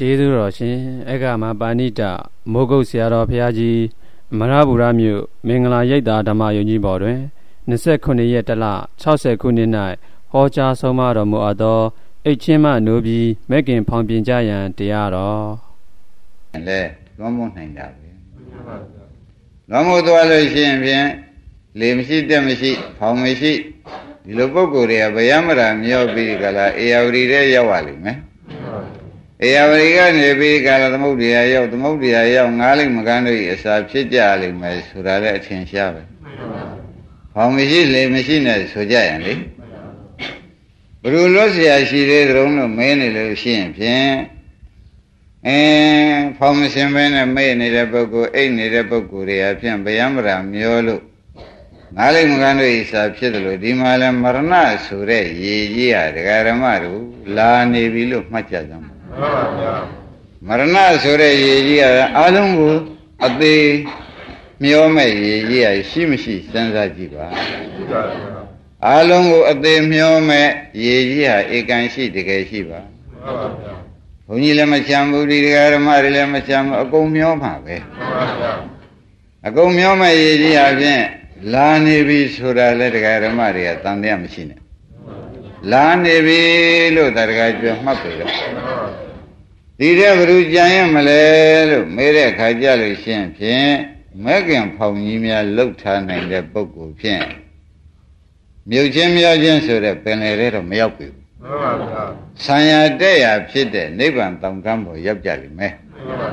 ကျေးဇူးတော်ရှင်အက္ခမပါဏိတမိုးကုတ်ဆရာတော်ဘုရားကြီးမရဗုဒ္ဓမြို့မင်္ဂလာရိပ်သာဓမ္မယုံကြီးပေါ်တွင်29ရက်တလ60ခုနှစ်၌ဟောကြားဆုံးမတော်မူအပ်သောအိတ်ချင်းမနိုးပြီးမက်ကင်ဖောင်ပြင်ကြရန်တရားတော်လဲလွန်မို့နိုင်တာပဲလွန်မို့သွားလို့ရှိရင်ဖြင့်လေမရှိတက်မရှိဖောင်မရှိဒီလိုပုံကိုယ်တွေကဗယမရာမြော့ပြီးကြလားအေယဝရီတဲ့ရောက်ပါလိမ့်မယ် အေယဝရီကနေပြီးကာလသမုဒ္ဒရာရောက်သမုဒ္ဒရာရောက်ငားလိုက်မကန်းတို့ဤအစာဖြစ်ကြလိမ့်မယ်ဆိုတာလည်းအထင်ရှားပဲ။ဘောင်မရှိလေမရှိနဲ့ဆိုကြရင်လေဘယ်လိုလို့ဆရာရှိသေးကြုံလို့မဲနေလို့ရှိရင်ဖြင့်အင်းဖောင်မရှင်ပဲနဲ့မေ့နေတဲ့ပုဂ္ဂိုလ်အိတ်နေတဲ့ပုဂ္ဂိုလ်တွေအဖြစ်ဗျယမရာမျောလို့ငါးလိုက်မကန်းတို့ဤစာဖြစ်တယ်လို့ဒီမှာလဲမရဏဆိုတဲ့ရေကြီးဟာဒကာရမတို့လာနေပြီလို့မှတ်ကြကြမှာ မှန်ပါဗျာမရဏဆိုတဲ့ရေကြီးကအလုံးကိုအသေးမျောမဲ့ရေကြီးကရှိမရှိစဉ်းစားကြည့်ပါရှိပါဗျာအလုံးကိုအသေးမျောမဲ့ရေကြီးဟာဧကန်ရှိတကယ်ရှိပါမှန်ပါဗျာဘုန်းကြီးလည်းမချမ်းဘူးဒီဓမ္မတွေလည်းမချမ်းဘူးအကုန်မျောမှာပဲမှန်ပါဗျာအကုန်မျောမဲ့ရေကြီးဟာဖြင့်လာနေပြီဆိုတာလည်းတရားဓမ္မတွေကတန်တရားမရှိနဲ့လာနေပြီလို့တရားကြွမှတ်ပြီတော့ ဒီတဲ့ဘ ᱹ ကြံရမလဲလို့မေးတဲ့အခါကြလို့ရှင်းဖြင့်မဲခင်ဖောင်ကြီးများလှုပ်ထားနိုင်တဲ့ပုဂ္ဂိုလ်ဖြင့်မြုပ်ချင်းမြောက်ချင်းဆိုတဲ့ပင်လေတဲ့တော့မရောက်ပြီမှန်ပါဗျာဆံရတဲ့ရဖြစ်တဲ့နိဗ္ဗာန်တောင်ကမ်းပေါ်ရောက်ကြလိမ့်မယ်မှန်ပါဗျာ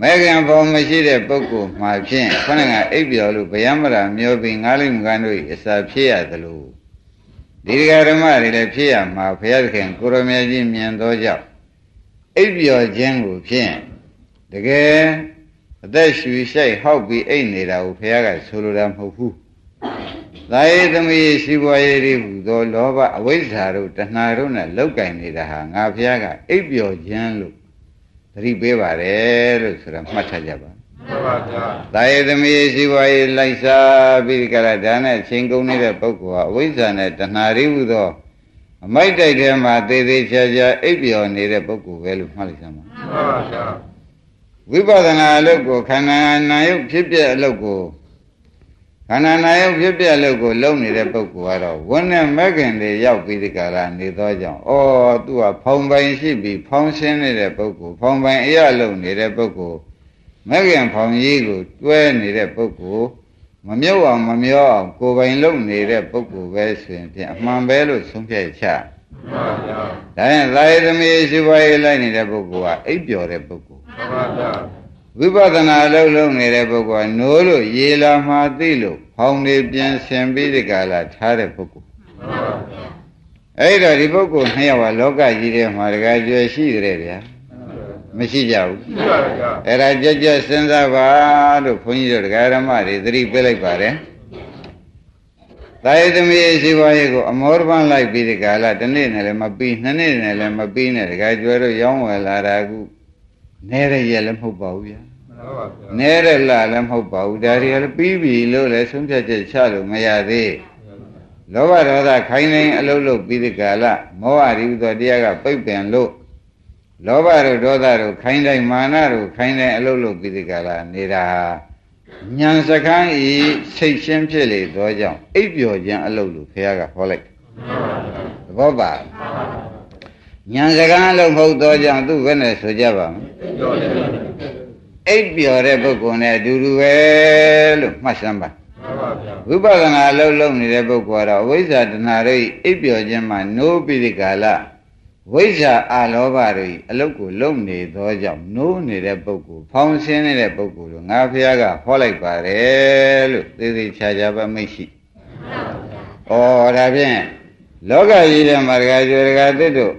မဲခင်ဖောင်မရှိတဲ့ပုဂ္ဂိုလ်မှာဖြင့်ခொနကအိပ်ပျော်လို့ဗျမရာမျောပြီးငားလိမ့်မကန်တို့အစာဖြစ်ရသလိုဒီဃာဓမ္မတွေလည်းဖြစ်ရမှာဘုရားသခင်ကိုရမေကြီးမြင်သောကြောင့် အိပ်ပျော်ခြင်းကိုဖြင့်တကယ်အသက်ရှူရှိုက်ဟောက်ပြီးအိပ်နေတာကိုဘုရားကဆိုလိုတာမဟုတ်ဘူး။သာယေသမီးရှိပွားရေးတွေဟူသောလောဘအဝိဇ္ဇာတို့တဏှာတို့နဲ့လောက်ကင်နေတာဟာငါဘုရားကအိပ်ပျော်ခြင်းလို့သတိပေးပါတယ်လို့ဆိုတာမှတ်ထားကြပါမှန်ပါဗျာသာယေသမီးရှိပွားရေးလိုက်စားပြီးကြတာဒါနဲ့ချိန်ကုန်နေတဲ့ပုဂ္ဂိုလ်ဟာအဝိဇ္ဇာနဲ့တဏှာတွေဟူသော အမိုက်တိုက်ထဲမှာသေသေးချာချာအိပ်ပျော်နေတဲ့ပုဂ္ဂိုလ်ပဲလို့မှတ်လိုက်စမ်းပါမှန်ပါဗျာဝိပဿနာအလုပ်ကိုခန္ဓာနာယုတ်ဖြစ်ပြအလုပ်ကိုခန္ဓာနာယုတ်ဖြစ်ပြအလုပ်ကိုလုပ်နေတဲ့ပုဂ္ဂိုလ်ကတော့ဝန်းနဲ့မဂ္ဂင်တွေရောက်ပြီးဒီကရာနေသောကြောင့်ဩသူကဖောင်ပိုင်ရှိပြီးဖောင်ရှင်းနေတဲ့ပုဂ္ဂိုလ်ဖောင်ပိုင်အရာလုပ်နေတဲ့ပုဂ္ဂိုလ်မဂ္ဂင်ဖောင်ကြီးကိုတွဲနေတဲ့ပုဂ္ဂိုလ် မမြုပ်အောင်မမျောအောင်ကိုယ်ပိုင်လုပ်နေတဲ့ပုဂ္ဂိုလ်ပဲဆိုရင်ဖြင့်အမှန်ပဲလို့ဆုံးဖြတ်ချမှန်ပါဗျာဒါရင်သာယသမီးရှိပွားရေးလိုက်နေတဲ့ပုဂ္ဂိုလ်ကအိပ်ပျော်တဲ့ပုဂ္ဂိုလ်မှန်ပါဗျာဝိပဿနာအလုပ်လုပ်နေတဲ့ပုဂ္ဂိုလ်ကနိုးလို့ရေလာမှသိလို့ဖောင်းနေပြန်ဆင်ပြီးဒီကလာထားတဲ့ပုဂ္ဂိုလ်မှန်ပါဗျာအဲ့တော့ဒီပုဂ္ဂိုလ်နှစ်ယောက်ကလောကကြီးထဲမှာတကယ်ကျွယ်ရှိတယ်ဗျာမ ရှိကြဘူးရှိပါဗျာအဲ့ဒါကြက်ကြက်စဉ်းစားပါလို့ခွန်ကြီးတို့တရားဓမ္မတွေသတိပေးလိုက်ပါတယ်တာယသမီးရှိပါရဲ့ကိုအမောရပန်းလိုက်ပြီးဒီကာလတစ်နေ့နဲ့လည်းမပြီးနှစ်နေ့နဲ့လည်းမပြီးနဲ့တကယ်ကျွဲတို့ရောင်းဝယ်လာတာကူနဲရရဲ့လည်းမဟုတ်ပါဘူးဗျာနဲရလာလည်းမဟုတ်ပါဘူးဒါတွေလည်းပြီးပြီလို့လည်းဆုံးဖြတ်ချက်ချလို့မရသေးလောဘဒေါသခိုင်းနိုင်အလုပ်လုပ်ပြီးဒီကာလမောဟရိဥသောတရားကပိတ်ပင်လို့ လောဘတို့ဒေါသတို့ခိုင်းတိုင်းမာနတို့ခိုင်းတိုင်းအလုပ်လုပ်ပြီးဒီကလာနေတာဉာဏ်စကန်းဤစိတ်ရှင်းဖြစ်လေသောကြောင့်အိပ်ပျော်ခြင်းအလုပ်လို့ဘုရားကဟောလိုက်သဘောပါဉာဏ်စကန်းအလုပ်မဟုတ်သောကြောင့်သူဘယ်နဲ့ဆိုကြပါမလဲအိပ်ပျော်တဲ့ပုဂ္ဂိုလ်နဲ့အတူတူပဲလို့မှတ်စမ်းပါဝိပဿနာအလုပ်လုပ်နေတဲ့ပုဂ္ဂိုလ်ကတော့အဝိဇ္ဇာတဏှာတို့အိပ်ပျော်ခြင်းမှာနိုးပြီးဒီကာလ ဝိဇ္ဇာအာလောဘတို့အလုတ်ကိုလုံနေသောကြောင့်နိုးနေတဲ့ပုဂ္ဂိုလ်ဖောင်းဆင်းနေတဲ့ပုဂ္ဂိုလ်တို့ငါဖះကဟောလိုက်ပါတယ်လို့သေသေးချာချာပဲမိတ်ရှိ။ဩဒါဖြင့်လောကကြီးထဲမှာဒကာကျော်ဒကာသစ်တို့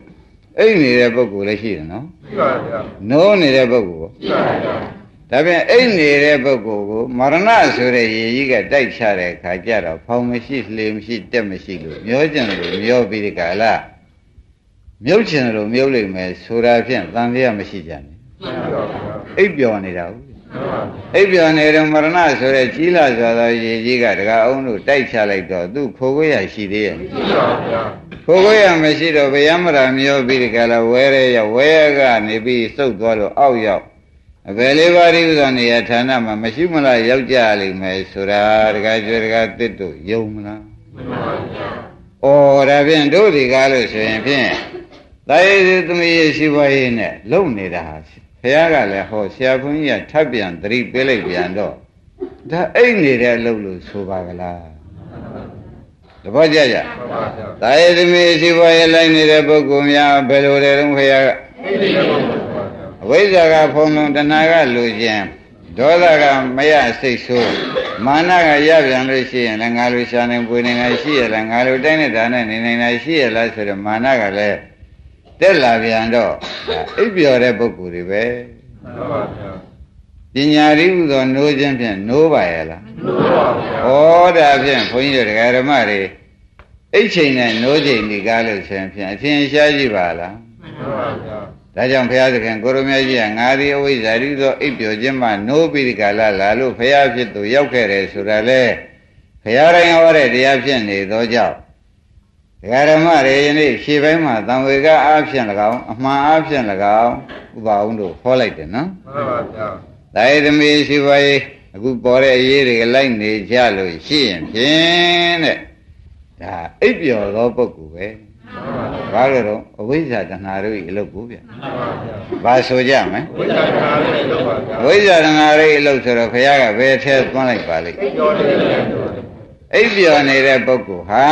အိတ်နေတဲ့ပုဂ္ဂိုလ်လည်းရှိတယ်နော်။ရှိပါဗျာ။နိုးနေတဲ့ပုဂ္ဂိုလ်ရှိပါဗျာ။ဒါဖြင့်အိတ်နေတဲ့ပုဂ္ဂိုလ်ကိုမရဏဆိုတဲ့ရေကြီးကတိုက်ချတဲ့ခါကျတော့ဖောင်မရှိလှေမရှိတက်မရှိလို့မျောကျင်လို့မျောပြီးဒီကလာ။ မြုပ်ချင်တယ်လို့မြုပ်လိမ့်မယ်ဆိုတာဖြင့်တန်တရားမရှိကြနဲ့အိပ်ပျော်နေတာဟုတ်အိပ်ပျော်နေတော့မရဏဆိုတဲ့ကြီးလာစွာသောရေကြီးကတကအောင်တို့တိုက်ချလိုက်တော့သူ့ခိုးခွေးရရှိသေးရဲ့ရှိပါဗျာခိုးခွေးရမရှိတော့ဗျာမရာမျောပြီးဒီကလာဝဲရဲရဝဲရကနေပြီးစုပ်သွားလို့အောက်ရောက်အဘယ်လေးပါးဒီဥစ္စာနေရာဌာနမှာမရှိမလားယောက်ျားလိမ့်မယ်ဆိုတာတကကျွဲတကတစ်တို့ယုံမလားမှန်ပါဗျာဩဒါဖြင့်တို့ဒီကားလို့ဆိုရင်ဖြင့် သာယေသမီးရဲ့ရှိပွားရေးနဲ့လုံနေတာဟာဘုရားကလည်းဟောဆရာဘုန်းကြီးကထပ်ပြန်သတိပေးလိုက်ပြန်တော့ဒါအိတ်နေတဲ့အလုပ်လို့ဆိုပါကလားတပည့်ကြကြသာယေသမီးရှိပွားရေးလိုက်နေတဲ့ပုဂ္ဂိုလ်များဘယ်လိုလဲတော့ဘုရားကအဝိဇ္ဇာကဖုံလုံးတဏှာကလူချင်းဒေါသကမရစိတ်ဆိုးမာနကရပြန်လို့ရှိရင်လည်းငါလိုရှာနေပွေနေတာရှိရလားငါလိုတိုင်းနေတာနဲ့နေနေတာရှိရလားဆိုတော့မာနကလည်း တက်လာပြန်တော့အိပ်ပျော်တဲ့ပုဂ္ဂိုလ်တွေပဲမှန်ပါဗျာပညာရိဟုသောနိုးခြင်းဖြင့်နိုးပါရဲ့လားနိုးပါဗျာဩဒါဖြင့်ဘုန်းကြီးတို့တရားဓမ္မတွေအိတ်ချိန်နဲ့နိုးချိန်ဒီကားလို့ဆိုရင်ဖြင့်အထင်ရှားကြည့်ပါလားမှန်ပါဗျာဒါကြောင့်ဘုရားသခင်ကိုရမကြီးကငါဒီအဝိဇ္ဇာရိသောအိပ်ပျော်ခြင်းမှနိုးပြီးဒီကာလလာလို့ဘုရားဖြစ်သူရောက်ခဲ့တယ်ဆိုတာလေဘုရားတိုင်းဟောတဲ့တရားဖြစ်နေသောကြောင့် ဒကာဓမ္မတွေယနေ့ရှေ့ပိုင်းမှာသံဝေကအားဖြင့်၎င်းအမှန်အားဖြင့်၎င်းဥပအောင်တို့ဟောလိုက်တယ်နော်မှန်ပါဗျာဒါရသမီးရှိပါရဲ့အခုပေါ်တဲ့အရေးတွေလိုက်နေကြလို့ရှိရင်ဖြင့်တဲ့ဒါအိပ်ပျော်သောပုဂ္ဂိုလ်ပဲဘာလို့တော့အဝိဇ္ဇာတဏှာတို့အလုပ်ကိုဗျဘာဆိုကြမလဲဝိဇ္ဇာတဏှာတို့အလုပ်ပါဗျာဝိဇ္ဇာတဏှာတို့အလုပ်ဆိုတော့ဘုရားကဘယ်ထဲသွန်းလိုက်ပါလိမ့်အိပ်ပျော်နေတဲ့ပုဂ္ဂိုလ်ဟာ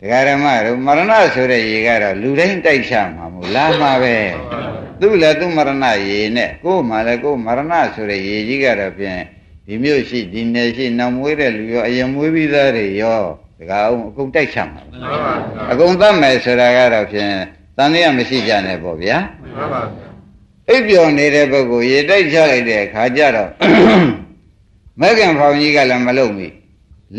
တရားဓမ္မတို့မရဏဆိုတဲ့ရေကတော့လူတိုင်းတိုက်ချမှာမို့လာမှာပဲသူ့လည်းသူ့မရဏရေနဲ့ကိုယ်မှလည်းကိုယ်မရဏဆိုတဲ့ရေကြီးကတော့ဖြင့်ဒီမျိုးရှိဒီနယ်ရှိနောင်မွေးတဲ့လူရောအရင်မွေးပြီးသားတွေရောဒကာအောင်အကုန်တိုက်ချမှာအကုန်သတ်မယ်ဆိုတာကတော့ဖြင့်တန်တရားမရှိကြနဲ့ပေါ့ဗျာအိပ်ပျော်နေတဲ့ပုဂ္ဂိုလ်ရေတိုက်ချလိုက်တဲ့အခါကျတော့မဂ္ဂင်ဖောင်ကြီးကလည်းမလုံဘူး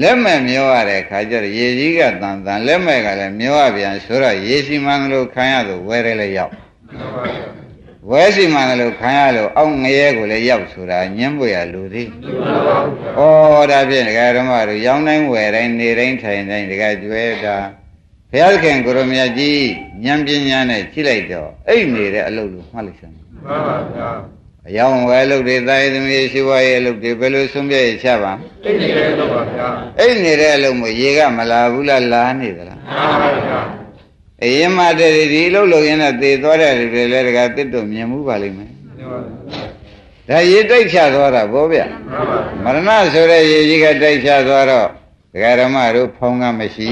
လက်မဲ့မျောရတဲ့ခါကျတော့ရေကြီးကတန်တန်လက်မဲ့ကလည်းမျောရပြန်ဆိုတော့ရေစီမန်လို့ခံရလို့ဝဲရဲလည်းရောက်ဝဲစီမန်လို့ခံရလို့အောက်ငရဲကိုလည်းရောက်ဆိုတာညှင်းပွေရလူသေးဩဒါဖြင့်ဒကာဓမ္မတို့ရောင်းတိုင်းဝယ်တိုင်းနေတိုင်းထိုင်တိုင်းဒကာကျွဲတာဘုရားခင်ကိုရမကြီးဉာဏ်ပညာနဲ့ကြည့်လိုက်တော့အဲ့နေတဲ့အလုပ်လို့မှတ်လိုက်စမ်းမှန်ပါဗျာ အယောင်ဝဲလုပ်တွေတာယသမီးရှိဝါရဲ့လုပ်တွေဘယ်လိုဆုံးပြရချပါအိတ်နေတဲ့အလုပ်ပါဗျာအိတ်နေတဲ့အလုပ်မို့ရေကမလာဘူးလားလာနေသလားမှန်ပါဗျာအရင်မှတည်းဒီအလုပ်လုပ်ရင်လည်းသေသွားတဲ့လူတွေလည်းတကတစ်တို့မြင်မှုပါလိမ့်မယ်ဒါရေတိုက်ချသွားတာဗောဗျမရဏဆိုတဲ့ရေကြီးကတိုက်ချသွားတော့ဒကာဓမ္မတို့ဖောင်းကမရှိ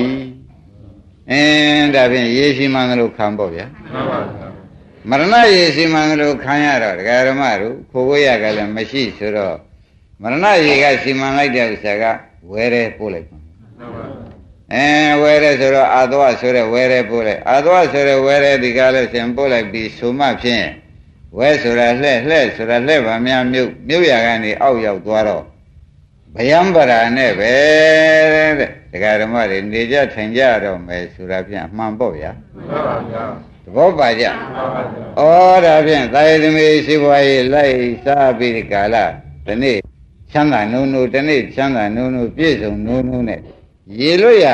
အင်းဒါဖြင့်ရေရှိမှန်လို့ခံပေါ့ဗျာမှန်ပါဗျာ မရဏရေစီမံလို့ခံရတော့ဒကာရမတို့ခိုးကိုရကလည်းမရှိဆိုတော့မရဏရေကစီမံလိုက်တဲ့ဥစ္စာကဝဲရဲပို့လိုက်ပါအဲဝဲရဲဆိုတော့အာသဝဆိုတဲ့ဝဲရဲပို့လိုက်အာသဝဆိုတဲ့ဝဲရဲဒီကလည်းရှင်ပို့လိုက်ပြီးဆိုမှဖြင့်ဝဲဆိုတာလှဲ့လှဲ့ဆိုတာလှဲ့ပါများမြုပ်မြုပ်ရကနေအောက်ရောက်သွားတော့ဗယံပရာနဲ့ပဲတဲ့ဒကာဓမ္မတွေနေကြထိုင်ကြတော့မယ်ဆိုတာဖြင့်အမှန်ပေါ့ဗျာမှန်ပါဗျာ သဘောပါကြဩဒါဖြင့်သာယသမီးရှိပွားရေးလိုက်စားပြီးဒီကာလဒီနေ့ချမ်းသာနုံနုံဒီနေ့ချမ်းသာနုံနုံပြည့်စုံနုံနုံနဲ့ရေလို့ရ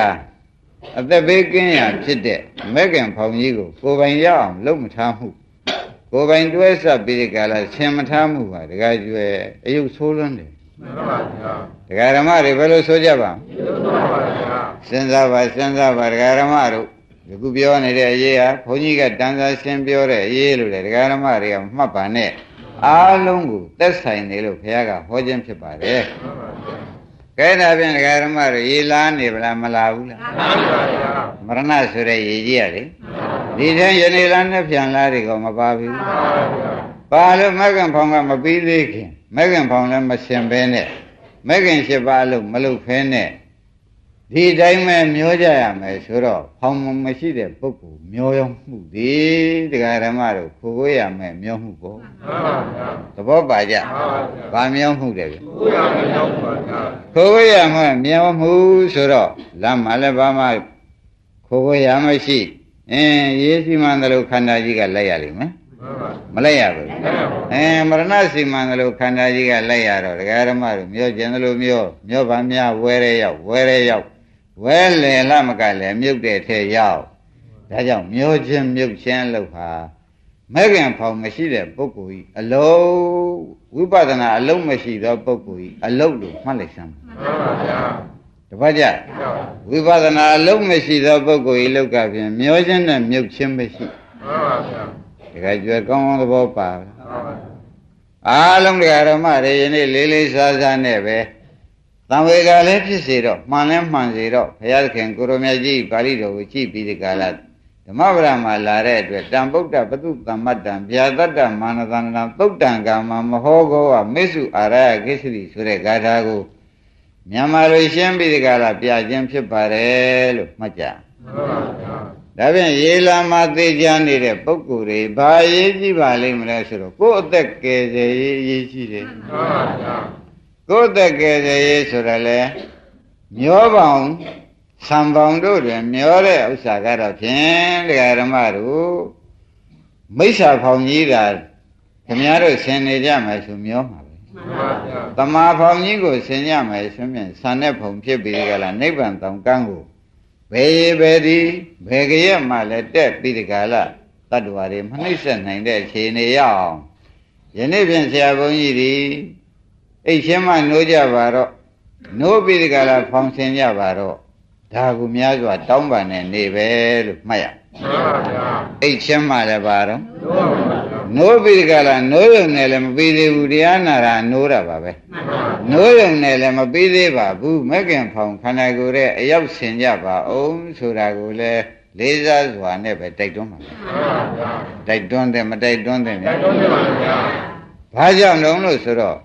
အသက်ဘေးကင်းရဖြစ်တဲ့မက်ကင်ဖောင်ကြီးကိုကိုယ်ပိုင်ရအောင်လုပ်မထားမှုကိုယ်ပိုင်တွဲဆက်ပြီးဒီကာလဆင်မထားမှုပါတကယ်ကျွဲအယုတ်ဆိုးလွန်းတယ်မှန်ပါဗျာဒကာရမတွေဘယ်လိုဆိုကြပါစဉ်းစားပါစဉ်းစားပါဒကာရမတို့ ဒီခုပြောနေတဲ့အရေးဟာဘုန်းကြီးကတန်စာရှင်းပြောတဲ့အရေးလို့လေဒကာရမတွေကမှတ်ပါနဲ့အားလုံးကိုသက်ဆိုင်နေလို့ဘုရားကဟောခြင်းဖြစ်ပါတယ်ကဲဒါဖြင့်ဒကာရမတွေရေလားနေဗလားမလားဘူးလားမရဏဆိုတဲ့ရေကြီးရလေဒီတန်းယနေ့လားနဲ့ပြန်လားတွေကမပါဘူးပါလို့မဂ္ဂံဖောင်ကမပြီးသေးခင်မဂ္ဂံဖောင်လည်းမရှင်ဘဲနဲ့မဂ္ဂံ၈ပါးလို့မလုပ်ဖဲနဲ့ ဒီတိုင်းပဲမျောကြရမယ်ဆိုတော့ဖောင်မရှိတဲ့ပုဂ္ဂိုလ်မျောရောမှုဒီတရားဓမ္မတို့ခိုးကိုရမယ်မျောမှုပေါ့မှန်ပါဗျာသဘောပါကြမှန်ပါဗျာဗာမျောမှုတယ်ဗျခိုးရမယ်မျောမှုပါဗျာခိုးကိုရမယ်မျောမှုဆိုတော့လမ်းမှာလည်းဘာမှခိုးကိုရမရှိအင်းရေးစီမံတယ်လို့ခန္ဓာကြီးကလိုက်ရလိမ့်မယ်မှန်ပါမလိုက်ရဘူးအဲမရဏစီမံတယ်လို့ခန္ဓာကြီးကလိုက်ရတော့ဒကာရမတို့မျောကျင်တယ်လို့မျောမျောဗမ်းများဝဲရဲရောက်ဝဲရဲရောက် ဝဲလေလမကလည်းမြုပ်တဲ့ထဲရောက်ဒါကြောင့်မျောခြင်းမြုပ်ခြင်းလို့ဟာမဲ့ခင်ဖောင်မရှိတဲ့ပုဂ္ဂိုလ်ကြီးအလုံးဝိပဿနာအလုံးမရှိသောပုဂ္ဂိုလ်ကြီးအလုံးလို့မှတ်လိုက်စမ်းပါဗျာတပတ်ကြဝိပဿနာအလုံးမရှိသောပုဂ္ဂိုလ်ကြီးလောက်ကဖြင့်မျောခြင်းနဲ့မြုပ်ခြင်းမရှိမှန်ပါဗျာတခါကျွဲကောင်းကောင်းသဘောပါလားမှန်ပါဗျာအားလုံးတရားဓမ္မတွေယနေ့လေးလေးစားစားနဲ့ပဲ တံဝေကလည်းဖြစ်စေတော့မှန်လဲမှန်စေတော့ဘုရားသခင်ကိုရမကြီးပါဠိတော်ကိုကြည့်ပြီးဒီကလာဓမ္မပဒမှာလာတဲ့အတွက်တံဗုဒ္ဓပတုတမ္မတံဗျာတတ္တမာနသန္တံသုတ်တံကာမမဟောကောဝမေစုအာရယကိစ္စတိဆိုတဲ့ဂါထာကိုမြန်မာလိုရှင်းပြီးဒီကလာပြခြင်းဖြစ်ပါတယ်လို့မှတ်ကြမှန်ပါဗျာဒါဖြင့်ရေလာမှာသိကြနေတဲ့ပုဂ္ဂိုလ်တွေဘာရေးကြည့်ပါလိမ့်မလဲဆိုတော့ကိုယ့်အသက်ကယ်ဆယ်ရေးအရေးကြီးတယ်မှန်ပါဗျာ ကိုယ့်အသက်ကယ်ဆယ်ရေးဆိုရလဲမျောပေါင်းဆံပေါင်းတို့တွင်မျောတဲ့ဥစ္စာကတော့ဖြင့်တရားဓမ္မတို့မိစ္ဆာဖောင်ကြီးတာခင်ဗျားတို့ဆင်နေကြမယ်ဆိုမျောမှာပဲမှန်ပါဗျာတမာဖောင်ကြီးကိုဆင်ကြမယ်ဆိုမြင်ဆံတဲ့ဖုံဖြစ်ပြီးကြလားနိဗ္ဗာန်တောင်ကန်းကိုဘယ်ရေဘယ်ဒီဘယ်ကြရက်မှလည်းတက်ပြီးဒီကလာတတ္တဝါတွေမနှိမ့်ဆက်နိုင်တဲ့ခြေနေရအောင်ယနေ့ဖြင့်ဆရာဘုန်းကြီးဒီ အိတ်ရှင်းမှနိုးကြပါတော့နိုးပြီးဒီကလာဖောင်ဆင်ကြပါတော့ဒါကူများစွာတောင်းပန်တဲ့နေပဲလို့မှတ်ရမှန်ပါဗျာအိတ်ရှင်းမှလည်းပါတော့နိုးပြီးဒီကလာနိုးရုံနဲ့လည်းမပြီးသေးဘူးတရားနာတာနိုးတာပါပဲနိုးရုံနဲ့လည်းမပြီးသေးပါဘူးမက်ကင်ဖောင်ခန္ဓာကိုယ်ရဲ့အရောက်ဆင်ကြပါအောင်ဆိုတာကိုလည်းလေးစားစွာနဲ့ပဲတိုက်တွန်းပါဗျာတိုက်တွန်းတယ်မတိုက်တွန်းတယ်တိုက်တွန်းတယ်ပါဗျာဘာကြောင့်လုံးလို့ဆိုတော့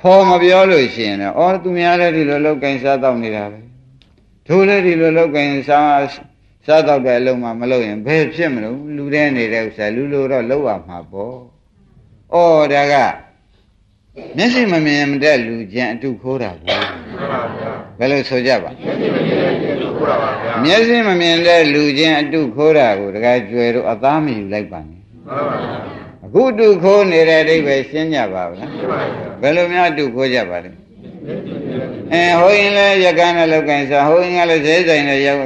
ဖော်မပြောလို့ရှိရင်လည်းအော်သူများလည်းဒီလိုလောက်ကင်စားတော့နေတာပဲတို့လည်းဒီလိုလောက်ကင်စားစားတော့တဲ့အလုံးမှမလုပ်ရင်ဘယ်ဖြစ်မလို့လူတဲ့နေတဲ့ဥစ္စာလူလိုတော့လောက်ရမှာပေါ့။အော်ဒါကမျက်စိမမြင်မတဲ့လူချင်းအတုခိုးတာပေါ့။ဘယ်လိုဆိုကြပါမျက်စိမမြင်တဲ့လူချင်းအတုခိုးတာကိုတခါကျွယ်တော့အသားမယူလိုက်ပါနဲ့။ အခုတုခိုးနေတဲ့အဓိပ္ပာယ်ရှင်းကြပါဗလား။ဘယ်လိုများတုခိုးကြပါလဲ။အဲဟိုရင်လည်းရကန်းနဲ့လောက်ကင်စားဟိုရင်ကလည်းဈေးဆိုင်နဲ့ရောက်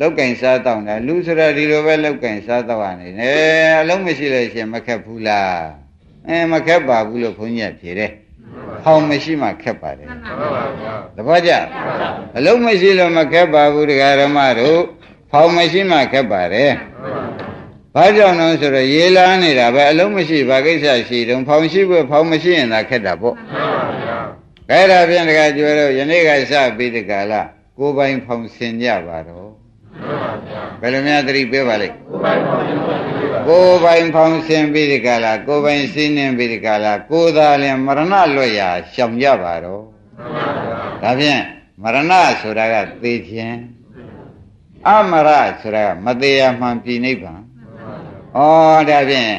လောက်ကင်စားတော့တယ်လူဆိုတာဒီလိုပဲလောက်ကင်စားတော့နေတယ်အလုံးမရှိလို့ရှင်မခက်ဘူးလားအဲမခက်ပါဘူးလို့ခွန်ကြီးကဖြေတယ်ဟောင်းမရှိမှခက်ပါတယ်တပည့်ကြအလုံးမရှိလို့မခက်ပါဘူးတရားဓမ္မတို့ဖောင်းမရှိမှခက်ပါတယ် ဘာကြောင့်လဲဆိုတော့ရေလာနေတာပဲအလုံးမရှိဘာကိစ္စရှိတုံးဖောင်းရှိဖို့ဖောင်းမရှိရင်သာခက်တာပေါ့ကဲဒါဖြင့်တခါကျွဲတော့ယနေ့ကစပြီးတကလာကိုယ်ပိုင်ဖောင်းဆင်ကြပါတော့ဘယ်လိုများသတိပေးပါလိမ့်ကိုယ်ပိုင်ဖောင်းဆင်ပြီးဒီကလာကိုယ်ပိုင်စည်းနှင်းပြီးဒီကလာကိုယ်သာလင်မရဏလွတ်ရာရှောင်ကြပါတော့ဒါဖြင့်မရဏဆိုတာကသေခြင်းအမရဆိုတာကမသေးရမှန်ပြည်နိဗ္ဗာန် ဩဒါဖြင့်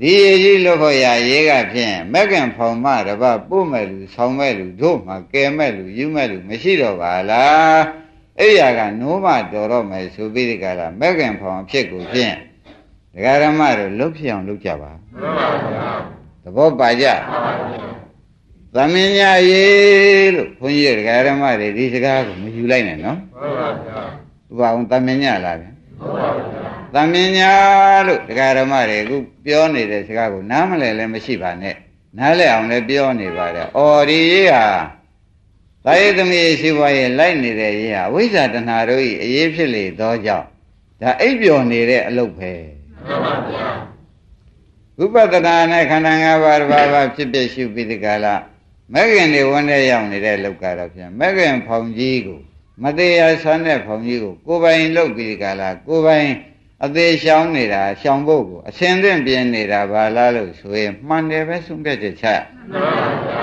ဒီအကြီးလို့ဖို့ရရေးကဖြင့်မက်ကင်ဖောင်မတပတ်ပို့မဲ့လူဆောင်းမဲ့လူတို့မှကဲမဲ့လူယူမဲ့လူမရှိတော့ပါလားအဲ့ရကနိုးမတော်တော့မယ်ဆိုပြီးဒီကရမက်ကင်ဖောင်ဖြစ်ကိုဖြင့်ဒကာရမတို့လှုပ်ဖြစ်အောင်လုပ်ကြပါမှန်ပါဗျာသဘောပါကြသမင်ညာရေးလို့ခွန်ကြီးဒကာရမတွေဒီစကားကိုမယူလိုက်နဲ့နော်မှန်ပါဗျာဥပအောင်သမင်ညာလားဗျာမှန်ပါဗျာ သမင်ညာလို့ဒကာရမတွေအခုပြောနေတဲ့စကားကိုနားမလည်လည်းမရှိပါနဲ့နားလည်အောင်လည်းပြောနေပါတယ်။အော်ဒီရေးဟာသာယသမီးရှိပွားရဲ့လိုက်နေတဲ့ရေးဟာဝိဇ္ဇာတဏှာတို့ဤအရေးဖြစ်လေသောကြောင့်ဒါအိပ်ပျော်နေတဲ့အလုပ်ပဲမှန်ပါဗျာဝိပဿနာနဲ့ခန္ဓာ၅ပါးတစ်ပါးပါဖြစ်ဖြစ်ရှုပြီးဒီကလာမဂ္ဂင်တွေဝန်ထဲရောက်နေတဲ့လောကတော့ပြန်မဂ္ဂင်ဖောင်ကြီးကိုမတရားဆန်းတဲ့ဖောင်ကြီးကိုကိုယ်ပိုင်လုပ်ပြီးဒီကလာကိုယ်ပိုင် အသေးရှောင်းနေတာရှောင်းဖို့ကိုအစင်သင့်ပြင်းနေတာဘာလားလို့ဆိုရင်မှန်တယ်ပဲဆုံးဖြတ်ချက်ချမှန်ပါဗျာ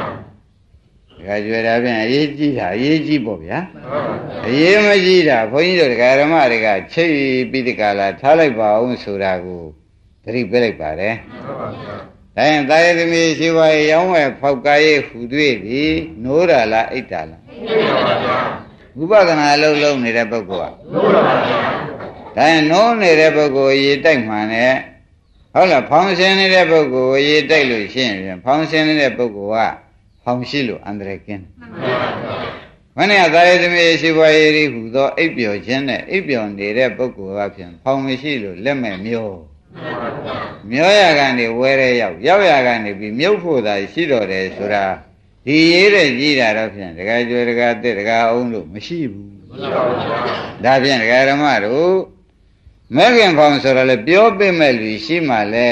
ဒကာကျွေတာပြန်အရေးကြီးတာအရေးကြီးပေါ့ဗျာအရေးမကြီးတာဘုန်းကြီးတို့ဒကာဓမ္မတွေကချိတ်ပြီးဒီကလာထားလိုက်ပါအောင်ဆိုတာကိုသတိပေးလိုက်ပါတယ်ဒါရင်တာယသမီးရှိပါရဲ့ရောင်းဝယ်ဖောက်ကားရဲ့ဟူတွေ့ပြီနိုးတာလားအိတ်တာလားအိတ်ပါပါဗျာဝိပဿနာအလုံးလုံးနေတဲ့ပုဂ္ဂိုလ်ကနိုးတာပါဗျာ ဒါရင်နိုးနေတဲ့ပုဂ္ဂိုလ်ရေတိုက်မှန်နဲ့ဟုတ်လားဖောင်းဆင်းနေတဲ့ပုဂ္ဂိုလ်ရေတိုက်လို့ရှိရင်ဖောင်းဆင်းနေတဲ့ပုဂ္ဂိုလ်ကဖောင်းရှိလို့အန္တရာယ်ကင်းမနေ့ကသာယသမီးရှိပွားရေးဟူသောအိပ်ပျော်ခြင်းနဲ့အိပ်ပျော်နေတဲ့ပုဂ္ဂိုလ်ကဖြင့်ဖောင်းမရှိလို့လက်မဲ့မျိုးမျောရကနေဝဲရဲရောက်ရောက်ရကနေပြီးမြုပ်ဖို့သာရှိတော်တယ်ဆိုတာဒီရေးတဲ့ကြီးတာတော့ဖြင့်တခါကျွဲတခါတက်တခါအောင်လို့မရှိဘူးဒါဖြင့်ဒကာရမတို့ မဲခင်ဖောင်ဆိုတော့လေပြောပြမဲ့လူရှိမှလဲ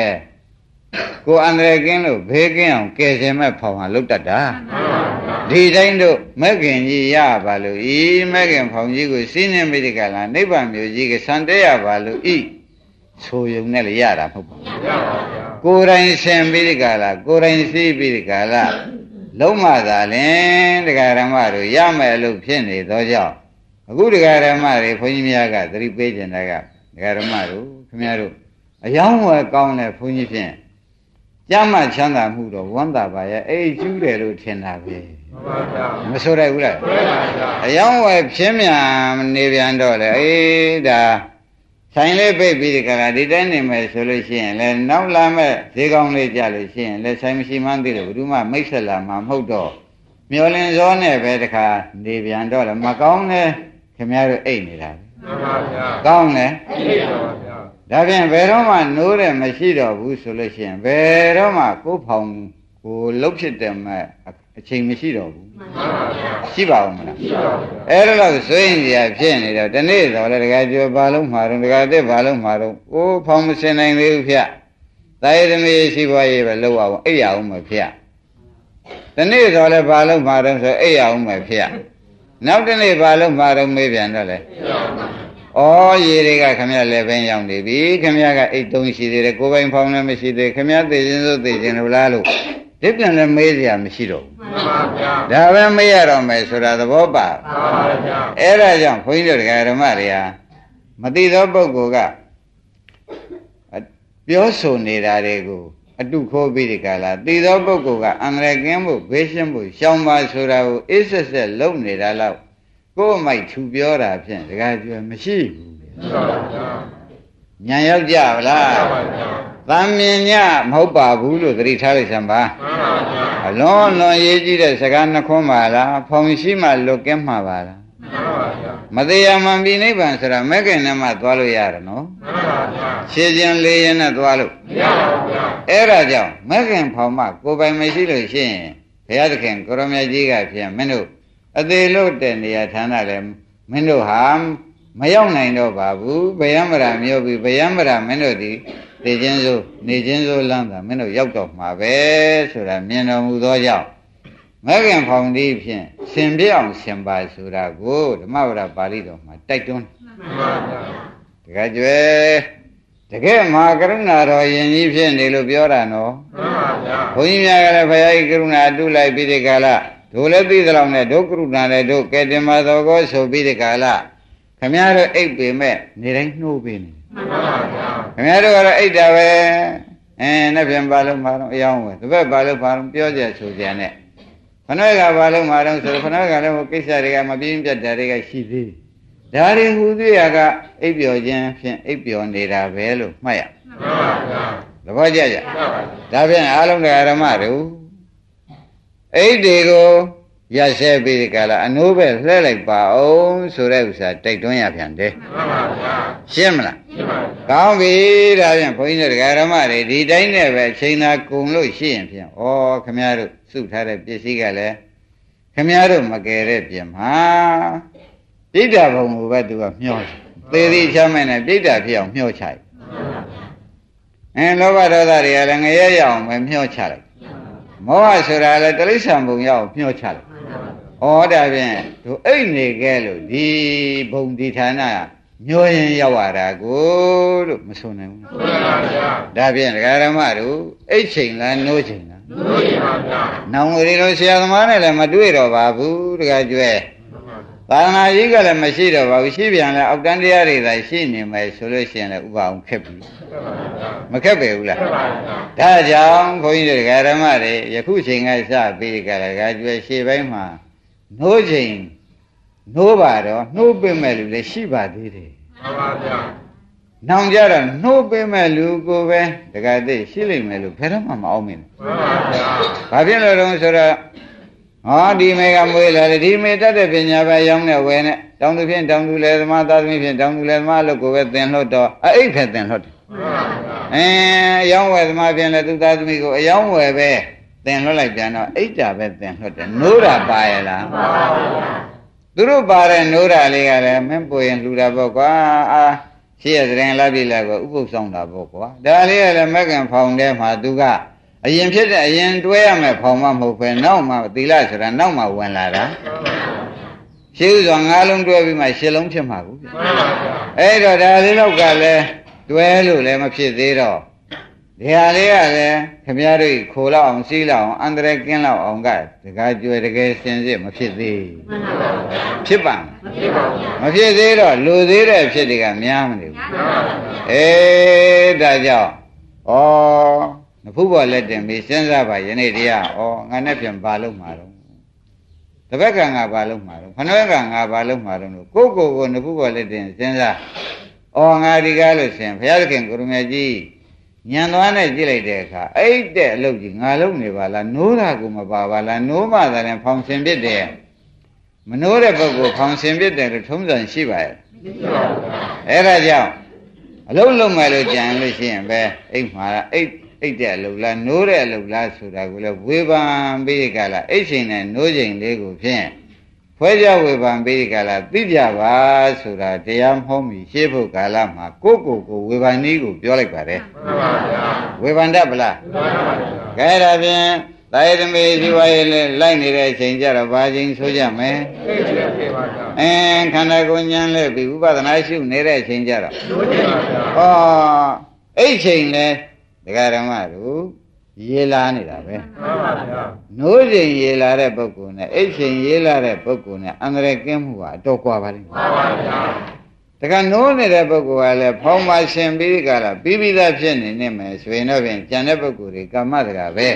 ကိုအန္တရာယ်ကင်းလို့ဘေးကင်းအောင်ကယ်ခြင်းမဲ့ဖောင်ဟာလုတ်တတ်တာဒီတိုင်းတို့မဲခင်ကြီးရပါလို့ဤမဲခင်ဖောင်ကြီးကိုစီးနေမိဒီကလာနိဗ္ဗာန်မျိုးကြီးကစံတဲ့ရပါလို့ဤဆိုယုံနဲ့လေရတာမဟုတ်ပါဘူးကိုယ်တိုင်ဆင်ပြီးဒီကလာကိုယ်တိုင်စီးပြီးဒီကလာလုံးမသာလင်တရားဓမ္မတို့ရမယ်လို့ဖြစ်နေသောကြောင့်အခုတရားဓမ္မတွေဘုန်းကြီးများကသတိပေးကြတာကတရား ဓမ္မတို့ခင်ဗျားတို့အယောင်းဝယ်ကောင်းတဲ့ဘုန်းကြီးဖြင့်ကြမ်းမှချမ်းသာမှုတော့ဝမ်းသာပါရဲ့အေးကျူးတယ်လို့ထင်တာပဲမဆိုရဘူးလားအယောင်းဝယ်ဖြင်းမြန်နေပြန်တော့လေအေးဒါဆိုင်လေးပိတ်ပြီးဒီကရာဒီတိုင်းနေမယ်ဆိုလို့ရှိရင်လည်းနောက်လာမဲ့ဈေးကောင်းလေးကြလို့ရှိရင်လည်းဆိုင်မရှိမှန်းသိတယ်ဘယ်သူမှမိတ်ဆက်လာမှာမဟုတ်တော့မျောလင်းစောနဲ့ပဲတခါနေပြန်တော့လေမကောင်းနဲ့ခင်ဗျားတို့အိတ်နေတာမှန် ပါဗျာကောင်းတယ်အိတ်ပါဗျာဒါဖြင့်ဘယ်တော့မှနိုးတယ်မရှိတော့ဘူးဆိုလို့ရှိရင်ဘယ်တော့မှကိုယ်ဖောင်ကိုလှုပ်ဖြစ်တယ်မဲ့အချိန်မရှိတော့ဘူးမှန်ပါဗျာရှိပါဦးမလားရှိပါဘူးအဲ့ဒါလို့ဆိုရင်ကြီးဖြစ်နေတော့ဒီနေ့တော့လေတကယ်ပြောဘာလုံးမှာတော့တကယ်တဲ့ဘာလုံးမှာတော့အိုးဖောင်မစင်နိုင်သေးဘူးဖျက်တာယသမီးရှိပွားရေးပဲလောက်အောင်အိပ်ရအောင်မဖျက်ဒီနေ့တော့လေဘာလုံးမှာတော့ဆိုအိပ်ရအောင်မဖျက် နောက်တနေ့ဘာလုံးမှာတော့မေးပြန်တော့လေဩရေတွေကခမရလည်းပဲရောက်နေပြီခမရကအိတ်တုံးရှိသေးတယ်ကိုယ်ပိုင်ဖောင်းလည်းမရှိသေးခမရသိခြင်းစိုးသိခြင်းလို့လားလို့ဒီပြန်လည်းမေးစရာမရှိတော့ဘူးမှန်ပါဗျာဒါပဲမေးရတော့မယ်ဆိုတာသဘောပါမှန်ပါဗျာအဲ့ဒါကြောင့်ဘုန်းကြီးတို့ဓမ္မတွေဟာမသိသောပုဂ္ဂိုလ်ကပြောဆိုနေတာတွေကို အတုခိုးပြီးဒီကလာသိသောပုဂ္ဂိုလ်ကအန္တရာယ်ကင်းဖို့ဘေးရှင်းဖို့ရှောင်ပါဆိုတာကိုအစ်ဆက်ဆက်လုပ်နေတာလောက်ကိုယ်မိုက်ထူပြောတာဖြင့်တကယ်ကျွမရှိဘူးညာရောက်ကြဗလားသံမြင်ညမဟုတ်ပါဘူးလို့သတိထားလိုက်စမ်းပါအလွန်လွန်ရေးကြည့်တဲ့စကားနှခွန်းပါလားဖောင်ရှိမှလွတ်ကင်းမှာပါလား မတရားမှန်ပြီနိဗ္ဗာန်ဆိုတာမဲ့ခင်နဲ့မှသွားလို့ရတယ်နော်ရှင်းချင်းလေးရင်နဲ့သွားလို့မရပါဘူးအဲ့ဒါကြောင့်မဲ့ခင်ဖောင်မှကိုယ်ပိုင်မရှိလို့ရှိရင်ဘုရားသခင်ကိုရမကြီးကဖြင့်မင်းတို့အသေးလို့တဲ့နေရာဌာနလည်းမင်းတို့ဟာမရောက်နိုင်တော့ပါဘူးဗယံမရာမြို့ပြီဗယံမရာမင်းတို့ဒီနေချင်းစိုးနေချင်းစိုးလမ်းတာမင်းတို့ရောက်တော့မှာပဲဆိုတာမြင်တော်မူသောကြောင့် မဂ္ဂင်ဖောင်ဒီဖြင့်ရှင်ပြအောင်ရှင်ပါဆိုတာကိုဓမ္မဝရပါဠိတော်မှာတိုက်တွန်းတကယ်ကျွဲတကယ်မဟာကရုဏာတော်ယင်ကြီးဖြစ်နေလို့ပြောတာနော်မှန်ပါဗျာဘုန်းကြီးများကလည်းဘုရားကြီးကရုဏာတုလိုက်ပြီးဒီကလာတို့လည်းသိသလောက်နဲ့ဒုက္ခရုဏာနဲ့တို့ကဲတင်မတော်ကိုဆိုပြီးဒီကလာခမည်းတော်အိပ်ပေမဲ့နေတိုင်းနှိုးပေးနေမှန်ပါဗျာခမည်းတော်ကတော့အိပ်တာပဲအဲနဲ့ပြန်ပါလို့မှာတော့အယောင်းပဲတပည့်ပါလို့ပါလို့ပြောကြဆိုကြနဲ့ ခဏကပါလို့မှာတော့ဆိုခဏကလည်းဟိုကိစ္စတွေကမပြင်းပြတ်တာတွေကရှိသေးဒါတွေဟူသေးရကအိပ်ပျော်ခြင်းဖြင့်အိပ်ပျော်နေတာပဲလို့မှတ်ရမှန်ပါဗျာသဘောကျကြဒါဖြင့်အားလုံးတရားဓမ္မတို့အိတ်တွေကိုရဆဲပြီးဒီကလာအနိုးပဲလှဲလိုက်ပါအောင်ဆိုတဲ့ဥစ္စာတိုက်တွန်းရပြန်တယ်မှန်ပါဗျာရှင်းမလားရှင်းပါဗျာကောင်းပြီဒါဖြင့်ဘုန်းကြီးတို့ဓမ္မတွေဒီတိုင်းနဲ့ပဲချိန်သာကုံလို့ရှိရင်ဖြင့်ဩခမည်းတော် စုထားတဲ့ပစ္စည်းကလည်းခမည်းတော်မကယ်တဲ့ပြင်မှာပြိတ္တာဘုံကိုပဲသူကမျောသေးသေးချမ်းမဲ့နဲ့ပြိတ္တာဖြစ်အောင်မျောချလိုက်အဲလောဘဒေါသတွေကလည်းငရဲရအောင်ပဲမျောချလိုက်မောဟဆိုတာလည်းတိရစ္ဆာန်ဘုံရောက်မျောချလိုက်ဩဒါဖြင့်သူအိတ်နေခဲ့လို့ဒီဘုံဒီဌာနညှိုးရင်ရောက်ရတာကိုလို့မဆိုနိုင်ဘူးမှန်ပါဗျာဒါဖြင့်ဒကာရမတို့အိတ်ချိန်လားနိုးချိန်လား နိုးချိန်ပါဗျာနောင်ရီလို့ဆရာသမားနဲ့လည်းမတွေ့တော့ပါဘူးဒကာကျွဲသာသနာကြီးကလည်းမရှိတော့ပါဘူးရှိပြန်လဲအောက်တန်းတရားတွေသာရှိနေမယ်ဆိုလို့ရှိရင်လည်းဥပအောင်ခက်ပြီမခက်ပဲဘူးလားဒါကြောင့်ဘုန်းကြီးတို့ဓမ္မတွေယခုချိန်ကစပြီးကြတာကကျွဲရှေ့ပိုင်းမှာနှိုးချိန်နှိုးပါတော့နှိုးပြမဲ့လူလည်းရှိပါသေးတယ်မှန်ပါဗျာ နောင်ကြတော့နှိုးပေးမဲ့လူကိုပဲတကယ်သိရှိလိမ့်မယ်လို့ဘယ်တော့မှမအောင်မင်းဘူးမှန်ပါဗျာဘာဖြစ်လို့တော့ဆိုတော့ဟောဒီမေကမွေးလာတယ်ဒီမေတတ်တဲ့ပညာပဲရောင်းနေဝယ်နဲ့တောင်းသူဖြင့်တောင်းသူလေသမားသားသမီးဖြင့်တောင်းသူလေသမားလို့ကိုပဲသင်လွတ်တော့အဲ့ဖက်သင်လွတ်တယ်မှန်ပါဗျာအဲအယောင်းဝယ်သမားဖြင့်လည်းသူသားသမီးကိုအယောင်းဝယ်ပဲသင်လွတ်လိုက်ပြန်တော့အိတ်တာပဲသင်လွတ်တယ်နိုးတာပါရလားမှန်ပါဗျာသူတို့ပါတဲ့နိုးတာလေးကလည်းမင်းပွေရင်လူတာပေါ့ကွာ အာရှိရတဲ့လာပြီလာကိုဥပုပ်ဆောင်တာပေါ့ကွာဒါလေးကလည်းမက်ကင်ဖောင်ထဲမှာသူကအရင်ဖြစ်တဲ့အရင်တွဲရမယ်ဖောင်မမဟုတ်ပဲနောက်မှသီလဆိုတာနောက်မှဝင်လာတာရှင်းဥစွာငါးလုံးတွဲပြီးမှရှစ်လုံးဖြစ်မှာကူအဲ့တော့ဒါလေးတော့ကလည်းတွဲလို့လည်းမဖြစ်သေးတော့ ဒီဟာလေးကလည်းခမည်းတော်ခိုးလောက်အောင်စီးလောက်အောင်အန္တရာယ်ကင်းလောက်အောင်ကတကားကျွယ်တကယ်စင်စစ်မဖြစ်သေးဖြစ်ပါမဖြစ်သေးတော့လူသေးတဲ့ဖြစ်တွေကများမနေဘူးအေးဒါကြောင့်ဩနဖူးပေါ်လက်တင်ပြီးစဉ်းစားပါယနေ့တရားဩငါနဲ့ပြန်ပါလို့မှာတော့တပတ်ကငါပါလို့မှာတော့ခဏကငါပါလို့မှာတော့ကိုကိုကိုနဖူးပေါ်လက်တင်စဉ်းစားဩငါဒီကားလို့ရှင်ဘုရားသခင်ကိုရမကြီး ညံသွားနဲ့ကြည့်လိုက်တဲ့အခါအဲ့တဲ့အလုပ်ကြီးငါလုပ်နေပါလားနိုးတာကိုမပါပါလားနိုးမှသာရင်ဖောင်ဆင်ပြစ်တယ်မနိုးတဲ့ပုဂ္ဂိုလ်ဖောင်ဆင်ပြစ်တယ်လို့ထုံးစံရှိပါရဲ့အဲ့ဒါကြောင့်အလုံးလုံးမယ်လို့ကြံလို့ရှိရင်ပဲအိမ်မှာအိတ်အိတ်တဲ့အလုပ်လားနိုးတဲ့အလုပ်လားဆိုတာကိုလည်းဝေဖန်ပြီးကြလားအိတ်ချိန်နဲ့နိုးချိန်လေးကိုဖြင့် ဖွဲကြဝေဖန်ပြီးကြလားသိကြပါဆိုတာတရားမဟုတ်မီရှေ့ဖို့ကာလမှာကိုယ့်ကိုယ်ကိုဝေဖန်နည်းကိုပြောလိုက်ပါတယ်မှန်ပါဗျာဝေဖန်တတ်ပလားမှန်ပါဗျာခဲဒါဖြင့်သာယတမေရှိပါရဲ့လိုက်နေတဲ့အချိန်ကြတော့ဘာချိန်ဆိုကြမလဲသိတယ်ပြေပါဗျာအင်းခန္ဓာကိုယ်ဉာဏ်နဲ့ပြီးဥပဒနာရှုနေတဲ့အချိန်ကြတော့သိတယ်ပါဗျာဩအဲ့ချိန်လဲဒကာဓမ္မတို့ ရေလာနေတာပဲမှန်ပါဗျာနိုးချိန်ရေလာတဲ့ပုဂ္ဂိုလ်နဲ့အိတ်ချိန်ရေလာတဲ့ပုဂ္ဂိုလ်နဲ့အန္တရာယ်ကင်းမှုကအတော်ကွာပါလိမ့်မယ်မှန်ပါဗျာတခါနိုးနေတဲ့ပုဂ္ဂိုလ်ကလည်းဖောင်းပါရှင်ပြီးကြလားပြီးပြီးသားဖြစ်နေနေမယ်ဆိုရင်တော့ပြင်ကြံတဲ့ပုဂ္ဂိုလ်တွေကမ္မတကာပဲ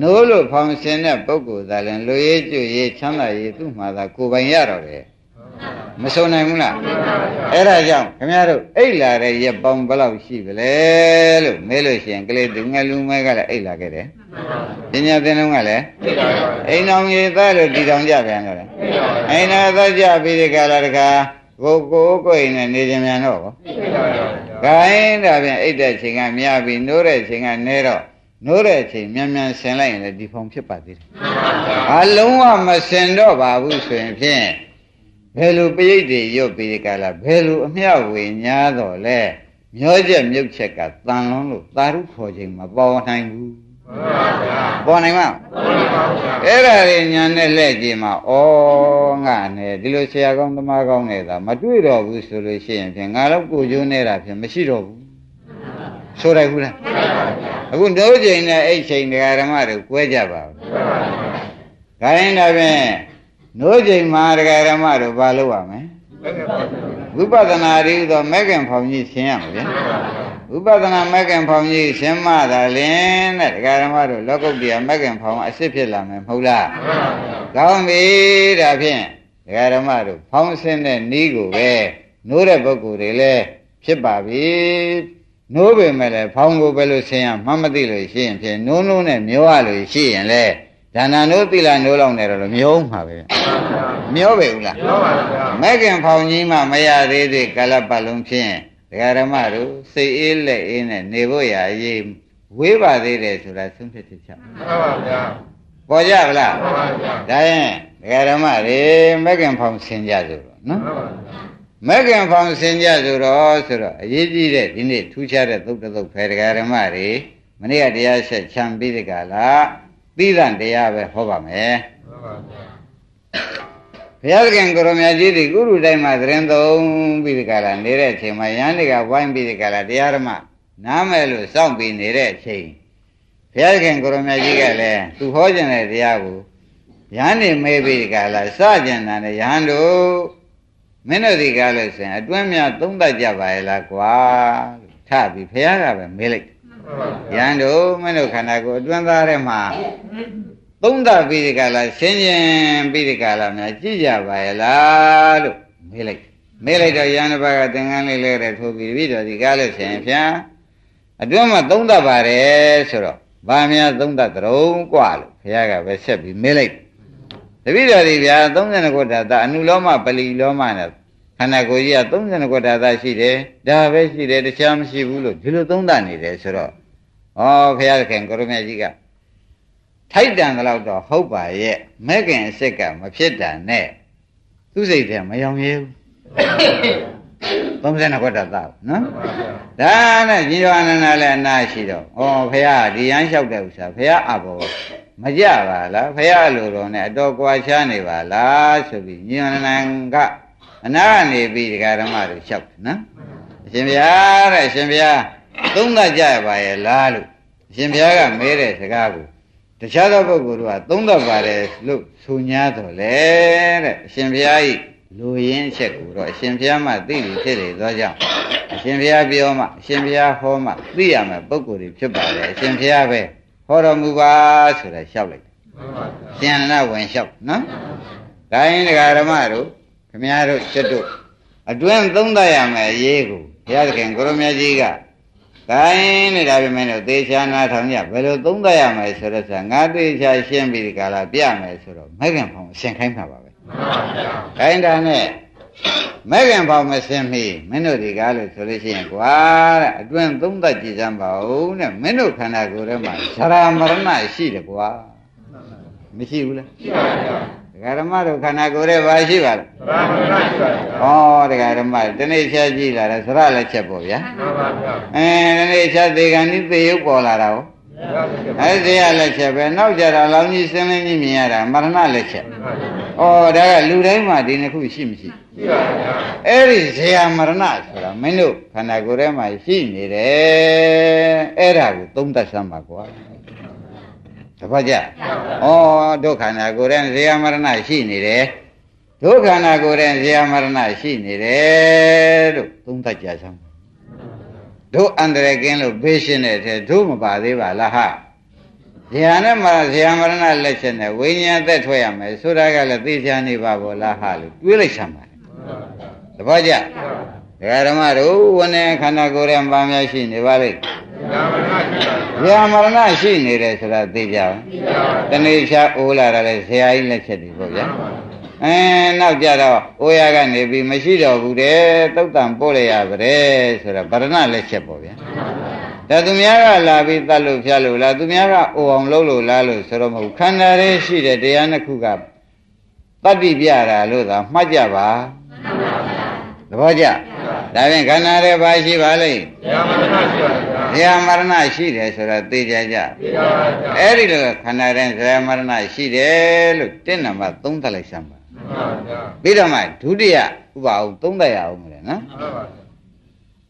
နိုးလို့ဖောင်းရှင်တဲ့ပုဂ္ဂိုလ်သာလည်းလူရေးကျွရေးချမ်းသာရေးသူ့မှာသာကိုယ်ပိုင်ရတော့တယ် မစုံနိုင်ဘူးလားအဲ့ဒါကြောင့်ခင်ဗျားတို့အိတ်လာတဲ့ရက်ပေါင်းဘယ်လောက်ရှိပြီလဲလို့မေးလို့ရှိရင်ကလေးသူငယ်လူမဲကလည်းအိတ်လာခဲ့တယ်ပညာသင်လုံးကလည်းအိမ်တော်ကြီးသားလို့တည်တော်ကြပြန်တော့တယ်အိမ်တော်သားကြပြီးဒီကလာတကားကိုကိုကိုအိမ်နဲ့နေကြမြန်တော့ဘောခိုင်းဒါပြန်အိတ်တဲ့ချိန်ကမြပြီနိုးတဲ့ချိန်ကနေတော့နိုးတဲ့ချိန်မြန်မြန်ဆင်လိုက်ရင်လည်းဒီဖုံဖြစ်ပါသေးတယ်အလုံးဝမဆင်တော့ပါဘူးဆိုရင်ဖြင့် ဘယ်လိုပိဋိတွေရုပ်ပြီးကြလားဘယ်လိုအမျှဝေညာတော့လဲမျောချက်မြုပ်ချက်ကတန်လွန်းလို့သာရုခေါ်ခြင်းမပေါ်နိုင်ဘူးပေါ်နိုင်မလားအဲ့ဒါတွေညာနဲ့လက်ကြည့်မှာဩငါနဲ့ဒီလိုဆရာကောင်းသမားကောင်းနေတာမတွေ့တော့ဘူးဆိုလို့ရှိရင်ဖြင့်ငါတော့ကိုကျိုးနေတာဖြင့်မရှိတော့ဘူးဆိုလိုက်ဘူးလားအခုနှိုးချိန်နဲ့အဲ့ချိန်တရားဓမ္မတွေကွဲကြပါဘူးဒါရင်ဒါဖြင့် နိုးချိန်မှာတရားဓမ္မတို့ဘာလုပ်ရမလဲဝိပဿနာရည်သောမဂ္ဂင်ဖောင်ကြီးရှင်းရမှာဗျာဝိပဿနာမဂ္ဂင်ဖောင်ကြီးရှင်းမှသာလင်တဲ့တရားဓမ္မတို့လောကုတ္တရာမဂ္ဂင်ဖောင်အစ်စ်ဖြစ်လာမယ်မဟုတ်လားကောင်းပြီဒါဖြင့်တရားဓမ္မတို့ဖောင်ဆင်းတဲ့ဤကိုပဲနိုးတဲ့ပုဂ္ဂိုလ်တွေလည်းဖြစ်ပါပြီနိုးပေမဲ့လည်းဖောင်ကိုပဲလို့ဆင်းရမှမသိလို့ရှိရင်ဖြင့်နိုးနိုးနဲ့မျောရလို့ရှိရင်လည်း ဒါနနိုးသီလနိုးလောက်နေတော့မျောမှာပဲမျောပဲဘူးလားမျောပါဗျာမဲ့ခင်ဖောင်ကြီးမှမရသေးသေးကလပတ်လုံးဖြင့်ဒကာဓမ္မတို့စိတ်အေးလက်အေးနဲ့နေဖို့ရအရေးဝေးပါသေးတယ်ဆိုတာသုံးဖြစ်ချက်ချမှန်ပါဗျာပေါ်ကြဗလားမှန်ပါဗျာဒါရင်ဒကာဓမ္မတွေမဲ့ခင်ဖောင်ဆင်ကြဆိုတော့နော်မှန်ပါဗျာမဲ့ခင်ဖောင်ဆင်ကြဆိုတော့ဆိုတော့အရေးကြီးတဲ့ဒီနေ့ထူးခြားတဲ့သုတ်တုတ်ဖယ်ဒကာဓမ္မတွေမနေ့ကတရားဆက်ချမ်းပြီးဒီကလာ သီးသန့်တရားပဲဟောပါမယ်မှန်ပါဗျာဘုရားသခင်ကိုရမကြီးဒီကုရုတိုင်းမှာသတင်းသုံးပြီးဒီကလာနေတဲ့အချိန်မှာယန္တိကဝိုင်းပြီးဒီကလာတရားဓမ္မနားမယ်လို့စောင့်ပြီးနေတဲ့အချိန်ဘုရားသခင်ကိုရမကြီးကလည်းသူဟောခြင်းတဲ့တရားကိုယန္တိမေးပြီးဒီကလာစကြင်တာနဲ့ယဟန်တို့မင်းတို့ဒီကားလို့ဆိုရင်အတွင်းများသုံးတတ်ကြပါရဲ့လားကွာထပြီးဘုရားကပဲမေးလိုက် ရန်တို့မင်းတို့ခန္ဓာကိုယ်အတွင်းသားထဲမှာသုံးသပ်ပြီးဒီကလာရှင်းရှင်းပြီးဒီကလာများကြည့်ကြပါရဲ့လားလို့မေးလိုက် မေးလိုက်တော့ယန္တပါကသင်္ကန်းလေးလဲတဲ့ထိုးပြီးပြီးတော့ဒီကားလို့ဆိုရင်ဖြာအတွင်းမှာသုံးတတ်ပါတယ်ဆိုတော့ဘာများသုံးတတ်ကြုံกว่าလို့ဘုရားကပဲဆက်ပြီးမေးလိုက်တပည့်တော်ဒီဗျာ32ခုဓာတ်အနုလောမပလီလောမနဲ့ခန္ဓာကိုယ်ကြီးက32ခုဓာတ်ရှိတယ်ဒါပဲရှိတယ်တခြားမရှိဘူးလို့ဒီလိုသုံးတတ်နေတယ်ဆိုတော့ ဩဘုရားခင်ကိုရမကြီးကထိုက်တန်တော့တော့ဟုတ်ပါရဲ့မဲ့ခင်အစ်စ်ကမဖြစ်တာနဲ့သူ့စိတ်ထဲမယောင်ရဲဘူး32ခွက်တာသားနော်ဒါနဲ့ညီတော်အနန္ဒလည်းအနာရှိတော့ဩဖះဒီရန်လျှောက်တဲ့ဥစ္စာဖះအဘောမကြပါလားဖះလိုတော်နဲ့အတော်ကွာချားနေပါလားဆိုပြီးညီတော်အနန္ဒကအနာကနေပြီးဒကာဓမ္မတို့လျှောက်နော်အရှင်ဘုရားတဲ့အရှင်ဘုရား သုံးသပ်ကြပါရဲ့လားလို့အရှင်ဘုရားကမဲတဲ့စကားကိုတခြားသောပုဂ္ဂိုလ်တို့ကသုံးသပ်ပါတယ်လို့ဆိုညာတော်လေတဲ့အရှင်ဘုရားဤလူရင်းအချက်ကိုတော့အရှင်ဘုရားမှသိပြီဖြစ်လေသောကြောင့်အရှင်ဘုရားပြောမှအရှင်ဘုရားဟောမှသိရမယ်ပုဂ္ဂိုလ်တွေဖြစ်ပါတယ်အရှင်ဘုရားပဲဟောတော်မူပါဆိုတာလျှောက်လိုက်တယ်ရှင်အနန္ဒဝင်လျှောက်နော်ဒါရင်ဒကာဓမ္မတို့ခမည်းတော်ချက်တို့အတွင်းသုံးသပ်ရမယ်အရေးကိုဘုရားသခင်ကိုရမကြီးက ကိုင်းနဲ့ဒါပေမဲ့လို့သေချာနာထောင်ကြဘယ်လိုသုံးသပ်ရမယ်ဆိုတော့ဆိုငါသေချာရှင်းပြီးဒီကလာပြမယ်ဆိုတော့မဂ္ဂင်ဖောင်ရှင်းခိုင်းမှာပါပဲကိုင်းတာနဲ့မဂ္ဂင်ဖောင်မရှင်းမီမင်းတို့ဒီကားလို့ဆိုလို့ရှိရင်ကွာတဲ့အတွင်းသုံးသပ်ကြည့်စမ်းပါဦးတဲ့မင်းတို့ခန္ဓာကိုယ်ထဲမှာဇရာမရဏရှိတယ်ကွာမရှိဘူးလားရှိပါပါ ဒကာဓမ္မတို့ခန္ဓာကိုယ်ရဲ့ဘာရှိပါလဲသရမရဏရှိပါဗျာဩဒကာဓမ္မတနေ့ဖြတ်ကြည့်လာတယ်သရလည်းချက်ပေါ့ဗျာမှန်ပါဗျာအဲတနေ့ဖြတ်သေးကံဒီသေရုပ်ပေါ်လာတာဟုတ်အဲဇေယလက်ချက်ပဲနောက်ကြတာလောင်ကြီးစင်းလင်းကြီးမြင်ရတာမရဏလက်ချက်ဩဒါကလူတိုင်းမှာဒီနှစ်ခုရှိမရှိရှိပါဗျာအဲ့ဒီဇေယမရဏဆိုတာမင်းတို့ခန္ဓာကိုယ်ထဲမှာရှိနေတယ်အဲ့ဒါကိုသုံးသပ်စမ်းပါကွာ တပတ်ကြဩဒုက္ခနာကိုယ်ရဲ့ဇေယမရဏရှိနေတယ်ဒုက္ခနာကိုယ်ရဲ့ဇေယမရဏရှိနေတယ်လို့သုံးသပ်ကြစမ်းတို့အန္တရာယ်ကင်းလို့ဘေးရှင်းတဲ့ထဲတို့မပါသေးပါလားဟာဇေယနဲ့မဇေယမရဏလက်ချက်နဲ့ဝိညာဉ်သက်ထွက်ရမယ်ဆိုတာကလည်းသိချာနေပါဘောလားဟာလို့တွေးလိုက်စမ်းပါတပတ်ကြ ဒကာဓမ္မတို့ဝနေခန္ဓာကိုယ်ရဲ့ဘာများရှိနေပါလိမ့်ဇာမရဏရှိနေတယ်ဆိုတာသိကြပါတဏှိဖြာအိုးလာတာလေဆရာကြီးလက်ချက်တွေပေါ့ဗျာအဲနောက်ကြတော့အိုးရကနေပြီးမရှိတော့ဘူးတဲ့တုတ်တံပို့လိုက်ရပါတဲ့ဆိုတာဗရဏလက်ချက်ပေါ့ဗျာဒါသူများကလာပြီးတတ်လို့ဖြတ်လို့လားသူများကအိုအောင်လုပ်လို့လားလို့ဆိုတော့မဟုတ်ခန္ဓာလေးရှိတဲ့တရားနှစ်ခုကတတ္တိပြတာလို့သာမှတ်ကြပါ သဘောကျဒါဖြင့်ခန္ဓာရဲ့ဘာရှိပါလိမ့်ဇေယမရဏရှိတယ်ဆိုတာသိကြကြအဲ့ဒီလိုခန္ဓာရဲ့ဇေယမရဏရှိတယ်လို့တင့်နံပါတ်3သတ်လိုက်စမ်းပါပြီးတော့မှဒုတိယဥပအောင်3သတ်ရအောင်မယ်နော်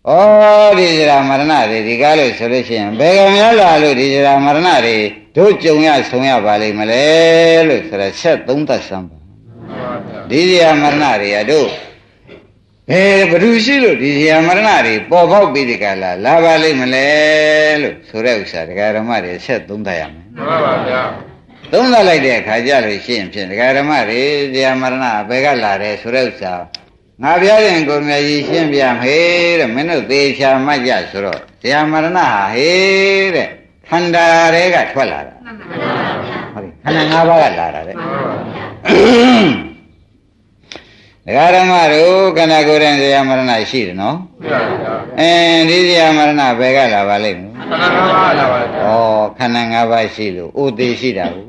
ဩဒီဇရာမရဏတွေဒီကားလို့ဆိုလို့ရှိရင်ဘယ်ကများလာလို့ဒီဇရာမရဏတွေတို့ကြုံရဆုံရပါလိမ့်မလဲလို့ဆိုတော့ဆက်3သတ်စမ်းပါဒီဇရာမရဏတွေကတို့ ဘယ်ဘ누구ရှိလို့ဒီဇာမရဏတွေပေါ်ပေါက်ပြီးဒီကလာလာပါလိမ့်မလဲလို့ဆိုတဲ့ဥစ္စာဒကာဓမ္မတွေဆက်သုံးသပ်ရမယ်မှန်ပါဗျာသုံးသပ်လိုက်တဲ့အခါကျလို့ရှိရင်ဖြင့်ဒကာဓမ္မတွေဇာမရဏဘယ်ကလာတယ်ဆိုတဲ့ဥစ္စာငါပြောရင်ကိုမြတ်ကြီးရှင်းပြမေးတဲ့မင်းတို့သေချာမှတ်ကြဆိုတော့ဇာမရဏဟာဟေးတဲ့ခန္ဓာတွေကထွက်လာတာမှန်ပါဗျာဟုတ်ပြီခန္ဓာ၅ပါးကလာတာတဲ့ ဒကာဓမ္မတို့ခန္ဓာကိုယ်ရင်ဇေယမရဏရှိတယ်နော်မှန်ပါဗျာအင်းဒီဇေယမရဏဘယ်ကလာပါလိမ့်မလဲခန္ဓာ၅ပါးလာပါဩခန္ဓာ၅ပါးရှိလို့ဥသေးရှိတာဘူး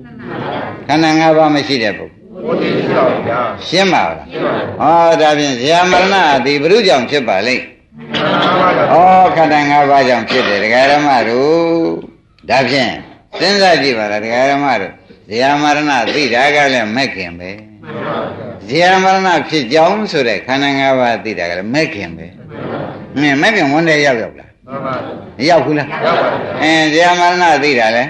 ခန္ဓာ၅ပါးမရှိတဲ့ပုဂ္ဂိုလ်ဥသေးရှိတော့ဗျာရှင်းပါလားရှင်းပါဩဒါဖြင့်ဇေယမရဏဒီဘုရုကြောင့်ဖြစ်ပါလိမ့်ဩခန္ဓာ၅ပါးကြောင့်ဖြစ်တယ်ဒကာဓမ္မတို့ဒါဖြင့်စဉ်းစားကြည့်ပါလားဒကာဓမ္မတို့ဇေယမရဏသိတာကလည်းမဲ့ခင်ပဲမှန်ပါဗျာ ဇေယမရဏဖြစ်ကြောင်းဆိုတဲ့ခန္ဓာ၅ပါးသိတာကလည်းမဲ့ခင်ပဲမင်းမဲ့ခင်ဝန်တဲ့ရောက်ရောက်လားမှန်ပါဘူးရောက်ဘူးလားရောက်ပါဘူးအင်းဇေယမရဏသိတာလဲ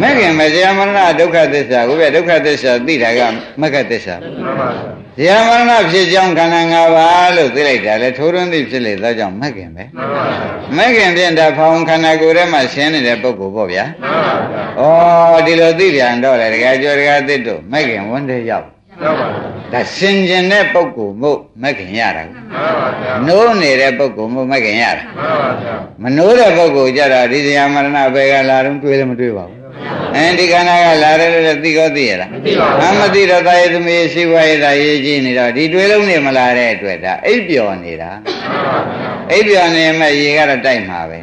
မဲ့ခင်ပဲဇေယမရဏဒုက္ခသစ္စာကိုပဲဒုက္ခသစ္စာသိတာကမက္ခသစ္စာမှန်ပါဘူးဇေယမရဏဖြစ်ကြောင်းခန္ဓာ၅ပါးလို့သိလိုက်တာလေထိုးထွင်းသိဖြစ်လေသောကြောင့်မဲ့ခင်ပဲမှန်ပါဘူးမဲ့ခင်ပြင်တာဖောင်ခန္ဓာကိုယ်ထဲမှာရှင်းနေတဲ့ပုဂ္ဂိုလ်ပေါ့ဗျာမှန်ပါဘူးဩဒီလိုသိပြန်တော့လေတကယ်ကြောတကယ်သိတို့မဲ့ခင်ဝန်တဲ့ရောက် ဒါစင်ကျင်တဲ့ပုဂ္ဂိုလ်မို့မခင်ရတာနိုးနေတဲ့ပုဂ္ဂိုလ်မို့မခင်ရတာမနိုးတဲ့ပုဂ္ဂိုလ်ကြတော့ဒီဇယမရဏဘယ်ကလာတော့တွေးလည်းမတွေးပါဘူးအဲဒီခန္ဓာကလာတယ်လို့သိကောသိရလားအမသိတော့တာယေသမီးရှိဝါယေတာရေးကြည့်နေတော့ဒီတွေးလုံးနေမလာတဲ့အတွက်ဒါအိပ်ပျော်နေတာအိပ်ပျော်နေမဲ့ရေကတော့တိုက်မှာပဲ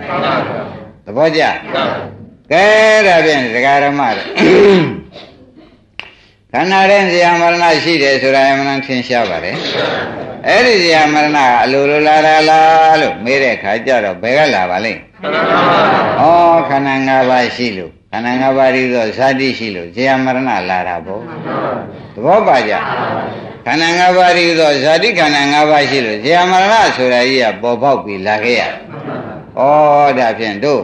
သဘောကျကဲဒါဖြင့်ဒကာရမတို့ ခန္ဓာတဲ့ဇာမရဏရှိတယ်ဆိုတာအမှန်ထင်ရှားပါတယ်အဲ့ဒီဇာမရဏကအလိုလိုလာတာလားလို့မေးတဲ့ခါကျတော့ဘယ်ကလာပါလိမ့်ဩခန္ဓာ၅ပါးရှိလို့ခန္ဓာ၅ပါးဒီဆိုဇာတိရှိလို့ဇာမရဏလာတာပေါ့သဘောပါကြခန္ဓာ၅ပါးဒီဆိုဇာတိခန္ဓာ၅ပါးရှိလို့ဇာမရဏဆိုတာကြီးကပေါ်ပေါက်ပြီးလာခဲ့ရဩဒါဖြင့်တို့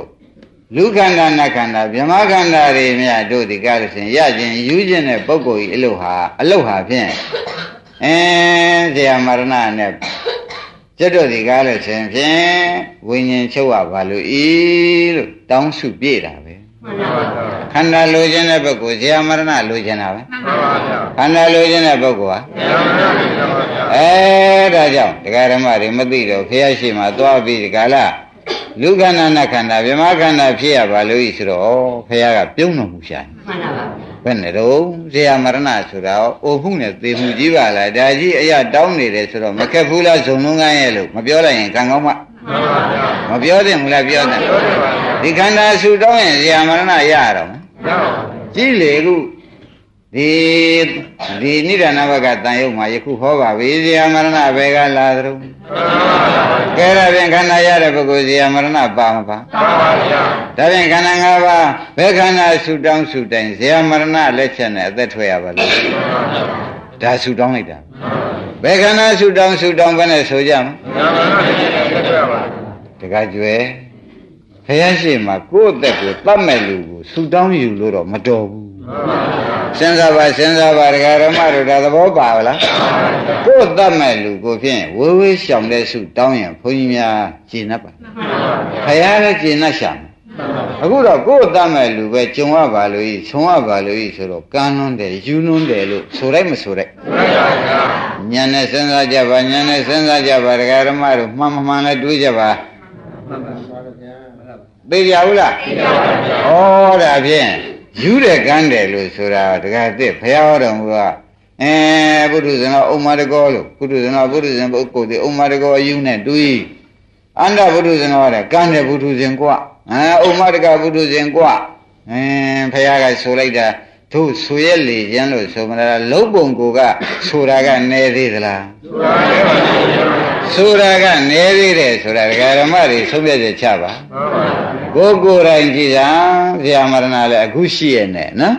လူခန္ဓာနတ်ခန္ဓာဗြဟ္မခန္ဓာတွေမြတ်တို့ဒီကားလို့ရှင်ရခြင်းယူခြင်းတဲ့ပုဂ္ဂိုလ်ကြီးအလုဟာအလုဟာဖြင့်အဲဇေယမရဏနဲ့ကျွတ်တို့ဒီကားလို့ရှင်ဖြင့်ဝိညာဉ်ချုပ်ရပါလို့ဤလို့တောင်းစုပြည့်တာပဲခန္ဓာလိုခြင်းတဲ့ပုဂ္ဂိုလ်ဇေယမရဏလိုခြင်းတာပဲခန္ဓာလိုခြင်းတဲ့ပုဂ္ဂိုလ်ဟာအဲဒါကြောင့်တရားဓမ္မတွေမသိတော့ဖះရှိမှသွားပြီးဒီကာလ လူခန္ဓာနတ်ခန္ဓာဗြဟ္မခန္ဓာဖြစ်ရပါလို့ဤဆိုတော့ဖះကပြုံးတော်မူရှာမှန်ပါပါဘယ်နဲ့တော့ဇေယမရဏဆိုတာအိုမှုနဲ့သေမှုကြီးပါလားဒါကြီးအရာတောင်းနေတယ်ဆိုတော့မခက်ဘူးလားဇုံလုံးကန်းရဲ့လို့မပြောလိုက်ရင်ကံကောင်းမမပြောသင့်ဘူးလားပြောသင့်ဒီခန္ဓာဆူတောင်းရင်ဇေယမရဏရရတော့မယ်ကြည့်လေခု ဒီဒီနိဒာနဘကတန်ရုပ်မှာယခုဟောပါပြီဇေယမရဏဘယ်ကလာသလဲကဲဒါဖြင့်ခန္ဓာရတဲ့ပုဂ္ဂိုလ်ဇေယမရဏပါမပါပါပါဗျာဒါဖြင့်ခန္ဓာ၅ပါးဘယ်ခန္ဓာဆူတောင်းဆူတိုင်းဇေယမရဏလက်ချက်နဲ့အသက်ထွက်ရပါလို့ဒါဆူတောင်းလိုက်တာဘယ်ခန္ဓာဆူတောင်းဆူတောင်းဘယ်နဲ့ဆိုကြမလဲတခါကျွယ်ဖះရှိမှာကိုယ့်အသက်ကိုတတ်မဲ့လူကိုဆူတောင်းယူလို့တော့မတော်ဘူး စဉ်းစားပါစဉ်းစားပါဒကာရမတို့ဒါသဘောပါလားကိုယ်တတ်မဲ့လူကိုဖြင့်ဝေးဝေးရှောင်တဲ့စုတောင်းရင်ဘုန်းကြီးများကျင့်납ပါခရရလည်းကျင့်납ရှာအခုတော့ကိုယ်တတ်မဲ့လူပဲကြုံရပါလို့ဤခြုံရပါလို့ဤဆိုတော့ကန်းလွန်းတယ်ယူလွန်းတယ်လို့ဆိုလိုက်မဆိုလိုက်ညံနဲ့စဉ်းစားကြပါညံနဲ့စဉ်းစားကြပါဒကာရမတို့မှန်မှန်လည်းတွေးကြပါသိကြဘူးလားသိပါပါဗျာဩဒါဖြင့် ယူတဲ့ကမ်းတယ်လို့ဆိုတာတခါတည်းဘုရားဟောတော်မူတာအဲဘုဒ္ဓဇနောဥမ္မာတကောလို့ဘုဒ္ဓဇနောဘုဒ္ဓဇန်ပုဂ္ဂိုလ်ဒီဥမ္မာတကောအယူနဲ့တွေးအန္တဘုဒ္ဓဇနောကကမ်းတဲ့ဘုဒ္ဓဇင်ကွာအဲဥမ္မာတကဘုဒ္ဓဇင်ကွာအင်းဘုရားကဆိုလိုက်တာတို့ဆိုရက်လေရန်လို့ဆိုမလားလုံပုံကိုကဆိုတာကနေသေးသလားဆိုတာကနေသေးတယ်ဆိုတာဒကာရမတွေဆုံးဖြတ်ချက်ချပါမှန်ပါ ကိုကိုယ်တိုင်ကြည်သာဇေယမရဏလည်းအခုရှိရနဲ့နော်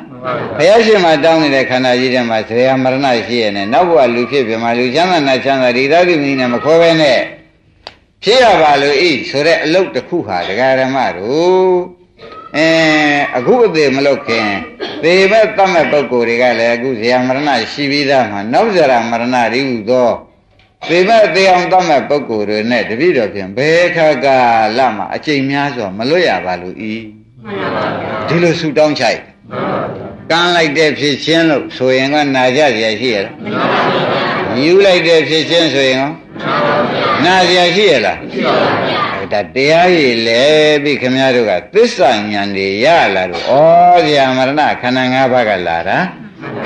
ဘုရားရှင်မှာတောင်းနေတဲ့ခန္ဓာကြီးထဲမှာဇေယမရဏရှိရနဲ့နောက်ဘဝလူဖြစ်ပြမှာလူချမ်းသာနာချမ်းသာဒီသာတိမင်းနဲ့မခေါ်ပဲနဲ့ဖြစ်ရပါလို့ဤဆိုတဲ့အလုတ်တစ်ခုဟာဒကာဓမ္မတို့အဲအခုအသေးမလုပ်ခင်သေမဲ့တတ်မဲ့ပုဂ္ဂိုလ်တွေကလည်းအခုဇေယမရဏရှိပြီးသားမှာနောက်ဇရာမရဏရိဟုသော သေမဲ့သေအောင်တတ်မဲ့ပုဂ္ဂိုလ်တွေနဲ့တပည့်တော်ဖြင့်ဘယ်ခါကလမှာအကျိန်များစွာမလွတ်ရပါလို့ဤဒီလိုဆူတောင်းချိုက်ကမ်းလိုက်တဲ့ဖြစ်ချင်းလို့ဆိုရင်ကနာကြရရှိရလားယူလိုက်တဲ့ဖြစ်ချင်းဆိုရင်ရောနာကြရရှိရလားဒါတရားရည်လေပြီခင်ဗျားတို့ကသစ္စာဉာဏ်တွေရလာလို့ဩဇာမရဏခန္ဓာ၅ပါးကလာတာ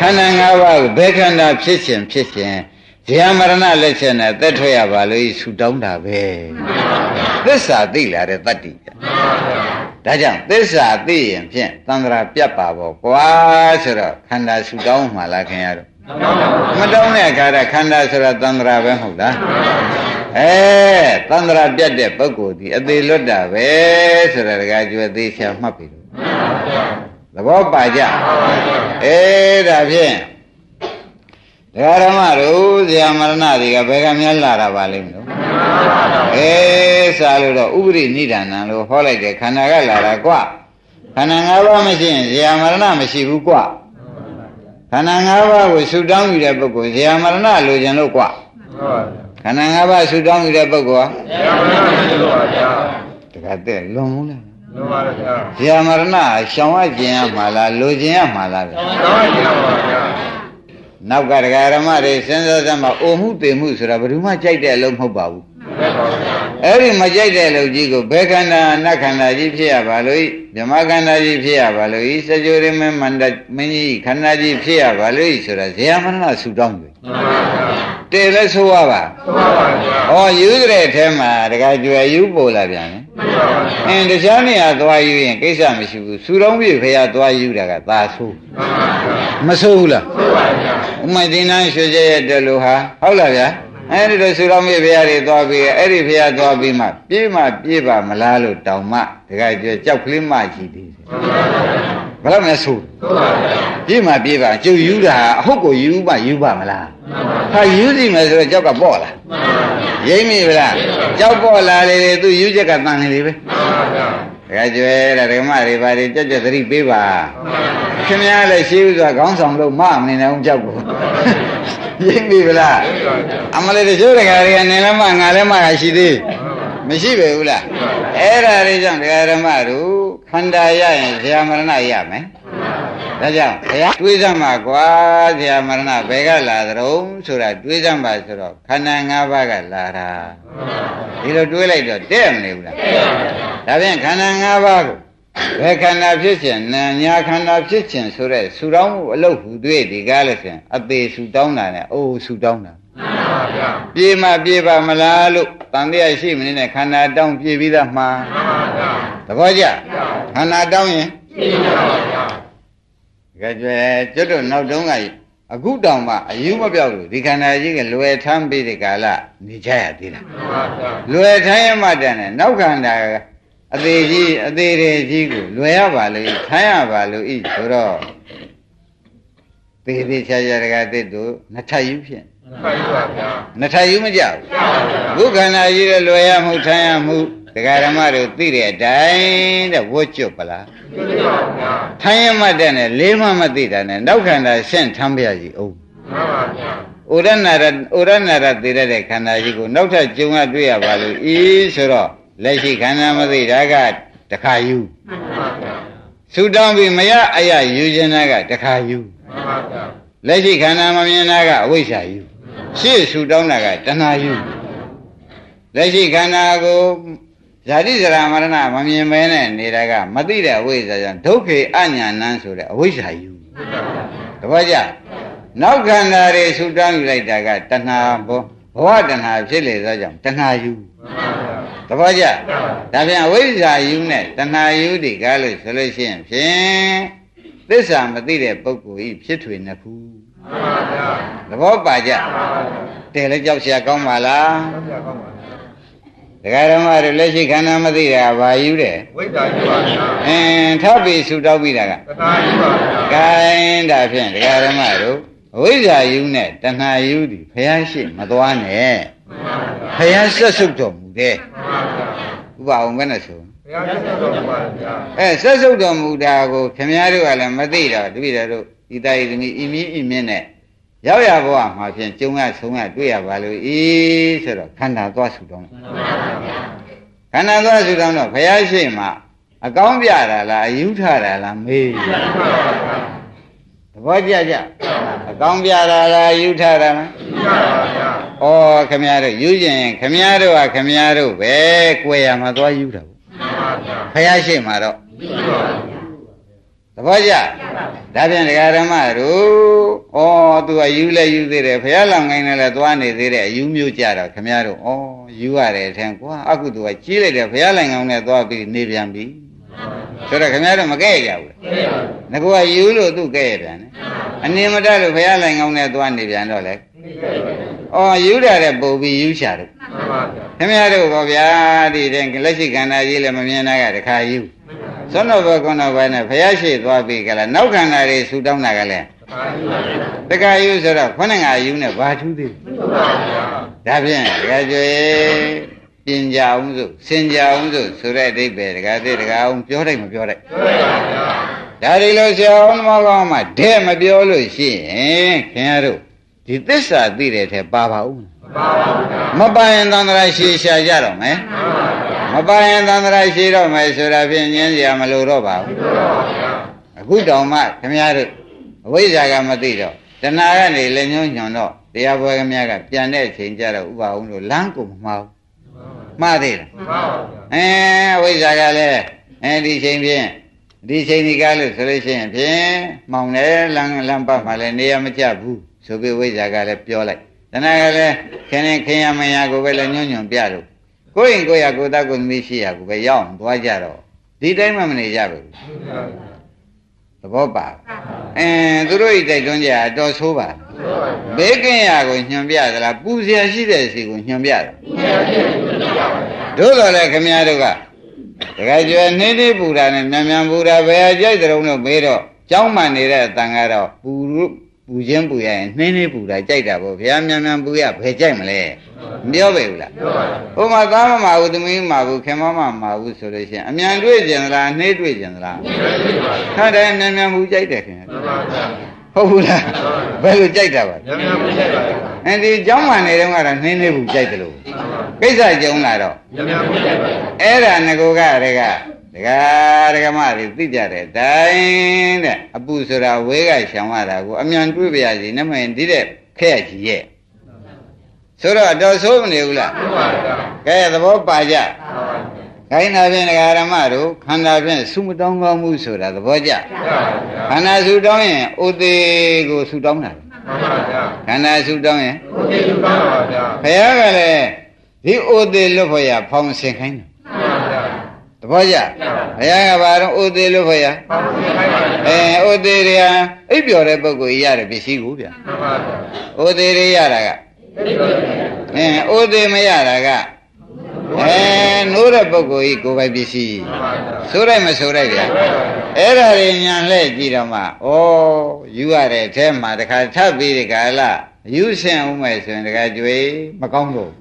ခန္ဓာ၅ပါးကိုဘယ်ခန္ဓာဖြစ်ခြင်းဖြစ်ခြင်း ဇာမရဏလက်ချက်နဲ့သက်ထွက်ရပါလို့ဆူတောင်းတာပဲသစ္စာသိလာတဲ့တတ္တိဒါကြောင့်သစ္စာသိရင်ဖြင့်သံဃာပြတ်ပါပေါ့ကွာဆိုတော့ခန္ဓာဆူတောင်းမှလားခင်ဗျားတို့မတောင်းတဲ့အခါကျခန္ဓာဆိုတာသံဃာပဲမဟုတ်လားအဲသန္တရာပြတ်တဲ့ပုဂ္ဂိုလ်ဒီအသေးလွတ်တာပဲဆိုတာတကယ်ကျွေးသေးချာမှတ်ပြီလို့သဘောပါကြအဲဒါဖြင့် ဒကာရမတို့ဇာမရဏတွေကဘယ်ကများလာတာပါလိမ့်မလို့အဲစားလို့တော့ဥပရိနိဒာနံလို့ဟောလိုက်တယ်ခန္ဓာကလာတာကွခန္ဓာ၅ပါးမရှိရင်ဇာမရဏမရှိဘူးကွခန္ဓာ၅ပါးကိုဆူတောင်းယူတဲ့ပုဂ္ဂိုလ်ဇာမရဏလိုချင်လို့ကွခန္ဓာ၅ပါးဆူတောင်းယူတဲ့ပုဂ္ဂိုလ်ဟာတကတဲ့လွန်ဘူးလားလွန်ပါဗျာဇာမရဏရှောင်ရခြင်းရမှာလားလိုခြင်းရမှာလားဗျာရှောင်ရခြင်းရပါဗျာ နောက်ကတရားဓမ္မတွေစဉ်းစားစမ်းမှာအိုမှုတေမှုဆိုတာဘယ်သူမှကြိုက်တဲ့အလုပ်မဟုတ်ပါဘူး အဲ့ဒီမကြိုက်တဲ့အလုပ်ကြီးကိုဘယ်ခန္ဓာနတ်ခန္ဓာကြီးဖြစ်ရပါလို့မြမခန္ဓာကြီးဖြစ်ရပါလို့စကြဝဠာမင်းမန္တမင်းကြီးခန္ဓာကြီးဖြစ်ရပါလို့ဆိုတာဇေယမရဏဆူတောင်းတယ်တည်လဲဆိုရပါဆိုပါပါဗျာဩယူတဲ့အထဲမှာတခါကျွယ်ယူပေါ်လာပြန်တယ်အင်းတရားနေရာသွားယူရင်ကိစ္စမရှိဘူးဆူတောင်းပြီဖေရသွားယူတာကသာဆိုးမဆိုးဘူးလားဆိုပါဗျာဥမသိန်းရွှေကျဲရဲ့တလူဟာဟုတ်လားဗျာ အဲ့ဒီလိုဆူတော်မေဘုရားတွေသွားပြီးအဲ့ဒီဘုရားသွားပြီးမှပြေးမှပြေးပါမလားလို့တောင်းမှတခါကျွယ်ကြောက်ကလေးမှရှိသေးတယ်ဘယ်တော့မှဆိုပြေးမှပြေးပါကျုပ်ယူတာအဟုတ်ကိုယူမှယူပါမလားဟာယူစီမယ်ဆိုတော့ကြောက်ကပေါ့လားရိမ့်မိဗလားကြောက်ပေါ့လာလေသူယူချက်ကတန်နေလေပဲတ ခါကျွယ်တဲ့ဓမ္မတွေပါတွေကြက်ကြက်သတိပေးပါခင်ဗျားလည်းရှိဥစွာခေါင်းဆောင်လို့မမနေနိုင်အောင်ကြောက်ကိုရိမ့်မိဗလားအမလေးတချို့တခါတွေကနေလည်းမငါလည်းမရှိသေးမရှိပဲဘူးလားအဲ့ဒါတွေကြောင့်တရားဓမ္မတို့ခန္ဓာရရင်ဇာမရဏရမယ် ဒါကြောင့်ဘုရားတွေးစမ်းပါကွာဇာမရဏဘယ်ကလာသတုံးဆိုတာတွေးစမ်းပါဆိုတော့ခန္ဓာ၅ပါးကလာတာဒီလိုတွေးလိုက်တော့တဲ့မနေဘူးလားဒါဖြင့်ခန္ဓာ၅ပါးကိုဘယ်ခန္ဓာဖြစ်ခြင်းနာညာခန္ဓာဖြစ်ခြင်းဆိုတဲ့ဆူတောင်းမှုအလုပ်ဟူတွေ့ဒီကားလို့ဆိုရင်အသေးဆူတောင်းတာနဲ့အိုးဆူတောင်းတာပြေးမှပြေးပါမလားလို့တန်တရားရှိမနေနဲ့ခန္ဓာတောင်းပြေးပြီးသားမှာသဘောကျခန္ဓာတောင်းရင်ပြေးပါဗျာ ကြွယ်ကျွတ်တို့နောက်တုန်းကအခုတောင်မှအယူမပြောက်လို့ဒီခန္ဓာကြီးကလွယ်ထမ်းပြီးဒီကာလနေကြရသေးလားလွယ်ထမ်းရမှတန်တယ်နောက်ခန္ဓာအသေးကြီးအသေးတွေကြီးကိုလွယ်ရပါလေထိုင်းရပါလို့ဤဆိုတော့သေသေးချာချာတကသစ်တို့နှစ်ထပ်ယူဖြင့်နှစ်ထပ်ယူပါဗျာနှစ်ထပ်ယူမကြဘူးဘုခန္ဓာကြီးရဲ့လွယ်ရမှုထိုင်းရမှု ဒကာဓမ္မတို့သိတဲ့အတိုင်းတဲ့ဝတ်ကျွတ်ပလားသိပါဗျာထိုင်းရမှတဲ့နဲ့လေးမမသိတာနဲ့နောက်ခန္ဓာရှင့်ထမ်းပြကြီးအောင်မှန်ပါဗျာဩရဏရဩရဏရသိတဲ့ခန္ဓာကြီးကိုနောက်ထပ်ကျုံရတွေ့ရပါလို့ဤဆိုတော့လက်ရှိခန္ဓာမသိတာကတခါယူဆူတောင်းပြီးမရအယယူခြင်းကတခါယူလက်ရှိခန္ဓာမမြင်တာကအဝိဇ္ဇာယူရှေ့ဆူတောင်းတာကတဏှာယူလက်ရှိခန္ဓာကို ဇာတိဇရာမရဏမမြင်မဲနဲ့နေတာကမသိတဲ့အဝိဇ္ဇာကြောင့်ဒုက္ခေအညာဏန်းဆိုတဲ့အဝိဇ္ဇာယူတပည့်ကြနောက်ခန္ဓာတွေဆူတောင်းယူလိုက်တာကတဏှာဘောဘဝတဏှာဖြစ်လေသောကြောင့်တဏှာယူသဘောကျဒါပြန်အဝိဇ္ဇာယူနဲ့တဏှာယူဒီကားလို့ဆိုလို့ရှိရင်ဖြင့်သစ္စာမသိတဲ့ပုဂ္ဂိုလ်ဤဖြစ်ထွေနှစ်ခုသဘောပါကြတယ်လည်းကြောက်ရှာကောင်းပါလား ဒကာဓမ္မတွေလက်ရှိခန္ဓာမသိတာဘာယူတယ်ဝိဇ္ဇာယူပါဗျာအင်းထပ်ပြီးဆူတောက်ပြီးတာကတဏှာယူပါဗျာဂိုင်းဒါဖြင့်ဒကာဓမ္မတို့အဝိဇ္ဇာယူနဲ့တဏှာယူဒီဘုရားရှိမသွားနဲ့ဘုရားဆက်စုပ်တော်မူတယ်ဥပအောင်ကနဲ့ဆိုဘုရားဆက်စုပ်တော်မူပါဗျာအဲဆက်စုပ်တော်မူတာကိုခင်ဗျားတို့ကလည်းမသိတော့တပည့်တော်တို့ဤသားဤသမီးဤမီးဤမြင့်နဲ့ ရောက်ရဘဝမှာဖြင့်ကျုံရဆုံးရတွေ့ရပါလို့ဤဆိုတော့ခန္ဓာသွားဆူတောင်းခန္ဓာသွားဆူတောင်းတော့ဘုရားရှိမှအကောင်းပြတာလားအယူထတာလားမေးသဘောကျကြအကောင်းပြတာလားယူထတာလားယူထပါဗျာဩခမရတို့ယူကျင်ခမရတို့ကခမရတို့ပဲကြွယ်ရမှာသွားယူတာပေါ့ဘုရားရှိမှတော့ သဘောကျဒါပြန်ဒကာဓမ္မတို့ဩသူကယူလဲယူသေးတယ်ဘုရားလောင်ကိုင်းနဲ့လည်းသွားနေသေးတယ်အယူမျိုးကြတော့ခမရတို့ဩယူရတယ်ထင်ကွာအခုသူကကြီးလိုက်တယ်ဘုရားလောင်ကောင်းနဲ့သွားပြီးနေပြန်ပြီဆိုတော့ခင်ဗျားတို့မကဲ့ရဘူးလားငါကယူလို့သူ့ကဲ့ရပြန်တယ်အနေမတတ်လို့ဘုရားလိုင်ကောင်းနဲ့သွားနေပြန်တော့လေဩယူတာတဲ့ပုံပြီးယူချတယ်ခင်ဗျားတို့ကောဗျာဒီတဲ့လက်ရှိခန္ဓာကြီးလည်းမမြင်တာကတခါယူသွန် တော်ဘကုဏဘနဲ့ဘုရားရှိသွားပြီကလားနောက်ခန္ဓာတွေဆူတောင်းတာကလည်းတခါယူဆိုတော့ခொနဲ့ငါယူနဲ့ဘာထူးသေးဒါဖြင့်တခါကျွေပြင်ကြအောင်စို့စင်ကြအောင်စို့ဆိုတဲ့အဓိပ္ပာယ်တကားသေးတကားအောင်ပြောလိုက်မပြောလိုက်ပြောလိုက်ပါဗျာဒါဒီလိုဆရာအောင်မကောင်းမှတဲ့မပြောလို့ရှိရင်ခင်ဗျားတို့ဒီသစ္စာသိတဲ့ထဲပါပါဦးမပါပါဘူးဗျာမပါရင်သံဃာရှိရှာကြတော့မယ်မပါ ရင်သံဃာရှိတော့မယ်ဆိုတာဖြင့်ညင်းစရာမလိုတော့ပါဘူးအခုတောင်မှခင်ဗျားတို့အဝိဇ္ဇာကမသိတော့တတဏှာကနေလက်ညှိုးညွန်တော့တရားပွဲကများကပြန်တဲ့အချိန်ကျတော့ဥပအောင်လို့လမ်းကိုမမှားဘူးမှားသေးလားမှန်ပါဗျာအဲဝိဇ္ဇာကလည်းအဲဒီချိန်ဖြင့်ဒီချိန်ဒီကားလို့ဆိုလို့ရှိရင်ဖြင့်မောင်တယ်လမ်းလမ်းပတ်မှလည်းနေရမကျဘူးဆိုပြီးဝိဇ္ဇာကလည်းပြောလိုက်တဏှာကလည်းခင်းနေခင်းရမရကိုပဲလည်းညွန့်ညွန့်ပြလို့ ကိုယ်ရင်ကိုယ်ရကိုသားကိုသမီးရှိရကိုပဲရောက်သွားကြတော့ဒီတိုင်းမှမနေကြဘူးသဘောပါအင်းသူတို့ဤတိုက်တွန်းကြတာတော်ဆိုးပါဘေးကင်းရာကိုညွှန်ပြသလားပူဇော်ရှိတဲ့စီကိုညွှန်ပြတယ်တို့တော်လည်းခမည်းတော်ကတခါကျွယ်နေနေပူတာနဲ့မြန်မြန်ပူတာဘယ်အကြိုက်တုံးလို့မေးတော့ကျောင်းမှနေတဲ့တန်ကတော့ပူ ပူခြင်းပူရရင်နှင်းနှင်းပူတာကြိုက်တာပေါ့ဗျာမြန်မြန်ပူရဘယ်ကြိုက်မလဲမပြောပဲဘူးလားဟိုမှာသားမမဘူးသမီးမမဘူးခင်မမမဘူးဆိုလို့ရှိရင်အမြန်တွေ့ကြင်သလားနှေးတွေ့ကြင်သလားခါတိုင်းမြန်မြန်ပူကြိုက်တယ်ခင်ဗျဟုတ်ဘူးလားဘယ်လိုကြိုက်တာပါမြန်မြန်ပူကြိုက်ပါအဲဒီเจ้าမှန်နေတော့ကတော့နှင်းနှေးပူကြိုက်တယ်လို့ကိစ္စကြုံလာတော့မြန်မြန်ပူကြိုက်ပါအဲ့ဒါငကိုကတည်းက ဒကာဒကမတွေသိကြတယ်တိုင်းတဲ့အပူဆိုတာဝဲကရှောင်ရတာကိုအမြန်တွေးပြရစီနမင်းဒီတဲ့ခဲရကြီးရဲ့ဆိုတော့အတော်ဆိုးမနေဘူးလားမှန်ပါဗျာကဲသဘောပါကြခိုင်းတာဖြင့်ဒကာရမတို့ခန္ဓာဖြင့်ဆုမတောင်းကောင်းမှုဆိုတာသဘောကျခန္ဓာဆုတောင်းရင်ဥသေးကိုဆုတောင်းတာမှန်ပါဗျာခန္ဓာဆုတောင်းရင်ဥသေးဆုတောင်းပါဗျာဘုရားကလည်းဒီဥသေးလွတ်ဖို့ရဖောင်းဆင်ခိုင်းတယ်မှန်ပါဗျာ သဘောကျဘုရားကဘာတော့ဥသေးလို့ဖော်ရအဲဥသေးတွေဟာအိပ်ပျော်တဲ့ပုဂ္ဂိုလ်ကြီးရတယ်ပစ္စည်းကိုဗျာဥသေးတွေရတာကအဲဥသေးမရတာကအဲနိုးတဲ့ပုဂ္ဂိုလ်ကြီးကိုယ်ပိုင်ပစ္စည်းဆိုးလိုက်မဆိုးလိုက်ဗျာအဲ့ဒါတွေညာလှဲ့ကြည့်တော့မှဩယူရတဲ့အထဲမှာတခါထပ်ပြီးဒီကလာယူဆင်ဦးမယ်ဆိုရင်တခါကြွေမကောင်းတော့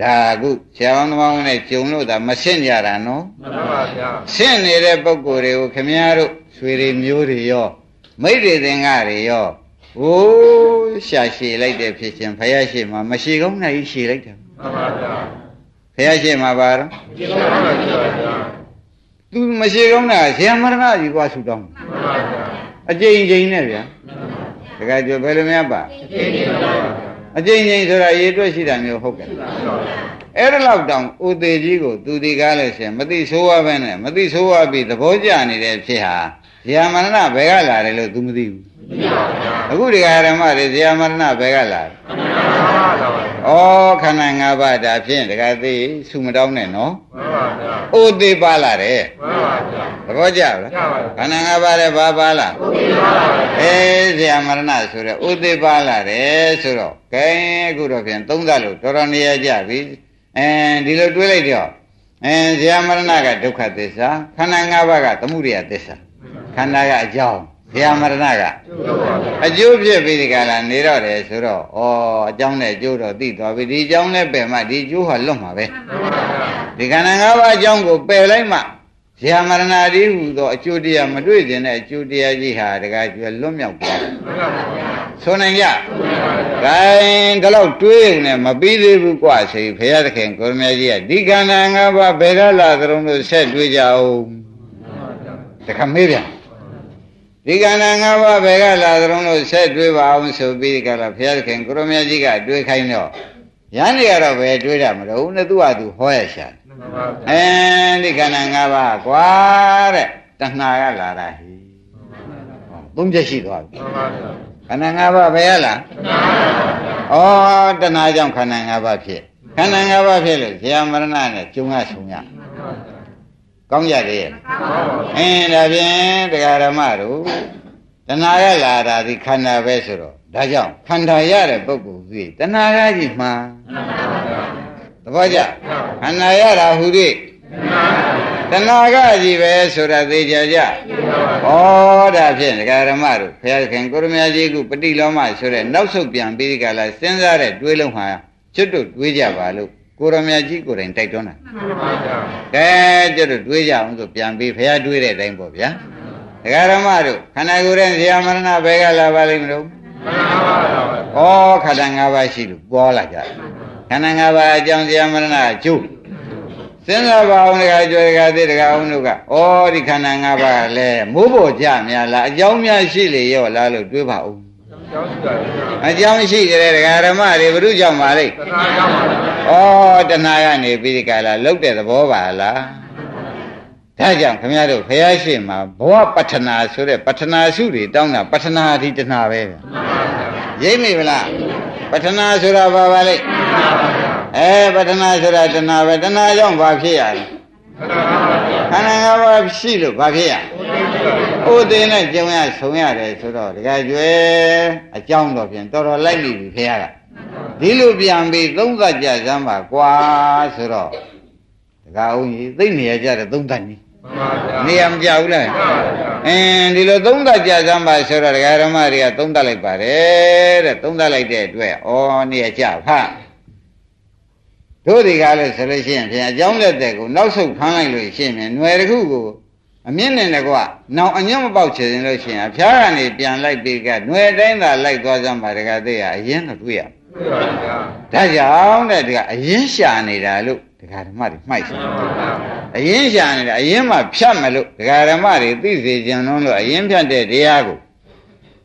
ဒါအခုဆရာတော်သမောင်းနဲ့ဂျုံလို့ဒါမရှင်းကြတာနော်မှန်ပါဗျာရှင်းနေတဲ့ပုဂ္ဂိုလ်တွေကိုခမည်းတော်ဆွေတွေမျိုးတွေရောမိတ်တွေသင်္ကတွေရောဟိုးရှာရှည်လိုက်တဲ့ဖြစ်ချင်းဖယားရှိမှမရှိကောင်းနိုင်ရှည်လိုက်တယ်မှန်ပါဗျာဖယားရှိမှပါတော့မရှိကောင်းပါဗျာသူမရှိကောင်းတာဇေယမရဏကြီးကွာဆူတောင်းမှန်ပါဗျာအကျဉ်းချင်းနဲ့ဗျာတခါကျဘယ်လိုများပါအကျဉ်းချင်းပါ အကျဉ်းချင်းဆိုတာရေတွက်ရှိတာမျိုးဟုတ်ကဲ့အဲ့ဒါလောက်တောင်ဥသေးကြီးကိုသူဒီကားလို့ရှင်မသိဆိုးဝါပဲနဲ့မသိဆိုးဝါပြီးသဘောကျနေတဲ့ဖြစ်ဟာ ဇာမဏဘယ်ကလာတယ်လို့ तू မသိဘူးအခုဒီဃာရမတွေဇာမဏဘယ်ကလာလဲဩခန္ဓာ၅ပါးဒါဖြင့်တခါသေးဆုမတောင်းနဲ့နော်မှန်ပါဗျာ။အိုသေးပါလာတယ်မှန်ပါဗျာ။သဘောကျလား။ခန္ဓာ၅ပါးလည်းဘာပါလာ။အိုသေးပါလာတယ်။အေးဇာမရဏဆိုတော့အိုသေးပါလာတယ်ဆိုတော့ကဲအခုတော့ဖြင့်သုံးသလို့တော်တော်နေရကြပြီ။အဲဒီလိုတွေးလိုက်တော့အဲဇာမရဏကဒုက္ခသစ္စာခန္ဓာ၅ပါးကသမှုရိယသစ္စာ ခန္ဓာကအကြောင်းဘုရားမရဏကအကျိုးဖြစ်ပြီးဒီကလာနေတော့တယ်ဆိုတော့ဩအကြောင်းနဲ့အကျိုးတော့သိသွားပြီဒီအကြောင်းနဲ့ပယ်မှဒီအကျိုးဟာလွတ်မှာပဲဒီခန္ဓာ၅ပါးအကြောင်းကိုပယ်လိုက်မှဇာမရဏတိဟူသောအကျိုးတရားမတွေ့ခြင်းတဲ့အကျိုးတရားကြီးဟာတကယ်ကျွလွတ်မြောက်သွားတယ်ဆိုနိုင်ကြဂိုင်းဒီလောက်တွေးနေမပြီးသေးဘူးกว่าဆိုဘုရားသခင်ကိုရမကြီးကဒီခန္ဓာ၅ပါးဘယ်ကလာသလုံးလို့ဆက်တွေးကြအောင်တခါမေးပြန် ဒီကံနာ၅ပါးဘယ်ကလာသလုံးလို့ဆက်တွေးပါအောင်ဆိုပြီးကြလားဘုရားသခင်ကိုရမကြီးကတွေးခိုင်းတော့ရန်တွေကတော့ဘယ်တွေးတာမလို့နဲ့သူ့ဟာသူဟောရရှာအဲဒီကံနာ၅ပါးကွာတဲ့တဏှာကလာတာဟိသုံးချက်ရှိသွားပြီခန္ဓာ၅ပါးဘယ်ကလာဩတဏှာကြောင့်ခန္ဓာ၅ပါးဖြစ်ခန္ဓာ၅ပါးဖြစ်လို့ဇာမရဏနဲ့ကျုံရဆုံရ ကောင်းကြတယ်အင်းဒါဖြင့်တရားဓမ္မတို့တဏှာရလာတာဒီခန္ဓာပဲဆိုတော့ဒါကြောင့်ခန္ဓာရတဲ့ပုဂ္ဂိုလ်ကြီးတဏှာရကြီးမှန်သဘောကျခန္ဓာရတာဟူ၍တဏှာကကြီးပဲဆိုတာသိကြကြဩဒါဖြင့်ဒကာရမတို့ဘုရားခင်ကိုရမကြီးကပฏิလောမဆိုတဲ့နောက်ဆုတ်ပြန်ပြီးဒီကလာစဉ်းစားတဲ့တွေးလုံးဟာကျွတ်တို့တွေးကြပါလို့ ကိုရမကြီးကိုယ်တိုင်တိုက်တွန်းတာမှန်ပါဗျာကဲကျတော့တွေးကြအောင်ဆိုပြန်ပြီးဖះတွေးတဲ့အတိုင်းပေါ့ဗျာဒကာရမတို့ခန္ဓာကိုယ်ရဲ့ဇာမရဏဘယ်ကလာပါလိမ့်မလို့မှန်ပါဗျာဩခန္ဓာ၅ပါးရှိလို့ပေါ်လာကြခန္ဓာ၅ပါးအကြောင်းဇာမရဏအကျိုးစဉ်းစားပါအောင်ဒကာကျော်ဒကာသေးဒကာအောင်တို့ကဩဒီခန္ဓာ၅ပါးလည်းမိုးပေါ်ကြများလားအကြောင်းများရှိလေရောလားလို့တွေးပါဦးမှန်ကျောင်းရှိတာဗျာ အကြောင်းရှိတယ်ဒကာဓမ္မတွေဘုရုကြောင့်ပါလိမ့်တဏှာကြောင့်ပါဗျာဩတဏှာကနေပြီးဒီကလာလုတ်တဲ့သဘောပါလားဒါကြောင့်ခင်ဗျားတို့ဖះရှိမှာဘဝပတ္ထနာဆိုတဲ့ပတ္ထနာစုတွေတောင်းတာပတ္ထနာအဓိတဏှာပဲဗျရိပ်မိဗလားပတ္ထနာဆိုတာဘာပါလိမ့်အဲပတ္ထနာဆိုတာတဏှာပဲတဏှာကြောင့်ဘာဖြစ်ရလဲတဏှာပါဗျာ ခန္ဓာ၅ပါးရှိလို့ဘာဖြစ်ရဘုသိရှိတာဗျာဥသိနဲ့ကြုံရဆုံရတယ်ဆိုတော့ဒကာကျွဲအကြောင်းတော့ဖြင့်တော်တော်လိုက်ပြီဖះကဒီလိုပြန်ပြီးသုံးသပ်ကြစမ်းပါကွာဆိုတော့ဒကာဦးကြီးသိနေရကြတဲ့သုံးသပ်ကြီးမှန်ပါဗျာနေရမကြဘူးလားမှန်ပါဗျာအင်းဒီလိုသုံးသပ်ကြစမ်းပါဆိုတော့ဒကာဓမ္မတွေကသုံးသပ်လိုက်ပါတယ်တဲ့သုံးသပ်လိုက်တဲ့အတွက်ဩနေရကြဖ တို့ဒီကားလို့ဆိုလို့ရှိရင်ဖြင့်အကြောင်းလက်တဲ့ကိုနောက်ဆုတ်ဖမ်းလိုက်လို့ရှိရင်ဖြင့်ຫນွယ်တစ်ခုကိုအမြင့်နဲ့တကွနောင်အညွန့်မပေါက်ချင်လို့ရှိရင်အဖျားကနေပြန်လိုက်ပြီးကຫນွယ်တိုင်းသာလိုက်သွားစမ်းပါဒကာသေးရအရင်တော့တွေ့ရ တွေ့ပါဗျာ ဒါကြောင့်တဲ့ဒီကအရင်ရှာနေတာလို့ဒကာဓမ္မတွေမှိုက်စမ်း မှန်ပါဗျာ အရင်ရှာနေတာအရင်မှဖြတ်မလို့ဒကာဓမ္မတွေသိစေခြင်းလုံးလို့အရင်ဖြတ်တဲ့တရားကို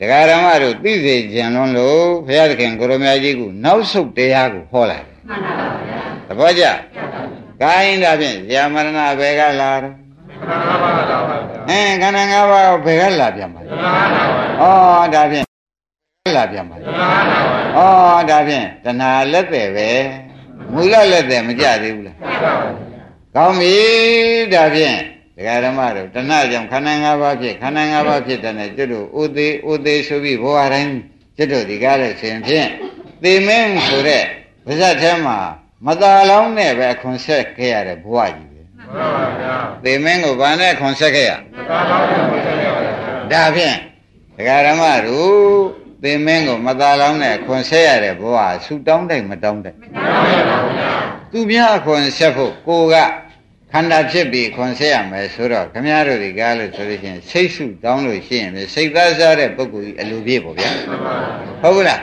ဒကာဓမ္မတို့သိစေခြင်းလုံးလို့ဘုရားသခင်ကိုရမကြီးကနောက်ဆုတ်တရားကိုဟောလာတယ်သ ဘောကျကိုင်းဒါဖြင့်ဇာမရဏဘယ်ကလာတော့တဏှာပါလာပါဗျာအင်းခန္ဓာ၅ပါးဘယ်ကလာပြန်ပါလဲတဏှာလာပါဗျာဩဒါဖြင့်လာပြန်ပါလေတဏှာလာပါဗျာဩဒါဖြင့်တဏှာလက်တယ်ပဲမူလလက်တယ်မကြသေးဘူးလားသိပါဗျာကောင်းပြီဒါဖြင့်ဒကာဓမ္မတို့တဏှကြောင့်ခန္ဓာ၅ပါးဖြစ်ခန္ဓာ၅ပါးဖြစ်တဲ့ကျွတ်တို့ဥသေးဥသေးဆိုပြီးဘဝတိုင်းကျွတ်တို့ဒီကားလို့ဆိုရင်ဖြင့်သေမင်းဆိုတဲ့ဗဇတ်ထဲမှာ မตาလောင်းနဲ့ပဲအခွန်ဆက်ခဲ့ရတဲ့ဘဝကြီးပဲ မှန်ပါဗျာ သေမင်းကိုဗာနဲ့အခွန်ဆက်ခဲ့ရ တဏှာလောင်းကိုသိရပါဗျာ ဒါဖြင့်ဒကာဓမ္မတို့သေမင်းကိုမตาလောင်းနဲ့အခွန်ဆက်ရတဲ့ဘဝဆူတောင်းတိုက်မတောင်းတိုက် မှန်ပါဗျာ သူပြအခွန်ဆက်ဖို့ကိုကခန္ဓာဖြစ်ပြီးခွန်ဆက်ရမယ်ဆိုတော့ခမည်းတော်ဒီကားလို့ဆိုလို့ရှိရင်စိတ်စုတောင်းလို့ရှိရင်ပဲစိတ်သားစားတဲ့ပုဂ္ဂိုလ်ကြီးအလိုပြည့်ပေါ့ဗျာ မှန်ပါဗျာ ဟုတ်ဘူးလား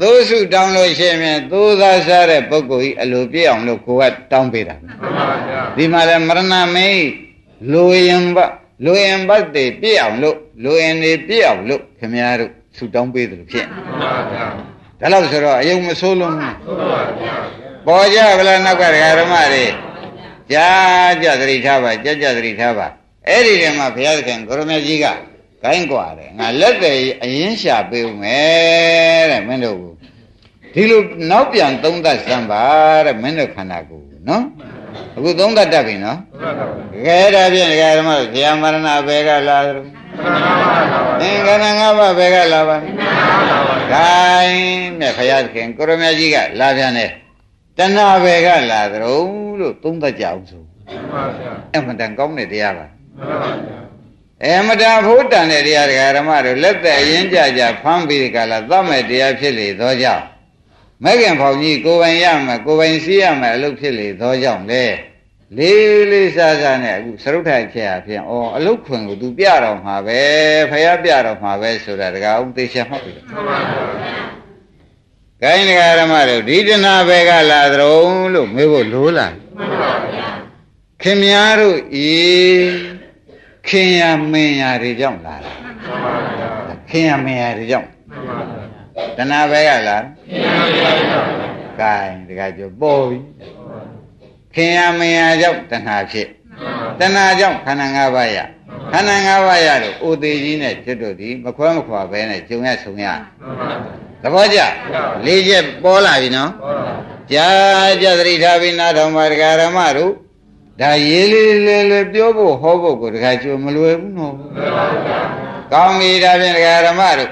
သိုးစုတောင်းလို့ရှိရင်ပဲသိုးသားစားတဲ့ပုဂ္ဂိုလ်ကြီးအလိုပြည့်အောင်လို့ကိုကတောင်းပေးတာပဲမှန်ပါဗျာဒီမှာလဲမရဏမိတ်လိုရင်ဘလိုရင်ဘတ်တွေပြည့်အောင်လို့လိုရင်တွေပြည့်အောင်လို့ခမည်းတော်စုတောင်းပေးတယ်လို့ဖြစ်မှန်ပါဗျာဒါလို့ဆိုတော့အယုံမဆိုးလုံးဘူးဟုတ်ပါဗျာပေါ်ကြဗလားနောက်ကဒကာဓမ္မတွေကြာကြသတိထားပါကြာကြသတိထားပါအဲ့ဒီတည်းမှာဘုရားသခင်ကိုရမကြီးက ဂိုင်းกว่าတယ်ငါလက်တယ်အရင်ရှာပေးဦးမယ်တဲ့မင်းတို့ကိုဒီလိုနောက်ပြန်သုံးသပ်စမ်းပါတဲ့မင်းတို့ခန္ဓာကိုယ်နော်အခုသုံးသပ်တတ်ပြီနော် ဟုတ်ပါဗျာ ခဲဒါဖြင့်ဒကာဓမ္မတို့ဘုရားမရဏဘယ်ကလာသလဲ တဏှာပါလာပါ အင်္ဂနာငါးပါးဘယ်ကလာပါ တဏှာလာပါဗျာ ဂိုင်းမြတ်ဘုရားသခင်ကိုရမကြီးကလာပြန်တယ်တဏှာဘယ်ကလာသလဲလို့သုံးသပ်ကြအောင်ဆို မှန်ပါဗျာ အမှန်တန်ကောင်းတဲ့တရားပါ မှန်ပါဗျာ အမှန်တန်ဖို့တန်တဲ့တရားဒကာဓမ္မတို့လက်သက်အရင်ကြကြဖမ်းပြီးဒီကလာသတ်မဲ့တရားဖြစ်လေသောကြောင့်မဲ့ခင်ဖောင်ကြီးကိုယ်ပိုင်ရမယ်ကိုယ်ပိုင်စီးရမယ်အလုပ်ဖြစ်လေသောကြောင့်လေလေးလေးစားစားနဲ့အခုသရုတ်ထိုင်ဖြစ်ရဖြင့်ဩအလုတ်ခွင်ကို तू ပြတော့မှာပဲဖယားပြတော့မှာပဲဆိုတာဒကာအောင်သိချင်မှတ်ပြီမှန်ပါဗျာကိုင်းဒကာဓမ္မတို့ဒီတနာဘယ်ကလာသရုံလို့မေးဖို့လိုလာမှန်ပါဗျာခင်များတို့ဤ ခင်ရမင်းရတွေကြောင့်လာတာမှန်ပါဗျာခင်ရမင်းရတွေကြောင့်မှန်ပါဗျာတဏှာပဲကလားခင်ဗျာဗျာကဲတခါကျပေါ်ပြီခင်ရမင်းရကြောင့်တဏှာဖြစ်တဏှာကြောင့်ခန္ဓာ၅ပါးရခန္ဓာ၅ပါးရလို့အိုသေးကြီးနဲ့ကျွတ်တို့ဒီမခွဲမခွာပဲနဲ့ဂျုံရဆုံရမှန်ပါသဘောကျလေးချက်ပေါ်လာပြီနော်ဟောပါကြာကြသတိထားပြီးနားထောင်ပါဒကာရမတို့ ဒါရေးလေးလေးလေးပြောဖို့ဟောဖို့ကိုဒကာကျိုမလွယ်ဘူးနော် မှန်ပါဗျာ ကောင်းပြီဒါဖြင့်ဒကာရမတို့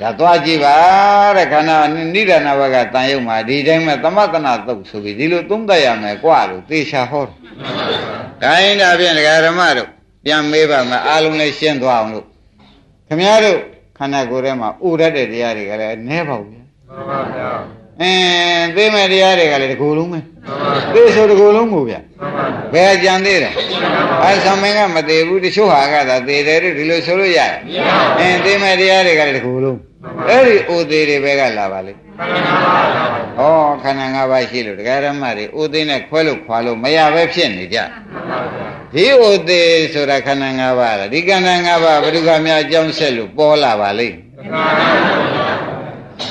ဒါသွားကြည့်ပါတဲ့ခန္ဓာနိဒာနဘကတန်ရုံမှာဒီတိုင်းမဲ့သမတနာသုတ်ဆိုပြီးဒီလိုသုံးသပ်ရမယ်กว่าလို့သေချာဟောတယ်။ဒါရင်ဒါဖြင့်ဒကာရမတို့ပြန်မေးပါမယ်အားလုံးလည်းရှင်းသွားအောင်လို့ခမည်းတော်ခန္ဓာကိုယ်ထဲမှာဥရတဲ့တရားတွေကလည်းနည်းပါဘူးဗျာ မှန်ပါဗျာ ။ အင်းသိမဲ့တရားတွေကလည်းဒီကိုယ်လုံးပဲမှန်ပါ။သိဆိုဒီကိုယ်လုံးကိုဗျာမှန်ပါ။ဘယ်ကြံသေးတယ်။အဲဆောင်မင်းကမသေးဘူးတချို့ဟာကသာသေးတယ်လို့ဒီလိုဆိုလို့ရတယ်။အင်းသိမဲ့တရားတွေကလည်းဒီကိုယ်လုံးအဲ့ဒီအိုသေးတွေဘက်ကလာပါလိမ့်မှန်ပါဗျာ။ဩခန္ဓာ၅ပါးရှိလို့တရားဓမ္မတွေအိုသေးနဲ့ခွဲလို့ခွာလို့မရပဲဖြစ်နေကြ။ဒီအိုသေးဆိုတာခန္ဓာ၅ပါးလားဒီခန္ဓာ၅ပါးဘယ်သူကများအကြောင်းဆက်လို့ပေါ်လာပါလိမ့်။မှန်ပါဗျာ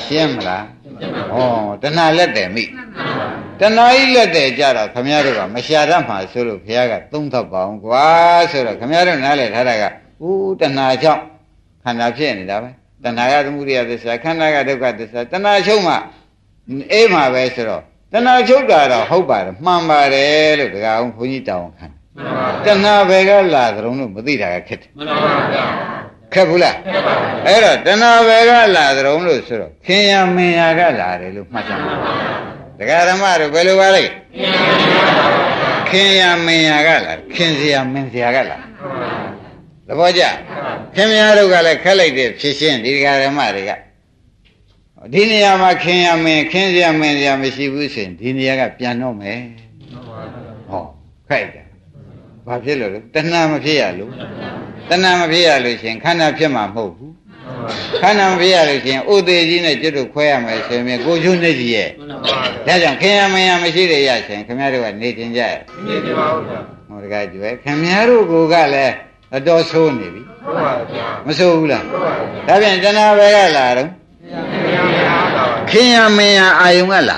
ရှင်းမလား ဩတဏှာလက်တယ်မိတဏှာကြီးလက်တယ်ကြတော့ခမည်းတော်ကမရှာတတ်မှာဆိုလို့ဘုရားကသုံးသပ်ပါအောင်ကွာဆိုတော့ခမည်းတော်နားလည်ထားတာကဦးတဏှာကြောင့်ခန္ဓာဖြစ်နေတာပဲတဏှာကသမုဒိယသစ္စာခန္ဓာကဒုက္ခသစ္စာတဏှာချုပ်မှအေးမှာပဲဆိုတော့တဏှာချုပ်တာတော့ဟုတ်ပါတယ်မှန်ပါတယ်လို့ဒကာအောင်ဘုန်းကြီးတောင်းခံတဏှာဘယ်ကလာသလုံးလို့မသိတာကခက်တယ်မှန်ပါဗျာ ခက်ဘူးလားအဲ့တော့တဏှာဘယ်ကလာသလုံးလို့ဆိုတော့ခင်ယမင်ယာကလာတယ်လို့မှတ်ကြပါဒကာဓမ္မတို့ဘယ်လိုပါလဲခင်ယမင်ယာကလာခင်စရာမင်စရာကလာသဘောကျခင်ဗျားတို့ကလည်းခက်လိုက်တဲ့ဖြစ်ရှင်းဒီဒကာဓမ္မတွေကဒီနေရာမှာခင်ယမင်ခင်စရာမင်စရာမရှိဘူးဆိုရင်ဒီနေရာကပြန်တော့မယ်ဟောခိုက်တယ် ဘာဖြစ်လို့လဲတဏှာမဖြစ်ရလို့တဏှာမဖြစ်ရလို့ရှင်ခန္ဓာဖြစ်မှာမဟုတ်ဘူးခန္ဓာမဖြစ်ရလို့ရှင်ဥသေးကြီးနဲ့ကျွတ်တို့ခွဲရမယ်ဆိုရင်ကိုကျွန်းနေကြီးရဲ့ဒါကြောင့်ခင်ယမင်ရမရှိတဲ့ရရှင်ခင်ဗျားတို့ကနေကျင်ကြရဲ့နေကြပါဦးဗျာဟောတကကျွဲခင်ဗျားတို့ကိုကလည်းအတော်ဆိုးနေပြီဟုတ်ပါဗျာမဆိုးဘူးလားဟုတ်ပါဗျာဒါပြန်တဏှာပဲကလာတော့ခင်ဗျားပါပါခင်ယမင်ရအာယုံကလာ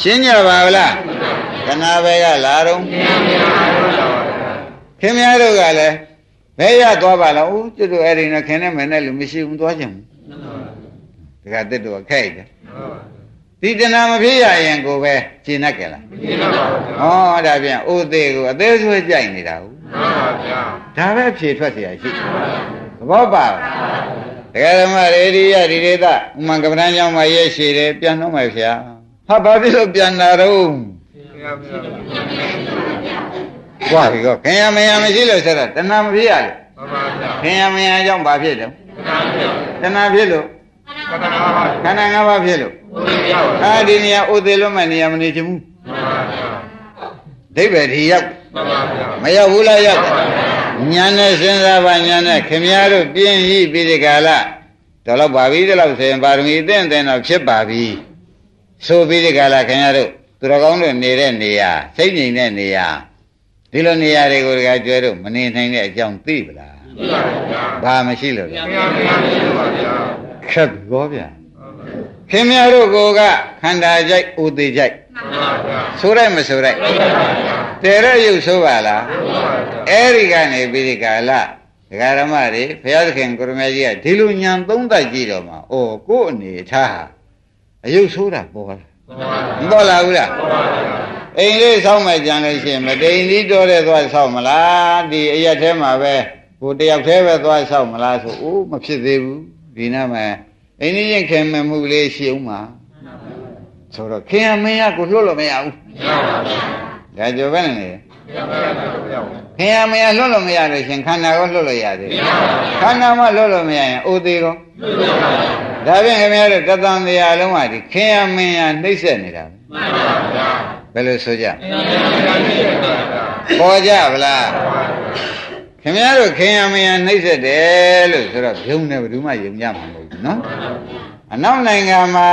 ရှင်းကြပါဗလားတဏှာပဲကလာတော့ခင် ဗျားတို့ကလည်းဘဲရသွားပါလားဦးကျွတ်တို့အဲ့ဒီနဲ့ခင်နဲ့မယ်နဲ့လူမရှိဘူးသွားချင်ဘူးတကတက်တော့ခိုက်တယ်ဒီတဏှာမဖြစ်ရရင်ကိုပဲရှင်းတတ်ကြလား နေကြပါဦးဗျာ ဟောဒါပြန်ဥသေးကိုအသေးဆွဲကြိုက်နေတာဟုတ် မှန်ပါဗျာ ဒါပဲဖြေထွက်เสียရှိသဘောပါလားဒကာဓမ္မရေဒီယဒီဒေသဥမ္မကပ္ပဏကျောင်းမှာရဲရှိတယ်ပြန်တော့မယ်ဗျာဟာဘာဖြစ်လို့ပြန်လာတော့ ခင်ဗျားဗျာကွာဒီကောခင်ယမယမရှိလို့ဆိုတော့တဏှာမဖြစ်ရလို့မှန်ပါဗျာခင်ယမယအကြောင်းဘာဖြစ်တယ်ခင်ဗျားဗျာတဏှာဖြစ်လို့ကတနာပါခန္ဓာ၅ပါးဖြစ်လို့ဦးဗျာမှန်ပါအာဒီနေရာဥသေးလို့မဲ့နေရာမနေချင်ဘူးဗျာဒိဗ္ဗေဒီရောက်မှန်ပါဗျာမရောက်ဘူးလားရောက်ညာနဲ့စဉ်းစားပါညာနဲ့ခင်ဗျားတို့ပြင်းဤပြီးဒီကာလတော့တော့ပါပြီဒီလောက်ဆိုရင်ပါရမီအသင့်အသင့်တော့ဖြစ်ပါပြီဆိုပြီးဒီကာလခင်ဗျားတို့သူတော်ကောင်းတို့နေတဲ့နေရာစိတ်ငြိမ်တဲ့နေရာ ဒီလိုနေရာတွေကိုတကကျွဲတို့မနေနိုင်တဲ့အကြောင်းသိပလားမှန်ပါဗျာဘာမရှိလို့လဲခင်ဗျားဗျာနေပါဗျာခက်ပြီဘောဗျာခင်ဗျားတို့ကိုကခန္ဓာကြိုက်ဥသေးကြိုက်မှန်ပါဗျာဆိုရိုက်မဆိုရိုက်မှန်ပါဗျာတဲရရုပ်ဆိုပါလားမှန်ပါဗျာအဲ့ဒီကနေပြီးဒီကာလဒကာရမတွေဘုရားသခင်ကိုရမကြီးကဒီလိုညံသုံးသက်ကြည့်တော့မှာအိုကို့အနေထားဟာအယုတ်ဆိုးတာပေါ်လာမပေါ်လာဘူးလား အိမ်လေးဆောက်မှကြံလို့ရှိရင်မတိန်လေးတော်တဲ့သွားဆောက်မလားဒီအရက်ထဲမှာပဲကိုတယောက်တည်းပဲသွားဆောက်မလားဆိုအိုးမဖြစ်သေးဘူးဒီနားမှာအိမ်ကြီးရင်ခင်မမှုလေးရှိအောင်မှာဆိုတော့ခင်မင်းကကိုလွတ်လို့မရဘူးဒါကြောပဲနေခင်ရမရလွတ်လို့မရလို့ရှင်ခန္ဓာကိုလွတ်လို့ရသေးတယ်ခန္ဓာမှလွတ်လို့မရရင်အိုသေးကောဒါဖြင့်ခင်ဗျားတို့တသံတရားလုံးကဒီခင်ရမင်းရနှိမ့်ဆက်နေတာပဲ ဘယ်လိုဆိုကြပေါ်ကြဗလားခင်ဗျားတို့ခင်ရမင်းရနှိမ့်ဆက်တယ်လို့ဆိုတော့ဘုံနဲ့ဘယ်သူမှယုံကြမှာမဟုတ်ဘူးနော်အနောက်နိုင်ငံမှာ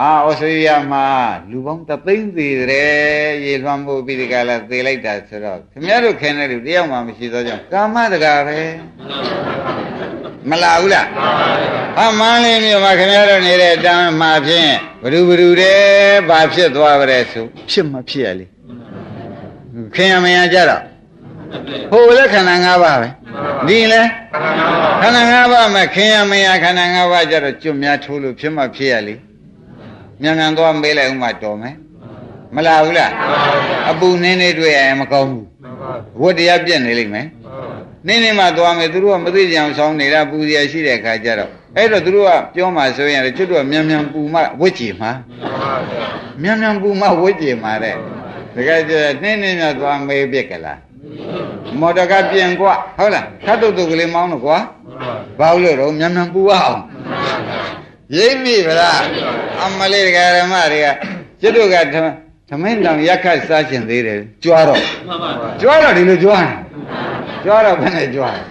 အာဩစတြေးလျမှာလူပေါင်းတသိန်းသေးတယ်ရေလွှမ်းဖို့ပြီးဒီကလာသေလိုက်တာဆိုတော့ခင်ဗျားတို့ခင်တဲ့လူတယောက်မှမရှိတော့ကြောင့်ကာမတကာပဲ မလာဘူးလားမှန်ပါဗျာဟာမန်းလေးမြို့မှာခင်ဗျားတို့နေတဲ့တန်းမှာဖြင့်ဘဒူဘဒူတဲ့ဘာဖြစ်သွားကြလဲဆိုဖြစ်မဖြစ်ရလေခင်ရမရကြတော့ဟိုလည်းခန္ဓာ၅ပါးပဲဒီလည်းခန္ဓာ၅ပါးမှာခင်ရမရခန္ဓာ၅ပါးကြတော့ကျွတ်များထိုးလို့ဖြစ်မှဖြစ်ရလေမြန်မြန်သွားမေးလိုက်ဥမှတော်မယ်မလာဘူးလားအပူနင်းနေတွေ့ရရင်မကောင်းဘူးဝတ်တရားပြက်နေလိမ့်မယ် နင်းနေမှသွားမယ်သူတို့ကမသိကြအောင်ဆောင်းနေတာပူစရာရှိတဲ့ခါကျတော့အဲ့တော့သူတို့ကပြောမှဆိုရင်ကျွတ်တော့မြန်မြန်ပူမှဝတ်ကြည်မှာမြန်မြန်ပူမှဝတ်ကြည်မှာတဲ့တကယ်ကျနှင်းနေမြသွားမေးပြက်ကလားမော်တော်ကပြင်กว่าဟုတ်လားခတ်တုတ်တုတ်ကလေးမောင်းတော့ကွာဘာလို့လဲတော့မြန်မြန်ပူအောင်ရိပ်မိဗလားအမလေးဒကာရမတွေကကျွတ်တို့ကသမင်းတောင်ရက်ခတ်စားခြင်းသေးတယ်ကြွားတော့ကြွားတော့ဒီလိုကြွားတယ် ကြွားတော့ဘယ်နဲ့ကြွားလဲ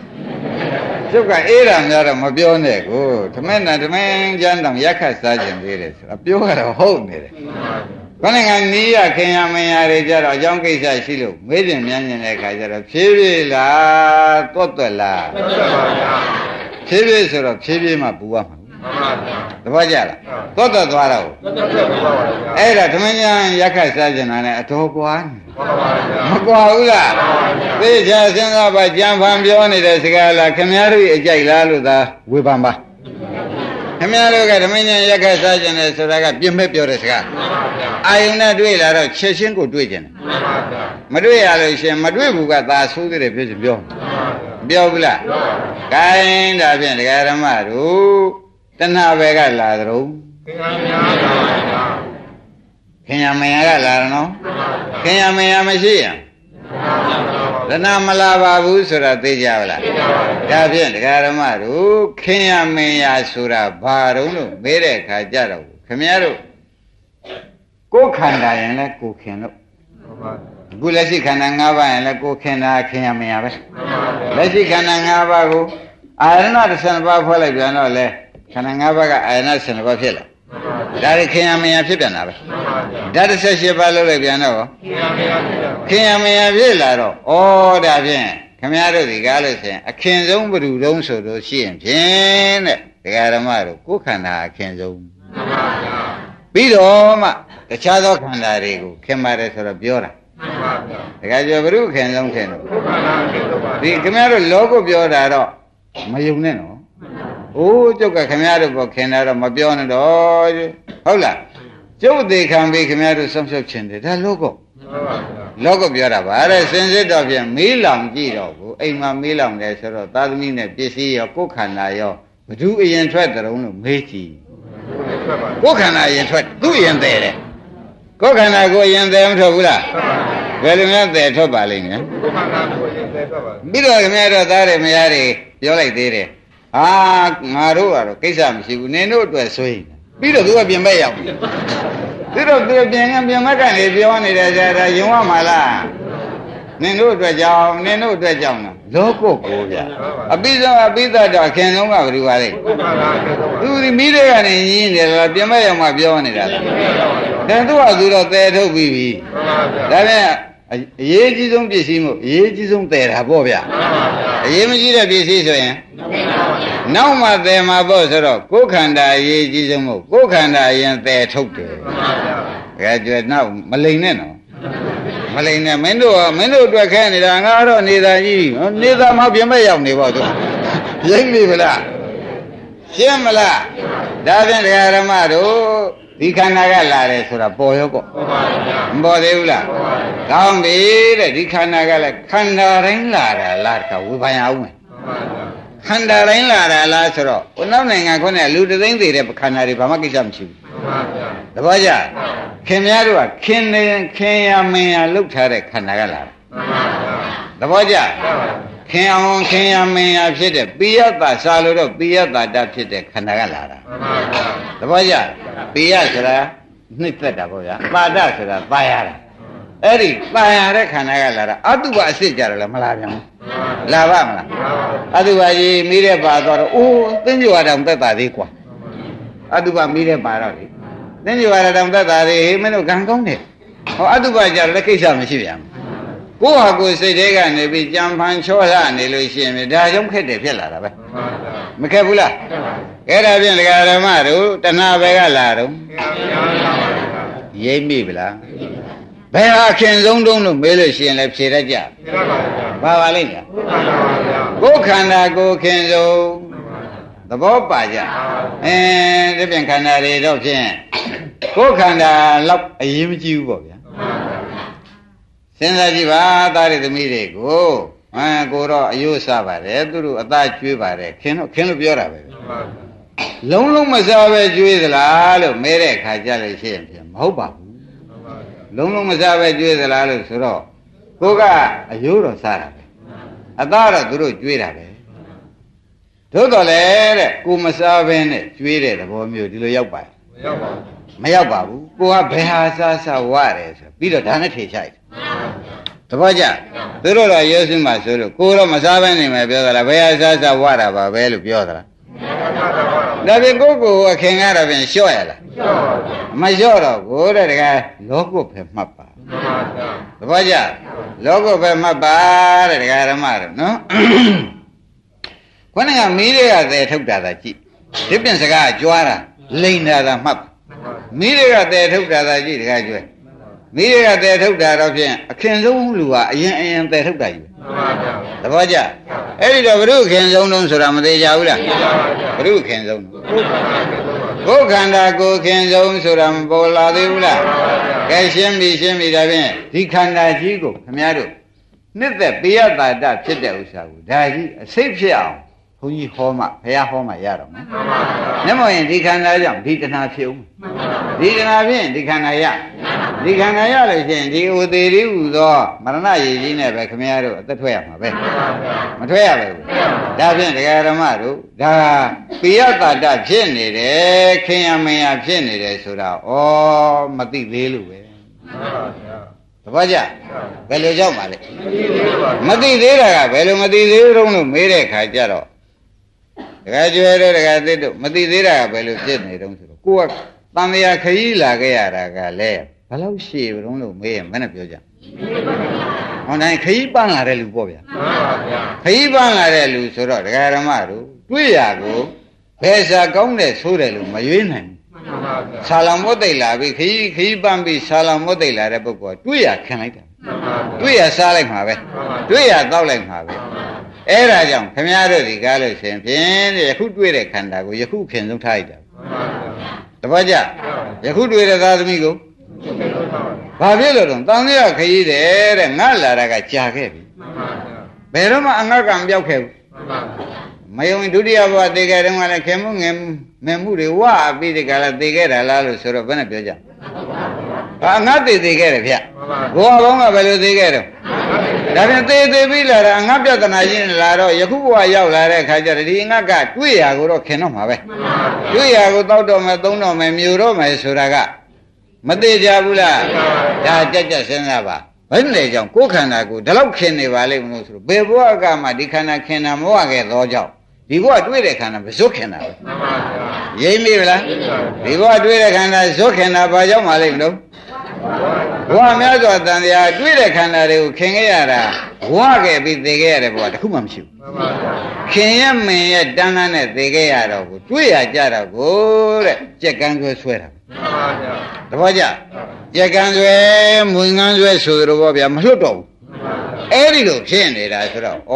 ကျုပ်ကအေးတာများတော့မပြောနဲ့ကိုသမင်းနဲ့သမင်းကျမ်းတောင်ရက်ခတ်စားခြင်းသေးတယ်ဆိုတာပြောရတော့ဟုတ်နေတယ်ခဏကနီးရခင်ရမင်ရတွေကြတော့အကြောင်းကိစ္စရှိလို့မေးတင်မြန်းနေတဲ့ခါကျတော့ဖြည်းဖြည်းလားတွတ်တွက်လားဖြည်းဖြည်းဆိုတော့ဖြည်းဖြည်းမှပူရမှာမှန်ပါဗျာ သဘောကျလားသောတ်သက်သွားတော့တက်တက်တက်ပါပါဗျာအဲ့ဒါသမင်းညာရက်ခတ်စားကျင်တာနဲ့အတော်ကွာနေမှန်ပါဗျာမကွာဘူးလားသိချာစဉ်းစားပါကြံဖန်ပြောနေတဲ့စကားလားခင်ဗျားတို့ရဲ့အကြိုက်လားလို့သာဝေဖန်ပါခင်ဗျားတို့ကသမင်းညာရက်ခတ်စားကျင်တယ်ဆိုတာကပြင်းမဲ့ပြောတဲ့စကားမှန်ပါဗျာအာယုန်နဲ့တွေ့လာတော့ချက်ချင်းကိုတွေ့ကျင်တယ်မှန်ပါဗျာမတွေ့ရလို့ရှင်မတွေ့ဘူးကသာဆိုးသေးတယ်ပြောချင်ပြောမှန်ပါဗျာပြောဘူးလားဂိုင်းဒါဖြင့်ဒကာရမတို့ တဏှာပဲကလာသရုံခင်ဗျာများပါဗျာခင်ယမယကလာတယ်နော်ခင်ယမယမရှိရင်တဏှာမလာပါဘူးဆိုတာသိကြပါလားဒါဖြင့်ဒကာရမတို့ခင်ယမယဆိုတာဘာတုံးလို့မေးတဲ့အခါကြတော့ခင်ဗျားတို့ကိုယ်ခန္ဓာရင်လဲကိုယ်ခင်လို့မှန်ပါအခုလက်ရှိခန္ဓာ၅ပါးရင်လဲကိုယ်ခင်တာခင်ယမယပဲမှန်ပါဗျာလက်ရှိခန္ဓာ၅ပါးကိုအာရဏ12ပါးဖွဲ့လိုက်ပြန်တော့လေ ခန္ဓာ၅ပါးကအာယနာ12ပါးဖြစ်လာဒါတွေခင်ယမယဖြစ်ပြန်တာပဲဓာတ်18ပါးလောက်လိုက်ပြန်တော့ခင်ယမယဖြစ်လာတော့ဩဒါဖြင့်ခမရတို့ဒီကားလို့ဆိုရင်အခင်ဆုံးဘ누구တုံးဆိုလို့ရှိရင်ဖြင့်တဲ့ဒကာဓမ္မတို့ကိုယ်ခန္ဓာအခင်ဆုံးပြီးတော့မှတခြားသောခန္ဓာတွေကိုခင်ပါတယ်ဆိုတော့ပြောတာတကယ်ကြောဘုရုခင်ဆုံးခင်တော့ဒီခင်ဗျားတို့လောကုပြောတာတော့မယုံနဲ့နော် အိုးကျုပ်ကခမည်းတော်ပေါ်ခင်တာတော့မပြောနဲ့တော့ဟုတ်လား။ကျုပ်သေးခံပြီးခမည်းတော်ဆုံးဖြတ်ခြင်းတယ်ဒါလောကမှန်ပါဗျာလောကပြောတာပါတဲ့စင်စစ်တော့ဖြင့်မေးလောင်ကြည့်တော့ဘူးအိမ်မှာမေးလောင်တယ်ဆိုတော့သာသမီနဲ့ပစ္စည်းရောကိုယ်ခန္ဓာရောဘ누구အရင်ထွက်တယ်လို့မေးကြည့်ထွက်ပါကိုယ်ခန္ဓာအရင်ထွက်သူ့အရင်သေးတယ်ကိုယ်ခန္ဓာကိုအရင်သေးမထွက်ဘူးလားမှန်ပါဘယ်လိုများသေးထွက်ပါလိမ့်မယ်ဘုရားနာကိုရင်သေးထွက်ပါပြီးတော့ခင်ဗျားတို့သားတွေမယားတွေပြောလိုက်သေးတယ် ဟာငါတို့ကတော့ကိစ္စမရှိဘူးနင်တို့အတွက်ဆိုရင်ပြီးတော့သူကပြင်မဲ့ရောက်ပြီသူတို့သူပြင်ကပြင်မဲ့ကနေပြောနေတယ်ကြာဒါယုံရမှာလားနင်တို့အတွက်ကြောင့်နင်တို့အတွက်ကြောင့်လားလောကုတ်ကိုဗျအပိသအပိသတော့ခင်ဆုံးကဘယ်လိုပါလဲဘုရားနာကျေတော့ပါသူဒီမိတွေကနေရင်းနေတယ်လားပြင်မဲ့ရောက်မှပြောနေတာလားဒါသူကသူတော့တဲထုတ်ပြီးပြီမှန်ပါဗျာဒါပြန် အအရေးကြီးဆုံးပစ္စည်းမို့အရေးကြီးဆုံးတဲတာပေါ့ဗျမှန်ပါဗျာအရေးမကြီးတဲ့ပစ္စည်းဆိုရင်နောက်မှသယ်မှာပေါ့ဆိုတော့ကိုယ်ခန္ဓာအရေးကြီးဆုံးမို့ကိုယ်ခန္ဓာအရင်သယ်ထုတ်တယ်မှန်ပါဗျာဒါကြွယ်နောက်မလိန်နဲ့နော်မလိန်နဲ့မင်းတို့ကမင်းတို့အတွက်ခဲနေတာငါတော့နေသားကြီးဟောနေသားမှပြင်မဲ့ရောက်နေပေါ့သူရိပ်ပြီဗလားရှင်းမလားဒါဖြင့်တရားဓမ္မတို့ ဒီခန္ဓာကလာတယ်ဆိုတာပေါ်ရောပေါ့မှန်ပါဗျာမပေါ်သေးဘူးလားကောင်းပြီတဲ့ဒီခန္ဓာကလည်းခန္ဓာတိုင်းလာတာလားတခါဝေဖန်ရအောင်မယ်မှန်ပါဗျာခန္ဓာတိုင်းလာတာလားဆိုတော့ဘုနောက်နိုင်ငံခွန်းနဲ့လူတသိန်းသေးတဲ့ခန္ဓာတွေဘာမှကိစ္စမရှိဘူးမှန်ပါဗျာတပည့်ကြခင်များတို့ကခင်နေခင်ရမင်ရလှုပ်ထားတဲ့ခန္ဓာကလာတာမှန်ပါဗျာတပည့်ကြ ခင်အောင်ခင်ရမင်ရဖြစ်တဲ့ပိယတစာလို့တော့ပိယတတာဖြစ်တဲ့ခန္ဓာကလာတာသဘောကျပိယဆိုတာနှစ်သက်တာပေါ့ဗျာပါဒဆိုတာပါရတာအဲ့ဒီပါရတဲ့ခန္ဓာကလာတာအတုပအစစ်ကြတယ်လားမလားဗျာလာပါမလားအတုပကြီးမိတဲ့ပါတော့အိုးသင်္ကြဝါတောင်သက်တာသေးကွာအတုပမိတဲ့ပါတော့လေသင်္ကြဝါတောင်သက်တာသေးဟေးမင်းတို့ကံကောင်းတယ်ဟောအတုပကြတယ်ကိစ္စမရှိဗျာ ကိုယ့်ဟာကိုယ်စိတ်ထဲကနေပြီးကြံဖန်ချောရနေလို့ရှိရင်ဒါကြောင့်ခက်တယ်ဖြစ်လာတာပဲမခက်ဘူးလားအဲ့ဒါဖြင့်ဒကာဓမ္မတို့တဏှာပဲကလာတော့ရိပ်မိဗလားဘယ်ဟာခင်ဆုံးတုံးလို့မေးလို့ရှိရင်လည်းဖြေတတ်ကြဘာပါလိမ့်မယ်ကိုယ်ခန္ဓာကိုယ်ခင်ဆုံးသဘောပါကြအဲဒီပြန်ခန္ဓာတွေတော့ဖြင့်ကိုယ်ခန္ဓာလောက်အရေးမကြီးဘူးပေါ့ဗျာ စဉ်းစားကြည့်ပါသားရသမီးတွေကိုဟမ်ကိုတော့အယုစားပါတယ်သူတို့အသားကျွေးပါတယ်ခင်တော့ခင်လို့ပြောတာပဲလုံးလုံးမစားပဲကျွေးသလားလို့မဲတဲ့ခါကြလို့ရှိရင်ဖြင့်မဟုတ်ပါဘူးလုံးလုံးမစားပဲကျွေးသလားလို့ဆိုတော့ကိုကအယုတော့စားတာပဲအသားတော့သူတို့ကျွေးတာပဲသို့တော်လေတဲ့ကိုမစားဘဲနဲ့ကျွေးတဲ့သဘောမျိုးဒီလိုရောက်ပါရဲ့မရောက်ပါဘူးကိုကဘယ်ဟာစားစားဝရတယ်ဆိုပြီးတော့ဒါနဲ့ထေချိုက် တပည့်ကြသူတို့တော့ယေရှုမှာဆိုလို့ကိုတော့မစားဘဲနေမယ်ပြောတာလားဘယ်ဟာစားစားဝတာပါပဲလို့ပြောတာလားဒါပြင်ကိုကိုအခင်ကတော့ပြင်လျှော့ရလားမလျှော့တော့ကိုတဲ့တကယ်လောကုပဲမှတ်ပါတပည့်ကြလောကုပဲမှတ်ပါတဲ့ဒကာဓမ္မတို့နော်ခုနကမီးတွေကသဲထုတ်တာသာကြည့်ဒီပြင်စကားကြွားတာလိန်တာသာမှတ်မိတွေကတဲထုတ်တာသာကြည့်တကားကျွဲ မိတွေကတဲထုတ်တာတော့ဖြင့်အခင်ဆုံးလူဟာအရင်အရင်တဲထုတ်တာကြီးသဘောကျအဲ့ဒီတော့ဘုရုခင်ဆုံးတုံးဆိုတာမသေးကြဘူးလားဘုရုခင်ဆုံးကိုယ်ခန္ဓာကိုယ်ခင်ဆုံးဆိုတာမပေါ်လာသေးဘူးလားကဲရှင်းပြီရှင်းပြီဒါဖြင့်ဒီခန္ဓာကြီးကိုခမည်းတော်နှစ်သက်ပိယတာတဖြစ်တဲ့ဥစ္စာကိုဒါကြီးအစိတ်ဖြစ်အောင် ဘုန်းကြီးဟောမှဘုရားဟောမှရတော့မယ်။မျက်မှောင်ရင်ဒီခန္ဓာကြောင့်ဒီတဏှာဖြစ်ဦး။ဒီတဏှာဖြင့်ဒီခန္ဓာရ။ဒီခန္ဓာရလို့ရှိရင်ဒီဥသေးရိဟုသောမရဏရည်ကြီးနဲ့ပဲခမည်းတော်အသက်ထွက်ရမှာပဲ။မထွက်ရပါဘူး။ဒါဖြင့်တရားဓမ္မတို့ဒါပိယတာတဖြစ်နေတယ်ခင်ယမယဖြစ်နေတယ်ဆိုတာဩမသိသေးလို့ပဲ။တပည့်ကြဘယ်လိုကြောက်ပါလဲမသိသေးတာကဘယ်လိုမသိသေးတုံးလို့မေးတဲ့ခါကျတော့ တခါကျွဲတော့တခါသစ်တို့မသိသေးတာကဘယ်လိုဖြစ်နေတုံးဆိုတော့ကိုကတန်မြာခရီးလာခဲ့ရတာကလည်းဘယ်လောက်ရှည်တုံးလို့မေးရင်မနဲ့ပြောကြဟောတိုင်းခရီးပန်းလာတဲ့လူပေါ့ဗျာခရီးပန်းလာတဲ့လူဆိုတော့ဒကာရမတို့တွေ့ရကိုဘယ်စာကောင်းတဲ့ဆိုးတယ်လို့မရွေးနိုင်ဘူးဆာလောင်မို့တိတ်လာပြီခရီးခရီးပန်းပြီးဆာလောင်မို့တိတ်လာတဲ့ပုဂ္ဂိုလ်ကတွေ့ရခင်လိုက်တာတွေ့ရစားလိုက်မှာပဲတွေ့ရတောက်လိုက်မှာပဲ အဲ့ဒါကြောင့်ခမည်းတော်ဒီကားလို့ရှင်ဖြင့်ယခုတွေ့တဲ့ခန္ဓာကိုယခုခင်ဆုံးထားလိုက်တာတပတ်ကြယခုတွေ့တဲ့သာသမီကိုဘာဖြစ်လို့တော့တန်ရခရီးတယ်တဲ့ငါလာတာကကြာခဲ့ပြီဘယ်တော့မှအငတ်ကံပြောက်ခဲ့ဘူးမယုံဒုတိယဘဝသေခဲ့တုန်းကလည်းခင်မှုငယ်ငယ်မှုတွေဝအပြီးဒီကလာသေခဲ့တာလားလို့ဆိုတော့ဘယ်နဲ့ပြောကြဟာငါသေသေးခဲ့တယ်ဗျဘဝဘောင်းကဘယ်လိုသေခဲ့တော့ ဒါပြန်သေသေးပြီးလာတာငါပြဿနာရှင်းလာတော့ယခုဘဝရောက်လာတဲ့ခါကျတော့ဒီငါကတွေ့ရကိုတော့ခင်တော့မှာပဲတွေ့ရကိုတောက်တော့မယ်သုံးတော့မယ်မြူတော့မယ်ဆိုတာကမသေးကြဘူးလားဒါကြက်ကြက်စဉ်းစားပါဘယ်နဲ့ကြောင့်ကိုယ်ခန္ဓာကိုဒီလောက်ခင်နေပါလိမ့်မလို့ဆိုတော့ဘယ်ဘဝကမှဒီခန္ဓာခင်တာမဝခဲ့သောကြောင့်ဒီဘဝတွေ့တဲ့ခန္ဓာမဇွတ်ခင်တာပဲရိမ့်ပြီလားဒီဘဝတွေ့တဲ့ခန္ဓာဇွတ်ခင်တာဘာကြောင့်မလိမ့်မလို့ ဘဝများစွာတန်တရားတွေ့တဲ့ခန္ဓာတွေကိုခင်ခဲ့ရတာဝခဲ့ပြီးသိခဲ့ရတဲ့ဘဝတခုမှမရှိဘူးခင်ရမင်ရဲ့တန်းတန်းနဲ့သိခဲ့ရတော့ကိုတွေ့ရကြတော့ကိုတဲ့ကြက်ကန်းဆွဲဆွဲတာတပည့်ကြကြက်ကန်းဆွဲမွင်ကန်းဆွဲဆိုတော့ဗျာမလွတ်တော့ဘူးအဲ့ဒီလိုဖြစ်နေတာဆိုတော့ဩ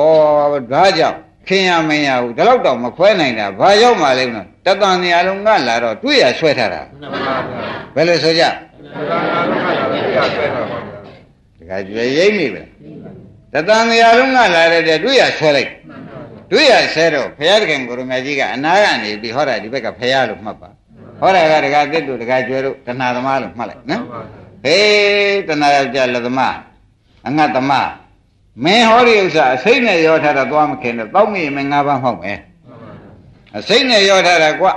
ဒါကြောင့်ခင်ရမရဘူးဒါတော့တော့မခွဲနိုင်တာဘာရောက်မှလဲနော်တတန်နေရာလုံးကလာတော့တွေ့ရဆွဲထားတာဘယ်လိုဆိုကြတ ခါကျွေရိမ့်မိပဲတတန်နေရာလုံးကလာတဲ့တွေ့ရဆွဲလိုက်တွေ့ရဆဲတော့ဘုရားတခင်ကိုရမကြီးကအနာကနေပြီးဟောတာဒီဘက်ကဘုရားလို့မှတ်ပါဟောတာကတခါတစ်တို့တခါကျွဲတို့တဏှာသမားလို့မှတ်လိုက်နော်ဟေးတဏှာယောက်ျားလက်သမားအငတ်သမားမင်းဟောဒီဥစ္စာအစိမ့်နဲ့ရောထားတာသွားမခင်တော့တောက်မိမင်းငါးပါးမဟုတ်မယ်အစိမ့်နဲ့ရောထားတာကွ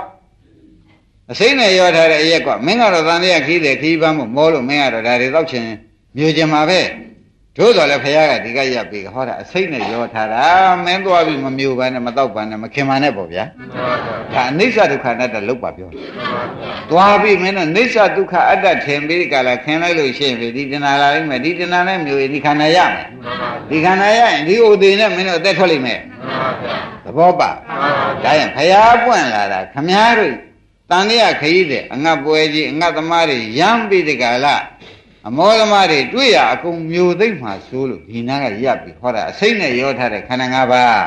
အစိမ့်နဲ့ရောထားတဲ့အရက်ကွမင်းကတော့တန်တရားခီးတယ်ခီးပန်းမို့မောလို့မင်းကတော့ဒါတွေတောက်ချင်မြူချင်မှာပဲတို့တော်လည်းဖခင်ကဒီကရပ်ပြီးဟောတာအစိမ့်နဲ့ရောထားတာမင်းသွားပြီးမမြူပန်းနဲ့မတောက်ပန်းနဲ့မခင်ပါနဲ့ပေါ့ဗျာဒါအနိစ္စဒုက္ခအနတ္တလောက်ပါပြောသွားပြီးမင်းတို့နိစ္စဒုက္ခအတ္တထင်ပြီးကြလားခင်လိုက်လို့ရှိရင်ဒီတဏှာလာလိမ့်မယ်ဒီတဏှာနဲ့မြူရင်ဒီခန္ဓာရမယ်ဒီခန္ဓာရရင်ဒီဥသေးနဲ့မင်းတို့အသက်ထွက်လိမ့်မယ်သဘောပါဒါရင်ဖခင်ပွင့်လာတာခမည်းတော် တန်တရားခရီးတဲ့အငတ်ပွဲကြီးအငတ်သမားတွေရမ်းပြီးဒီကလာအမောသမားတွေတွေ့ရအကုန်မျိုးသိမ့်မှဆိုးလို့ဒီနာကရပ်ပြီးဟောတာအစိမ့်နဲ့ရောထားတဲ့ခန္ဓာ၅ပါး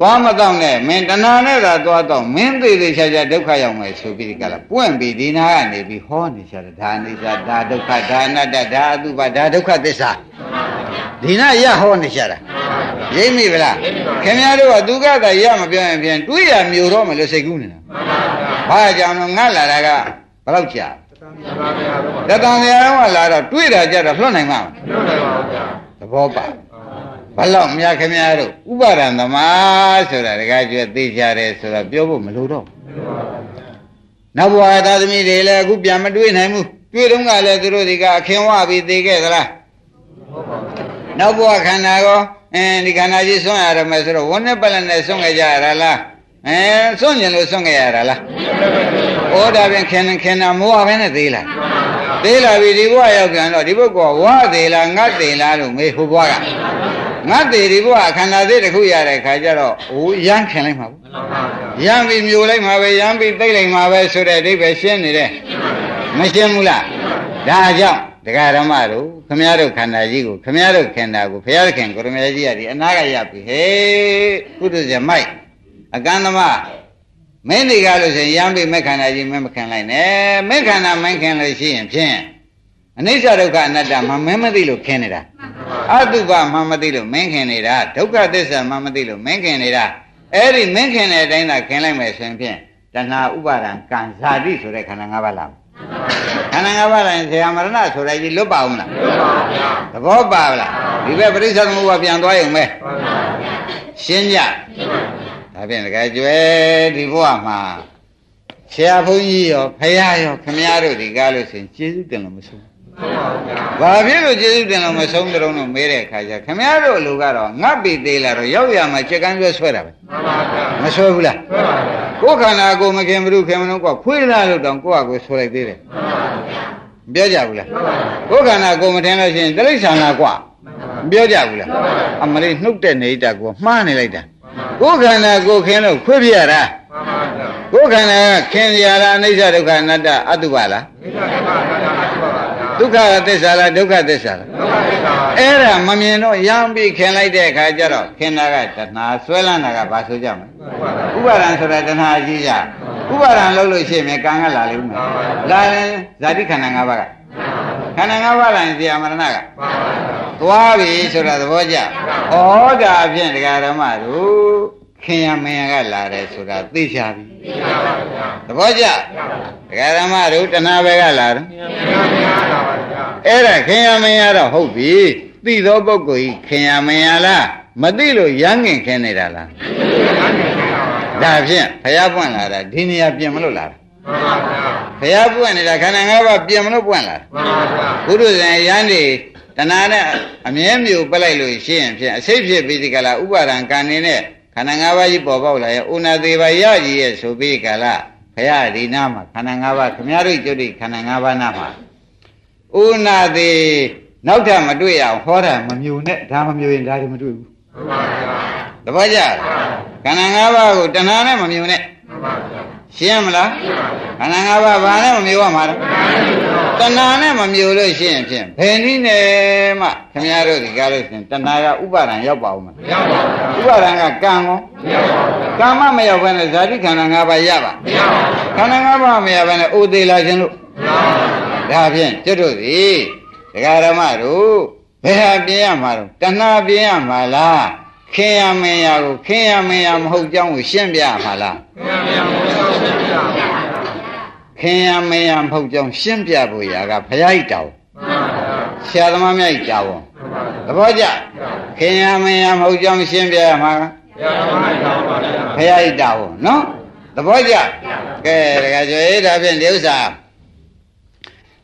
သွားမတော့နဲ့မင်းတဏှာနဲ့သာသွားတော့မင်းသေးသေးချာချာဒုက္ခရောက်မယ်ဆိုပြီးဒီကလာပွင့်ပြီးဒီနာကနေပြီးဟောနေကြတယ်ဒါအိစ္ဆာဒါဒုက္ခဒါအနတ္တဒါအတုပဒါဒုက္ခသစ္စာဒီနာရဟောနေကြတာရိပ်မိဗလားခင်ဗျားတို့ကဒုက္ခသာရမပြောရင်ဖြင့်တွေးရမျိုးတော့မလို့စိတ်ကူးနေတာဘာကြောင့်တော့ငတ်လာတာကဘယ်လောက်ကြာတတန်တရားကလာတော့တွေးတာကြတော့လွတ်နိုင်မှာမလွတ်နိုင်ပါဘူးဗျာသဘောပါ ဘလောက်မြတ်ခင်ဗျားတို့ဥပါဒံသမားဆိုတာတကားကျွဲသိကြတယ်ဆိုတာပြောဖို့မလိုတော့နောက်ဘဝသာသမီတွေလည်းအခုပြန်မတွေးနိုင်ဘူးတွေးတော့ကလည်းသူတို့ဒီကအခင်းဝပြီးသိခဲ့သလားနောက်ဘဝခန္ဓာကောအင်းဒီခန္ဓာကြီးဆွန့်ရရမယ်ဆိုတော့ဝန်းနဲ့ပလနဲ့ဆွန့်ခဲ့ကြရတာလားအဲဆွန့်ကျင်လို့ဆွန့်ခဲ့ရတာလားဩဒါပြန်ခင်ခင်တာမိုးအဘဲနဲ့သေးလားသေးလာပြီဒီဘဝရောက်ပြန်တော့ဒီဘုကောဝါသေးလားငတ်သေးလားလို့မေးဟိုဘဝက ငတ်သေးဒီဘဝခန္ဓာသေးတစ်ခုရတဲ့ခါကျတော့ဟိုရမ်းခင်လိုက်မှာဘူးရံပြီးမျိုးလိုက်မှာပဲရံပြီးသိလိုက်မှာပဲဆိုတဲ့အဓိပ္ပာယ်ရှင်းနေတယ်မရှင်းဘူးလားဒါကြောင့်တရားဓမ္မတို့ခမည်းတော်ခန္ဓာကြီးကိုခမည်းတော်ခန္ဓာကိုဘုရားသခင်ကိုရမေကြီးကဒီအနာကရပြီဟေးကုသဇမိုက်အကန္တမမင်းတွေကလို့ဆိုရင်ရံပြီးမက်ခန္ဓာကြီးမက်မခံလိုက်နဲ့မက်ခန္ဓာမက်ခံလို့ရှိရင်ဖြင့် အနိစ္စဒုက္ခအနတ္တမမင်းမသိလို့ခင်းနေတာအတုပမမသိလို့မင်းခင်နေတာဒုက္ခသစ္စာမမသိလို့မင်းခင်နေတာအဲ့ဒီမင်းခင်တဲ့အတိုင်းသာခင်လိုက်မယ်ဆိုရင်ဖြင့်တဏှာဥပါဒံကံဇာတိဆိုတဲ့ခန္ဓာ၅ပါးလာခန္ဓာ၅ပါးတိုင်းဆရာမရဏဆိုတဲ့ကြီးလွတ်ပါအောင်လားသဘောပါလားဒီဘက်ပရိစ္ဆေသမုပ္ပါပြန်သွားရုံပဲရှင်းကြဒါဖြင့်တကယ်ကျွဲဒီဘဝမှာဆရာဘုန်းကြီးရောဖရာရောခမည်းတော်ဒီကားလို့ဆိုရင်ကျေးဇူးတင်လို့မဆုံး ဘာဖြစ်လို့ကျေးဇူးတင်လို့မဆုံးကြတော့လို့မေးတဲ့အခါကျခမည်းတော်လူကတော့ငတ်ပြီသေးလာတော့ရောက်ရမှာချက်ကန်းဆွဲဆွဲတာပဲမဆွဲဘူးလားကိုယ်ခန္ဓာကိုမခင်ဘူးခင်မလို့ကခွေးလာလို့တောင်ကိုယ့်ဟာကိုယ်ဆွဲလိုက်သေးတယ်ပြောကြဘူးလားကိုယ်ခန္ဓာကိုမထင်လို့ရှိရင်တိရစ္ဆာန်လားကွာပြောကြဘူးလားအမလေးနှုတ်တဲ့နေတာကိုမှားနေလိုက်တာကိုယ်ခန္ဓာကိုခင်လို့ခွေးပြရတာကိုယ်ခန္ဓာကခင်ရတာအနိစ္စဒုက္ခအနတ္တအတုပါလားဒုက္ခ သစ္စာလားဒုက္ခသစ္စာလားအဲ့ဒါမမြင်တော့ရမ်းပြီးခင်လိုက်တဲ့အခါကျတော့ခင်တာကတဏှာဆွဲလန်းတာကဘာဆိုကြမလဲဥပါဒံဆိုတာတဏှာကြီးကြဥပါဒံလုပ်လို့ရှိရင်ကံကလာလိမ့်မယ်လာရင်ဇာတိခန္ဓာ၅ပါးကခန္ဓာ၅ပါးတိုင်းဇာမရဏကသွားပြီဆိုတာသဘောကျဩဒါဖြင့်ဒကာဓမ္မတို့ ခင်ရမင်းကလာတယ်ဆိုတာသိချပြီသဘောကျဒကာဓမ္မတို့တဏှာပဲကလာတယ်အဲ့ဒါခင်ရမင်းရတော့ဟုတ်ပြီသိသောပုဂ္ဂိုလ်ကြီးခင်ရမင်းရလားမသိလို့ရမ်းငင်ခင်နေတာလားဒါဖြင့်ဘုရားပွင့်လာတာဒီနေရာပြင်မလို့လာတာဘုရားပွင့်နေတာခန္ဓာ၅ပါးပြင်မလို့ပွင့်လာတာဘုရုဇဉ်ရန်ဒီတဏှာနဲ့အမြဲမျိုးပလိုက်လို့ရှိရင်ဖြင့်အစိတ်ဖြစ်ပြီးဒီကလာဥပါဒံကံနေနဲ့ ခန္ဓာ၅ပါးကြီးပေါ်ပေါက်လာရဲ့ဥနာသေးပါရကြီးရဲ့ဆိုပြီးကလာဘုရားဒီနာမှာခန္ဓာ၅ပါးခမည်းတော်ကျုပ်ဒီခန္ဓာ၅ပါးနာမှာဥနာသေးနောက်ထပ်မတွေ့အောင်ဟောတာမမြူနဲ့ဒါမမြူရင်ဒါတွေမတွေ့ဘူးသဘောကျခန္ဓာ၅ပါးကိုတဏှာနဲ့မမြူနဲ့ရှင်းမလားခန္ဓာ၅ပါးဘာနဲ့မမြူရမှာလဲ တဏှာနဲ့မမြူလို့ရှိရင်ဖြင့်ဘယ်နည်းနဲ့မှခင်ဗျားတို့ဒီကားလို့ရှိရင်တဏှာကဥပါဒံရောက်ပါဦးမလားရောက်ပါဘူးဥပါဒံကကံကောမရောက်ပါဘူးကံမမရောက်ဘဲနဲ့ဇာတိခန္ဓာ၅ပါးရပါမရောက်ပါဘူးခန္ဓာ၅ပါးမရဘဲနဲ့ဥသေးလာခြင်းလို့မရောက်ပါဘူးဒါဖြင့်ကျွတ်တို့ဒီဒကာဓမ္မတို့ဘယ်ဟာပြင်ရမှာတော့တဏှာပြင်ရမှာလားခင်ရမင်းရကိုခင်ရမင်းရမဟုတ်ကြောင်းကိုရှင်းပြမှာလားခင်ရမင်းရမဟုတ် ကြောင်းရှင်းပြဖို့ရာကဘုရားဤတောင်းဆရာသမားများဤတောင်းသဘောကျခင်ရမင်းရမဟုတ်ကြောင်းရှင်းပြမှာဘုရားဤတောင်းနော်သဘောကျကဲတခါကျွေးဒါဖြင့်ဒီဥစ္စာ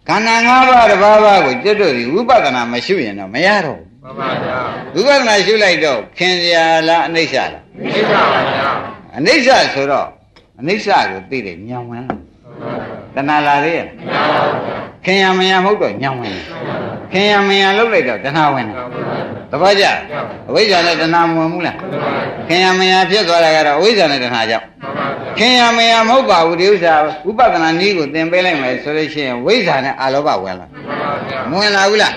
ခန္ဓာ၅ပါးတစ်ပါးပါးကိုကျွတ်တို့ဒီဝိပဿနာမရှိရင်တော့မရတော့ဘူးမှန်ပါဗျာဝိပဿနာရှုလိုက်တော့ခင်စရာလားအနိစ္စလားအနိစ္စပါဗျာအနိစ္စဆိုတော့အနိစ္စကိုသိတယ်ညံဝင်လား တဏှာလာသေးရဲ့ခင်ရမယမဟုတ်တော့ညံဝင်ခင်ရမယလုတ်လိုက်တော့တဏှာဝင်တယ် သဘောကျအဝိဇ္ဇာနဲ့တဏှာမဝင်ဘူးလားခင်ရမယဖြစ်သွားတာကတော့အဝိဇ္ဇာနဲ့တဏှာကြောင့်ခင်ရမယမဟုတ်ပါဘူးဒီဥစ္စာဝိပဿနာနည်းကိုသင်ပေးလိုက်မယ်ဆိုလို့ရှိရင်ဝိဇ္ဇာနဲ့အာလောဘဝင်လာမဝင်လာဘူးလား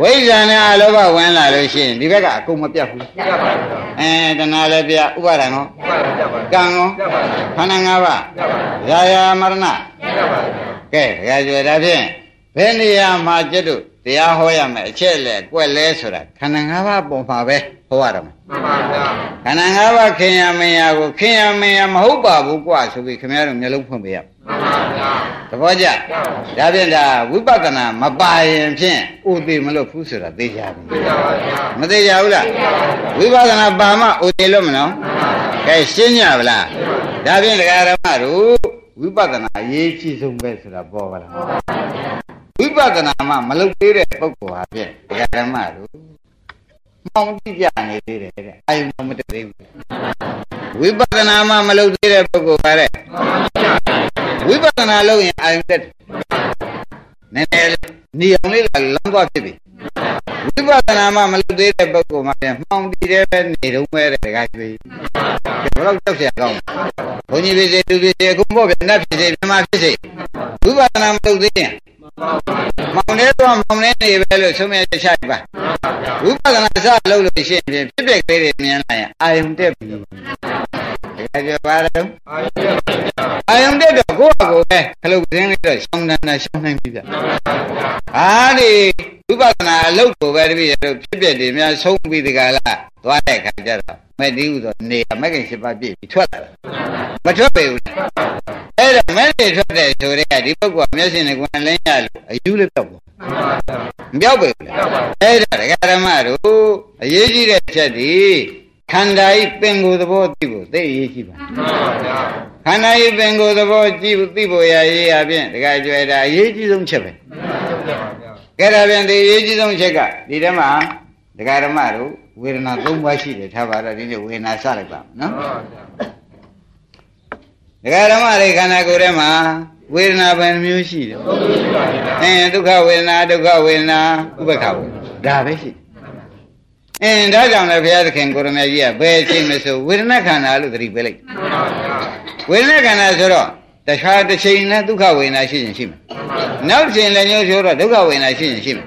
ဝိဇ္ဇာနဲ့အာလောဘဝင်လာလို့ရှိရင်ဒီဘက်ကအကုန်မပြတ်ဘူးပြတ်ပါဘူးအဲတဏှာလည်းပြဥပါဒံရောကံရောခန္ဓာ၅ပါးဇာယာမရဏကဲတကယ်ကြွယ်ဒါဖြင့်ဘယ်နေရာမှာကျွတ်တို့ တရားဟောရမယ်အချက်လဲကွက်လဲဆိုတာခန္ဓာ၅ပါးပုံမှာပဲဟောရမှာမှန်ပါဗျာခန္ဓာ၅ပါးခင်ရမင်ရကိုခင်ရမင်ရမဟုတ်ပါဘူးကွာဆိုပြီးခင်ဗျားတို့မျိုးလုံးဖွင့်ပေးရမှန်ပါဗျာသဘောကျဒါဖြင့်ဒါဝိပဿနာမပါရင်ဖြင့်ဥသေးမလို့ဘူးဆိုတာသိကြပြီသိကြပါဗျာမသိကြဘူးလားဝိပဿနာပါမှဥသေးလို့မနော်ကဲရှင်းကြဗလားဒါဖြင့်ဒကာရမတို့ဝိပဿနာအရေးကြီးဆုံးပဲဆိုတာပေါ်ပါလားဝိပ ပဿနာမှမလုပ်သေးတဲ့ပုဂ္ဂိုလ်ဟာဖြင့်ဒကာဓမ္မတို့မှောင်တိပြနေသေးတယ်တဲ့အာယုံမတသေးဘူးဝိပဿနာမှမလုပ်သေးတဲ့ပုဂ္ဂိုလ်ပါတဲ့ဝိပဿနာလုပ်ရင်အာယုံတက်နည်းနည်းနေအောင်လေးလမ်းသွားဖြစ်ပြီဝိပဿနာမှမလုပ်သေးတဲ့ပုဂ္ဂိုလ်မှပြန်မှောင်တိတဲ့ပဲနေတော့ပဲတဲ့ဒကာကျွေးဘယ်တော့ကြောက်ရအောင်ဘုန်းကြီးဖြစ်စေသူဖြစ်စေအခုမို့ပြန်တတ်ဖြစ်စေမြမဖြစ်စေဝိပဿနာမလုပ်သေးရင် မောင်နေတော့မောင်နေနေပဲလို့ဆုံးဖြတ်ချက်ပါဝိပဿနာစလုပ်လို့ရှိရင်ဖြစ်ဖြစ်ကလေးတွေမြင်လာရင်အာယုံတက်ပြီ ဒါကြပါတော့အာယုံတက်တော့ကိုယ့်အကိုပဲခလုတ်ကင်းလေးတော့ရှောင်းတန်းတန်းရှောင်းနိုင်ပြီဗျအာဒီဝိပဿနာအလုပ်ကိုပဲတပည့်ရတော့ဖြစ်ဖြစ်တွေများဆုံးပြီးဒီကလာသွားတဲ့ခါကျတော့မဲ့ဒီဥသောနေမက်ကင်ရှိပါပြည့်ပြီးထွက်လာတယ်မထွက်ပေဘူးအဲ့တော့မဲ့နေထွက်တဲ့ဆိုတဲ့ဒီပုဂ္ဂိုလ်ကမျက်စိနဲ့ကွန်လင်းရလို့အယူလေးတော့ပေါ့မပြောက်ပေဘူးအဲ့ဒါဒကာဓမ္မတို့အရေးကြီးတဲ့ချက်ဒီ ခန္ဓာဤပင်ကိုယ်သဘောသိဖို့သိအရေးကြီးပါခန္ဓာဤပင်ကိုယ်သဘောကြည့်သိဖို့ရရေးအပြင်ဒကာကျွဲတာအရေးကြီးဆုံးချက်ပဲကဲဒါပြန်ဒီအရေးကြီးဆုံးချက်ကဒီထဲမှာဒကာဓမ္မတို့ဝေဒနာ၃ပါးရှိတယ်ထားပါတော့ဒီနေ့ဝေဒနာစလိုက်ပါနော်ဒကာဓမ္မတွေခန္ဓာကိုယ်ထဲမှာဝေဒနာဘယ်နှမျိုးရှိတယ်အင်းဒုက္ခဝေဒနာဒုက္ခဝေဒနာဥပ္ပခဝေဒနာဒါပဲရှိ အင်းဒါကြောင့်လည်းဘုရားသခင်ကိုရမကြီးကဘယ်အချိန်မဆိုဝေဒနာခန္ဓာလို့သတိပေးလိုက်ဝေဒနာခန္ဓာဆိုတော့တခြားတစ်ချိန်နဲ့ဒုက္ခဝေဒနာရှိရင်ရှိမယ်နောက်တစ်ချိန်လည်းညှို့ထိုးတော့ဒုက္ခဝေဒနာရှိရင်ရှိမယ်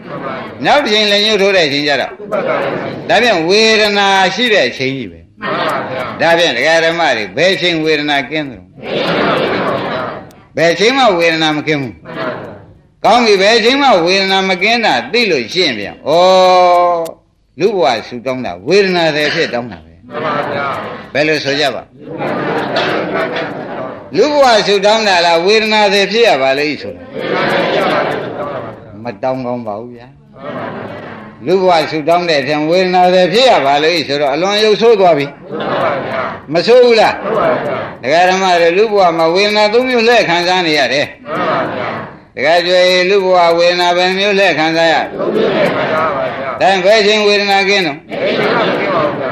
နောက်တစ်ချိန်လည်းညှို့ထိုးတဲ့အချိန်ကျတော့ဒါပြန်ဝေဒနာရှိတဲ့အချိန်ကြီးပဲဒါပြန်ဒကာဓမ္မတွေဘယ်ချိန်ဝေဒနာကင်းတယ်ဘယ်ချိန်မှဝေဒနာမကင်းဘူးကောင်းပြီဘယ်ချိန်မှဝေဒနာမကင်းတာသိလို့ရှင်းပြန်ဩ လူဘဝဆူတောင်းတာဝေဒနာတွေဖြစ်တောင်းတာပဲဘယ်လိုဆိုကြပါလူဘဝဆူတောင်းတာလားဝေဒနာတွေဖြစ်ရပါလိမ့်ဆိုတာမတောင်းကောင်းပါဘူးဗျာလူဘဝဆူတောင်းတဲ့အထင်ဝေဒနာတွေဖြစ်ရပါလိမ့်ဆိုတော့အလွန်ရုပ်ဆိုးသွားပြီမဆိုးဘူးလားဒကာဓမ္မတွေလူဘဝမှာဝေဒနာသုံးမျိုးလက်ခံစားနေရတယ်တကယ်ကြွေလူဘဝဝေဒနာပဲမျိုးလက်ခံစားရသုံးမျိုးလက်ခံစားပါဗျာ ဒါဘယ်ချိန်ဝေဒနာကင်းတော့ဘယ်ချိန်မှမကင်းပါဘူးဗျာ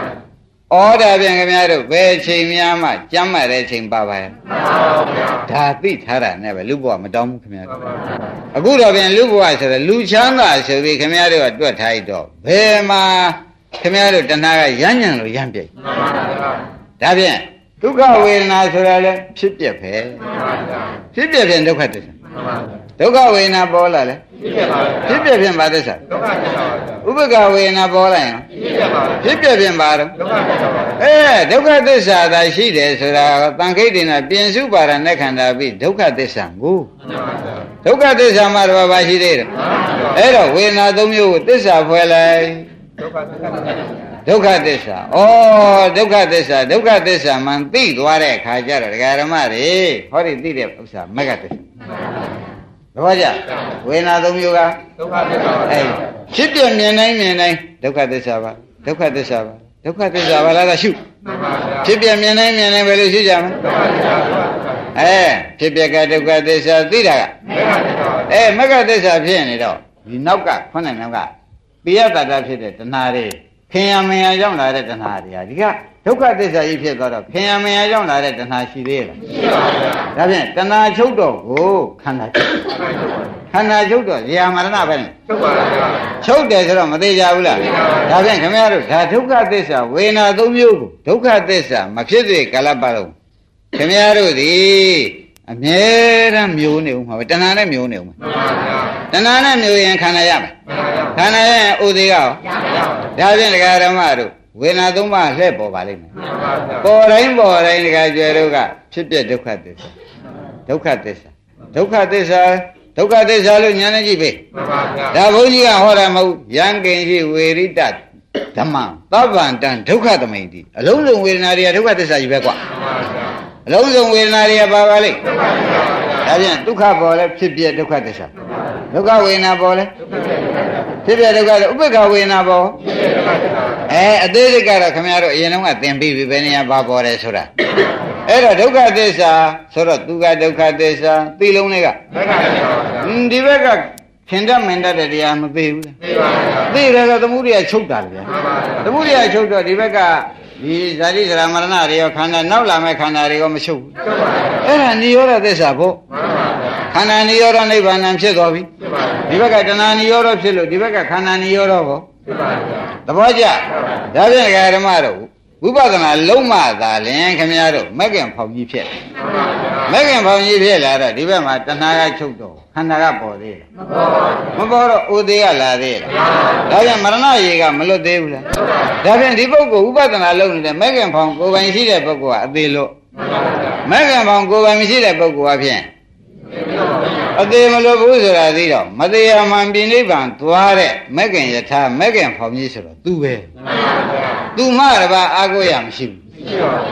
ဩဒါပြန်ခင်ဗျားတို့ဘယ်ချိန်များမှကြမ်းမှတဲ့ချိန်ပါပါရဲ့ဒါသိထားတာနဲ့ပဲလူဘဝမတောင်းဘူးခင်ဗျားတို့အခုတော့ပြန်လူဘဝဆိုတော့လူချမ်းသာဆိုပြီးခင်ဗျားတို့ကတွက်ထားတော့ဘယ်မှာခင်ဗျားတို့တဏှာကရမ်းညံလို့ရမ်းပြိုက်ဒါပြန်ဒုက္ခဝေဒနာဆိုတာလည်းဖြစ်ပြက်ပဲဖြစ်ပြက်ပြန်ဒုက္ခတစ္ဆာ ဒုက္ခဝေဒနာပေါ်လာလဲဖြစ်ပြက်ပြန်ပါသစ္စာဥပ္ပကဝေဒနာပေါ်လာရင်ဖြစ်ပြက်ပြန်ပါတော့အဲဒုက္ခသစ္စာသာရှိတယ်ဆိုတာတန်ခိတ်တင်တာပြင်စုပါရနဲ့ခန္ဓာပြီးဒုက္ခသစ္စာကိုဒုက္ခသစ္စာမှာတော့ဘာရှိသေးတယ်အဲ့တော့ဝေဒနာသုံးမျိုးကိုသစ္စာဖွဲ့လိုက်ဒုက္ခသစ္စာဩဒုက္ခသစ္စာဒုက္ခသစ္စာမှန်သိသွားတဲ့အခါကျတော့ဒကာရမတွေဟောဒီသိတဲ့ဥစ္စာမဂ္ဂသစ္စာသ ဘောကျဝေဒနာသုံးမျိုးကဒုက္ခသစ္စာအဲဖြစ်ပြမြင်တိုင်းမြင်တိုင်းဒုက္ခသစ္စာပါဒုက္ခသစ္စာပါဒုက္ခသစ္စာပါလားသာရှုဖြစ်ပြမြင်တိုင်းမြင်တိုင်းဘယ်လိုရှိကြမလဲအဲဖြစ်ပြကဒုက္ခသစ္စာသိတာကအဲမဂ္ဂသစ္စာဖြစ်နေတော့ဒီနောက်ကခုနကနောက်ကပိယတတဖြစ်တဲ့တဏှာတွေ ခင်ယမင်ယရောက်လာတဲ့တဏှာတွေဟာဒီကဒုက္ခသစ္စာကြီးဖြစ်သွားတော့ခင်ယမင်ယရောက်လာတဲ့တဏှာရှိသေးလားရှိပါဘူး။ဒါဖြင့်တဏှာချုပ်တော့ကိုခန္ဓာချုပ်ခန္ဓာချုပ်တော့ဇာမရဏပဲချုပ်ပါလားချုပ်တယ်ဆိုတော့မသေးကြဘူးလားဒါဖြင့်ခင်ဗျားတို့ဒါဒုက္ခသစ္စာဝေဒနာသုံးမျိုးကိုဒုက္ခသစ္စာမဖြစ်သေးကာလပတ်လုံးခင်ဗျားတို့ဒီအမြဲတမ်းမျိုးနေဦးမှာပဲတဏှာနဲ့မျိုးနေဦးမှာ တဏှာနဲ့မျိုးရင်ခန္ဓာရမယ်ခန္ဓာရဲ့ဥသေးကရောဒါဖြင့်ဒကာဓမ္မတို့ဝေဒနာသုံးပါးလှည့်ပေါ်ပါလိမ့်မယ်ပေါ်တိုင်းပေါ်တိုင်းဒကာကျွယ်တို့ကဖြစ်ပြဒုက္ခသစ္စာဒုက္ခသစ္စာဒုက္ခသစ္စာဒုက္ခသစ္စာလို့ညာနဲ့ကြည့်ပေးဒါဘုန်းကြီးကဟောတာမဟုတ်ယံကင်ရှိဝေရိတဓမ္မသဗ္ဗန္တံဒုက္ခသမိန်တိအလုံးစုံဝေဒနာတွေကဒုက္ခသစ္စာကြီးပဲကွာအလုံးစုံဝေဒနာတွေကပါပါလိမ့်ဒါပြန်ဒုက္ခပေါ်လဲဖြစ်ပြဒုက္ခသစ္စာ ဒုက္ခဝေဒနာပေါ်လဲဖြစ်ပြဒုက္ခဥပ္ပခဝေဒနာပေါ်အဲအသေးစိတ်ကတော့ခင်ဗျားတို့အရင်ကသင်ပြီးပြီဘယ်နေရာပါပေါ်တယ်ဆိုတာအဲ့တော့ဒုက္ခသစ္စာဆိုတော့သူကဒုက္ခသစ္စာသိလုံးလေးကဒီဘက်ကခင်တတ်မင်တတ်တဲ့တရားမသိဘူးလားသိပါဘူးသိတယ်ဆိုသမုဒိယချုပ်တာလေဗျာသမုဒိယချုပ်တော့ဒီဘက်က ဒီဇာတိဇရာမရဏတွေရောခန္ဓာနောက်လာမဲ့ခန္ဓာတွေရောမချုပ်ဘူးအဲ့ဒါနိရောဓသစ္စာပေါ့ခန္ဓာနိရောဓနိဗ္ဗာန်ဖြစ်သွားပြီဒီဘက်ကတဏှာနိရောဓဖြစ်လို့ဒီဘက်ကခန္ဓာနိရောဓပေါ့သဘောကျဒါဖြင့်ဓမ္မတို့ဝိပဿနာလုံးမသာလင်ခင်ဗျားတို့မကင်ဖောင်ကြီးဖြစ်တယ်မကင်ဖောင်ကြီးဖြစ်လာတော့ဒီဘက်မှာတဏှာကချုပ်တော့ ခန္ဓာကပေါ်သေးတယ်မပေါ်တော့ဥသေးကလာသေးတယ်ဒါကြောင့်မရဏရေကမလွတ်သေးဘူးလားဒါဖြင့်ဒီပုဂ္ဂိုလ်ဥပဒနာလုပ်နေတဲ့မက်ကင်ဖောင်ကိုယ်ပိုင်ရှိတဲ့ပုဂ္ဂိုလ်ကအသေးလို့မက်ကင်ဖောင်ကိုယ်ပိုင်မရှိတဲ့ပုဂ္ဂိုလ်အဖြစ်အသေးမလို့ဘူးဆိုတာသိတော့မတရားမှန်ပြိနိဗ္ဗာန်သွားတဲ့မက်ကင်ယထာမက်ကင်ဖောင်ကြီးဆိုတော့သူပဲသူမှတပါအာကိုရမရှိဘူး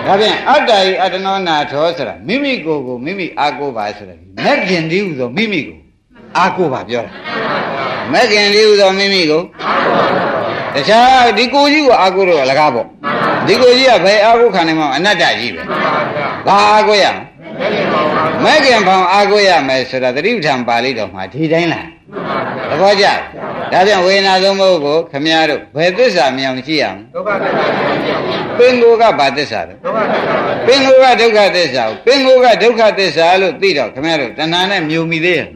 ဒါဖြင့်အတ္တဤအတ္တနောနာထောဆိုတာမိမိကိုယ်ကိုမိမိအာကိုပါဆိုတာမက်ကင်တည်းဟူသောမိမိကိုအာကိုပါပြောတာမက်ကင်တည်းဟူသောမိမိကိုတခြားဒီကိုကြီးကိုအာကိုတော့အလကားပေါ့ဒီကိုကြီးကဘယ်အာကိုခံနိုင်မှာအနတ္တကြီးပဲဘာအာကိုရမ က်ကင်ဖောင်အာကိုရမယ်ဆိုတာသတိပဋ္ဌာန်ပါဠိတော်မှာဒီတိုင်းလားသဘောကျဒါပြန်ဝေဒနာသုံးဖို့ကိုခမည်းတော်ဘယ်သစ္စာမြောင်ကြည့်ရမလဲဒုက္ခသစ္စာကြည့်အောင်ပင်ကိုကဘာသစ္စာလဲဒုက္ခသစ္စာပင်ကိုကဒုက္ခသစ္စာကိုပင်ကိုကဒုက္ခသစ္စာလို့သိတော့ခင်ဗျားတို့တဏှာနဲ့မြုံမိသေးရဲ့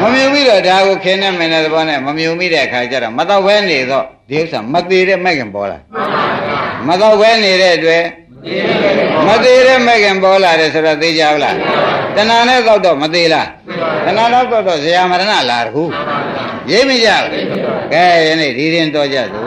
မမြုံမိတော့ဒါကိုခင်းနဲ့မင်းတဲ့သဘောနဲ့မမြုံမိတဲ့အခါကျတော့မတော့ဘဲနေတော့ဒီဥစ္စာမသေးတဲ့မဲ့ခင်ပေါ်လာမတော့ဘဲနေတဲ့အတွက် မသေးတဲ့မဲ့ခင်ပေါ်လာတယ်ဆိုတော့သိကြဘူးလားတဏှာနဲ့တော့တော့မသေးလားတဏှာတော့တော့တော့ဇရာမရဏလာတခုရိပ်မကြဘူးကဲယနေ့ဒီရင်တော့ကြသူ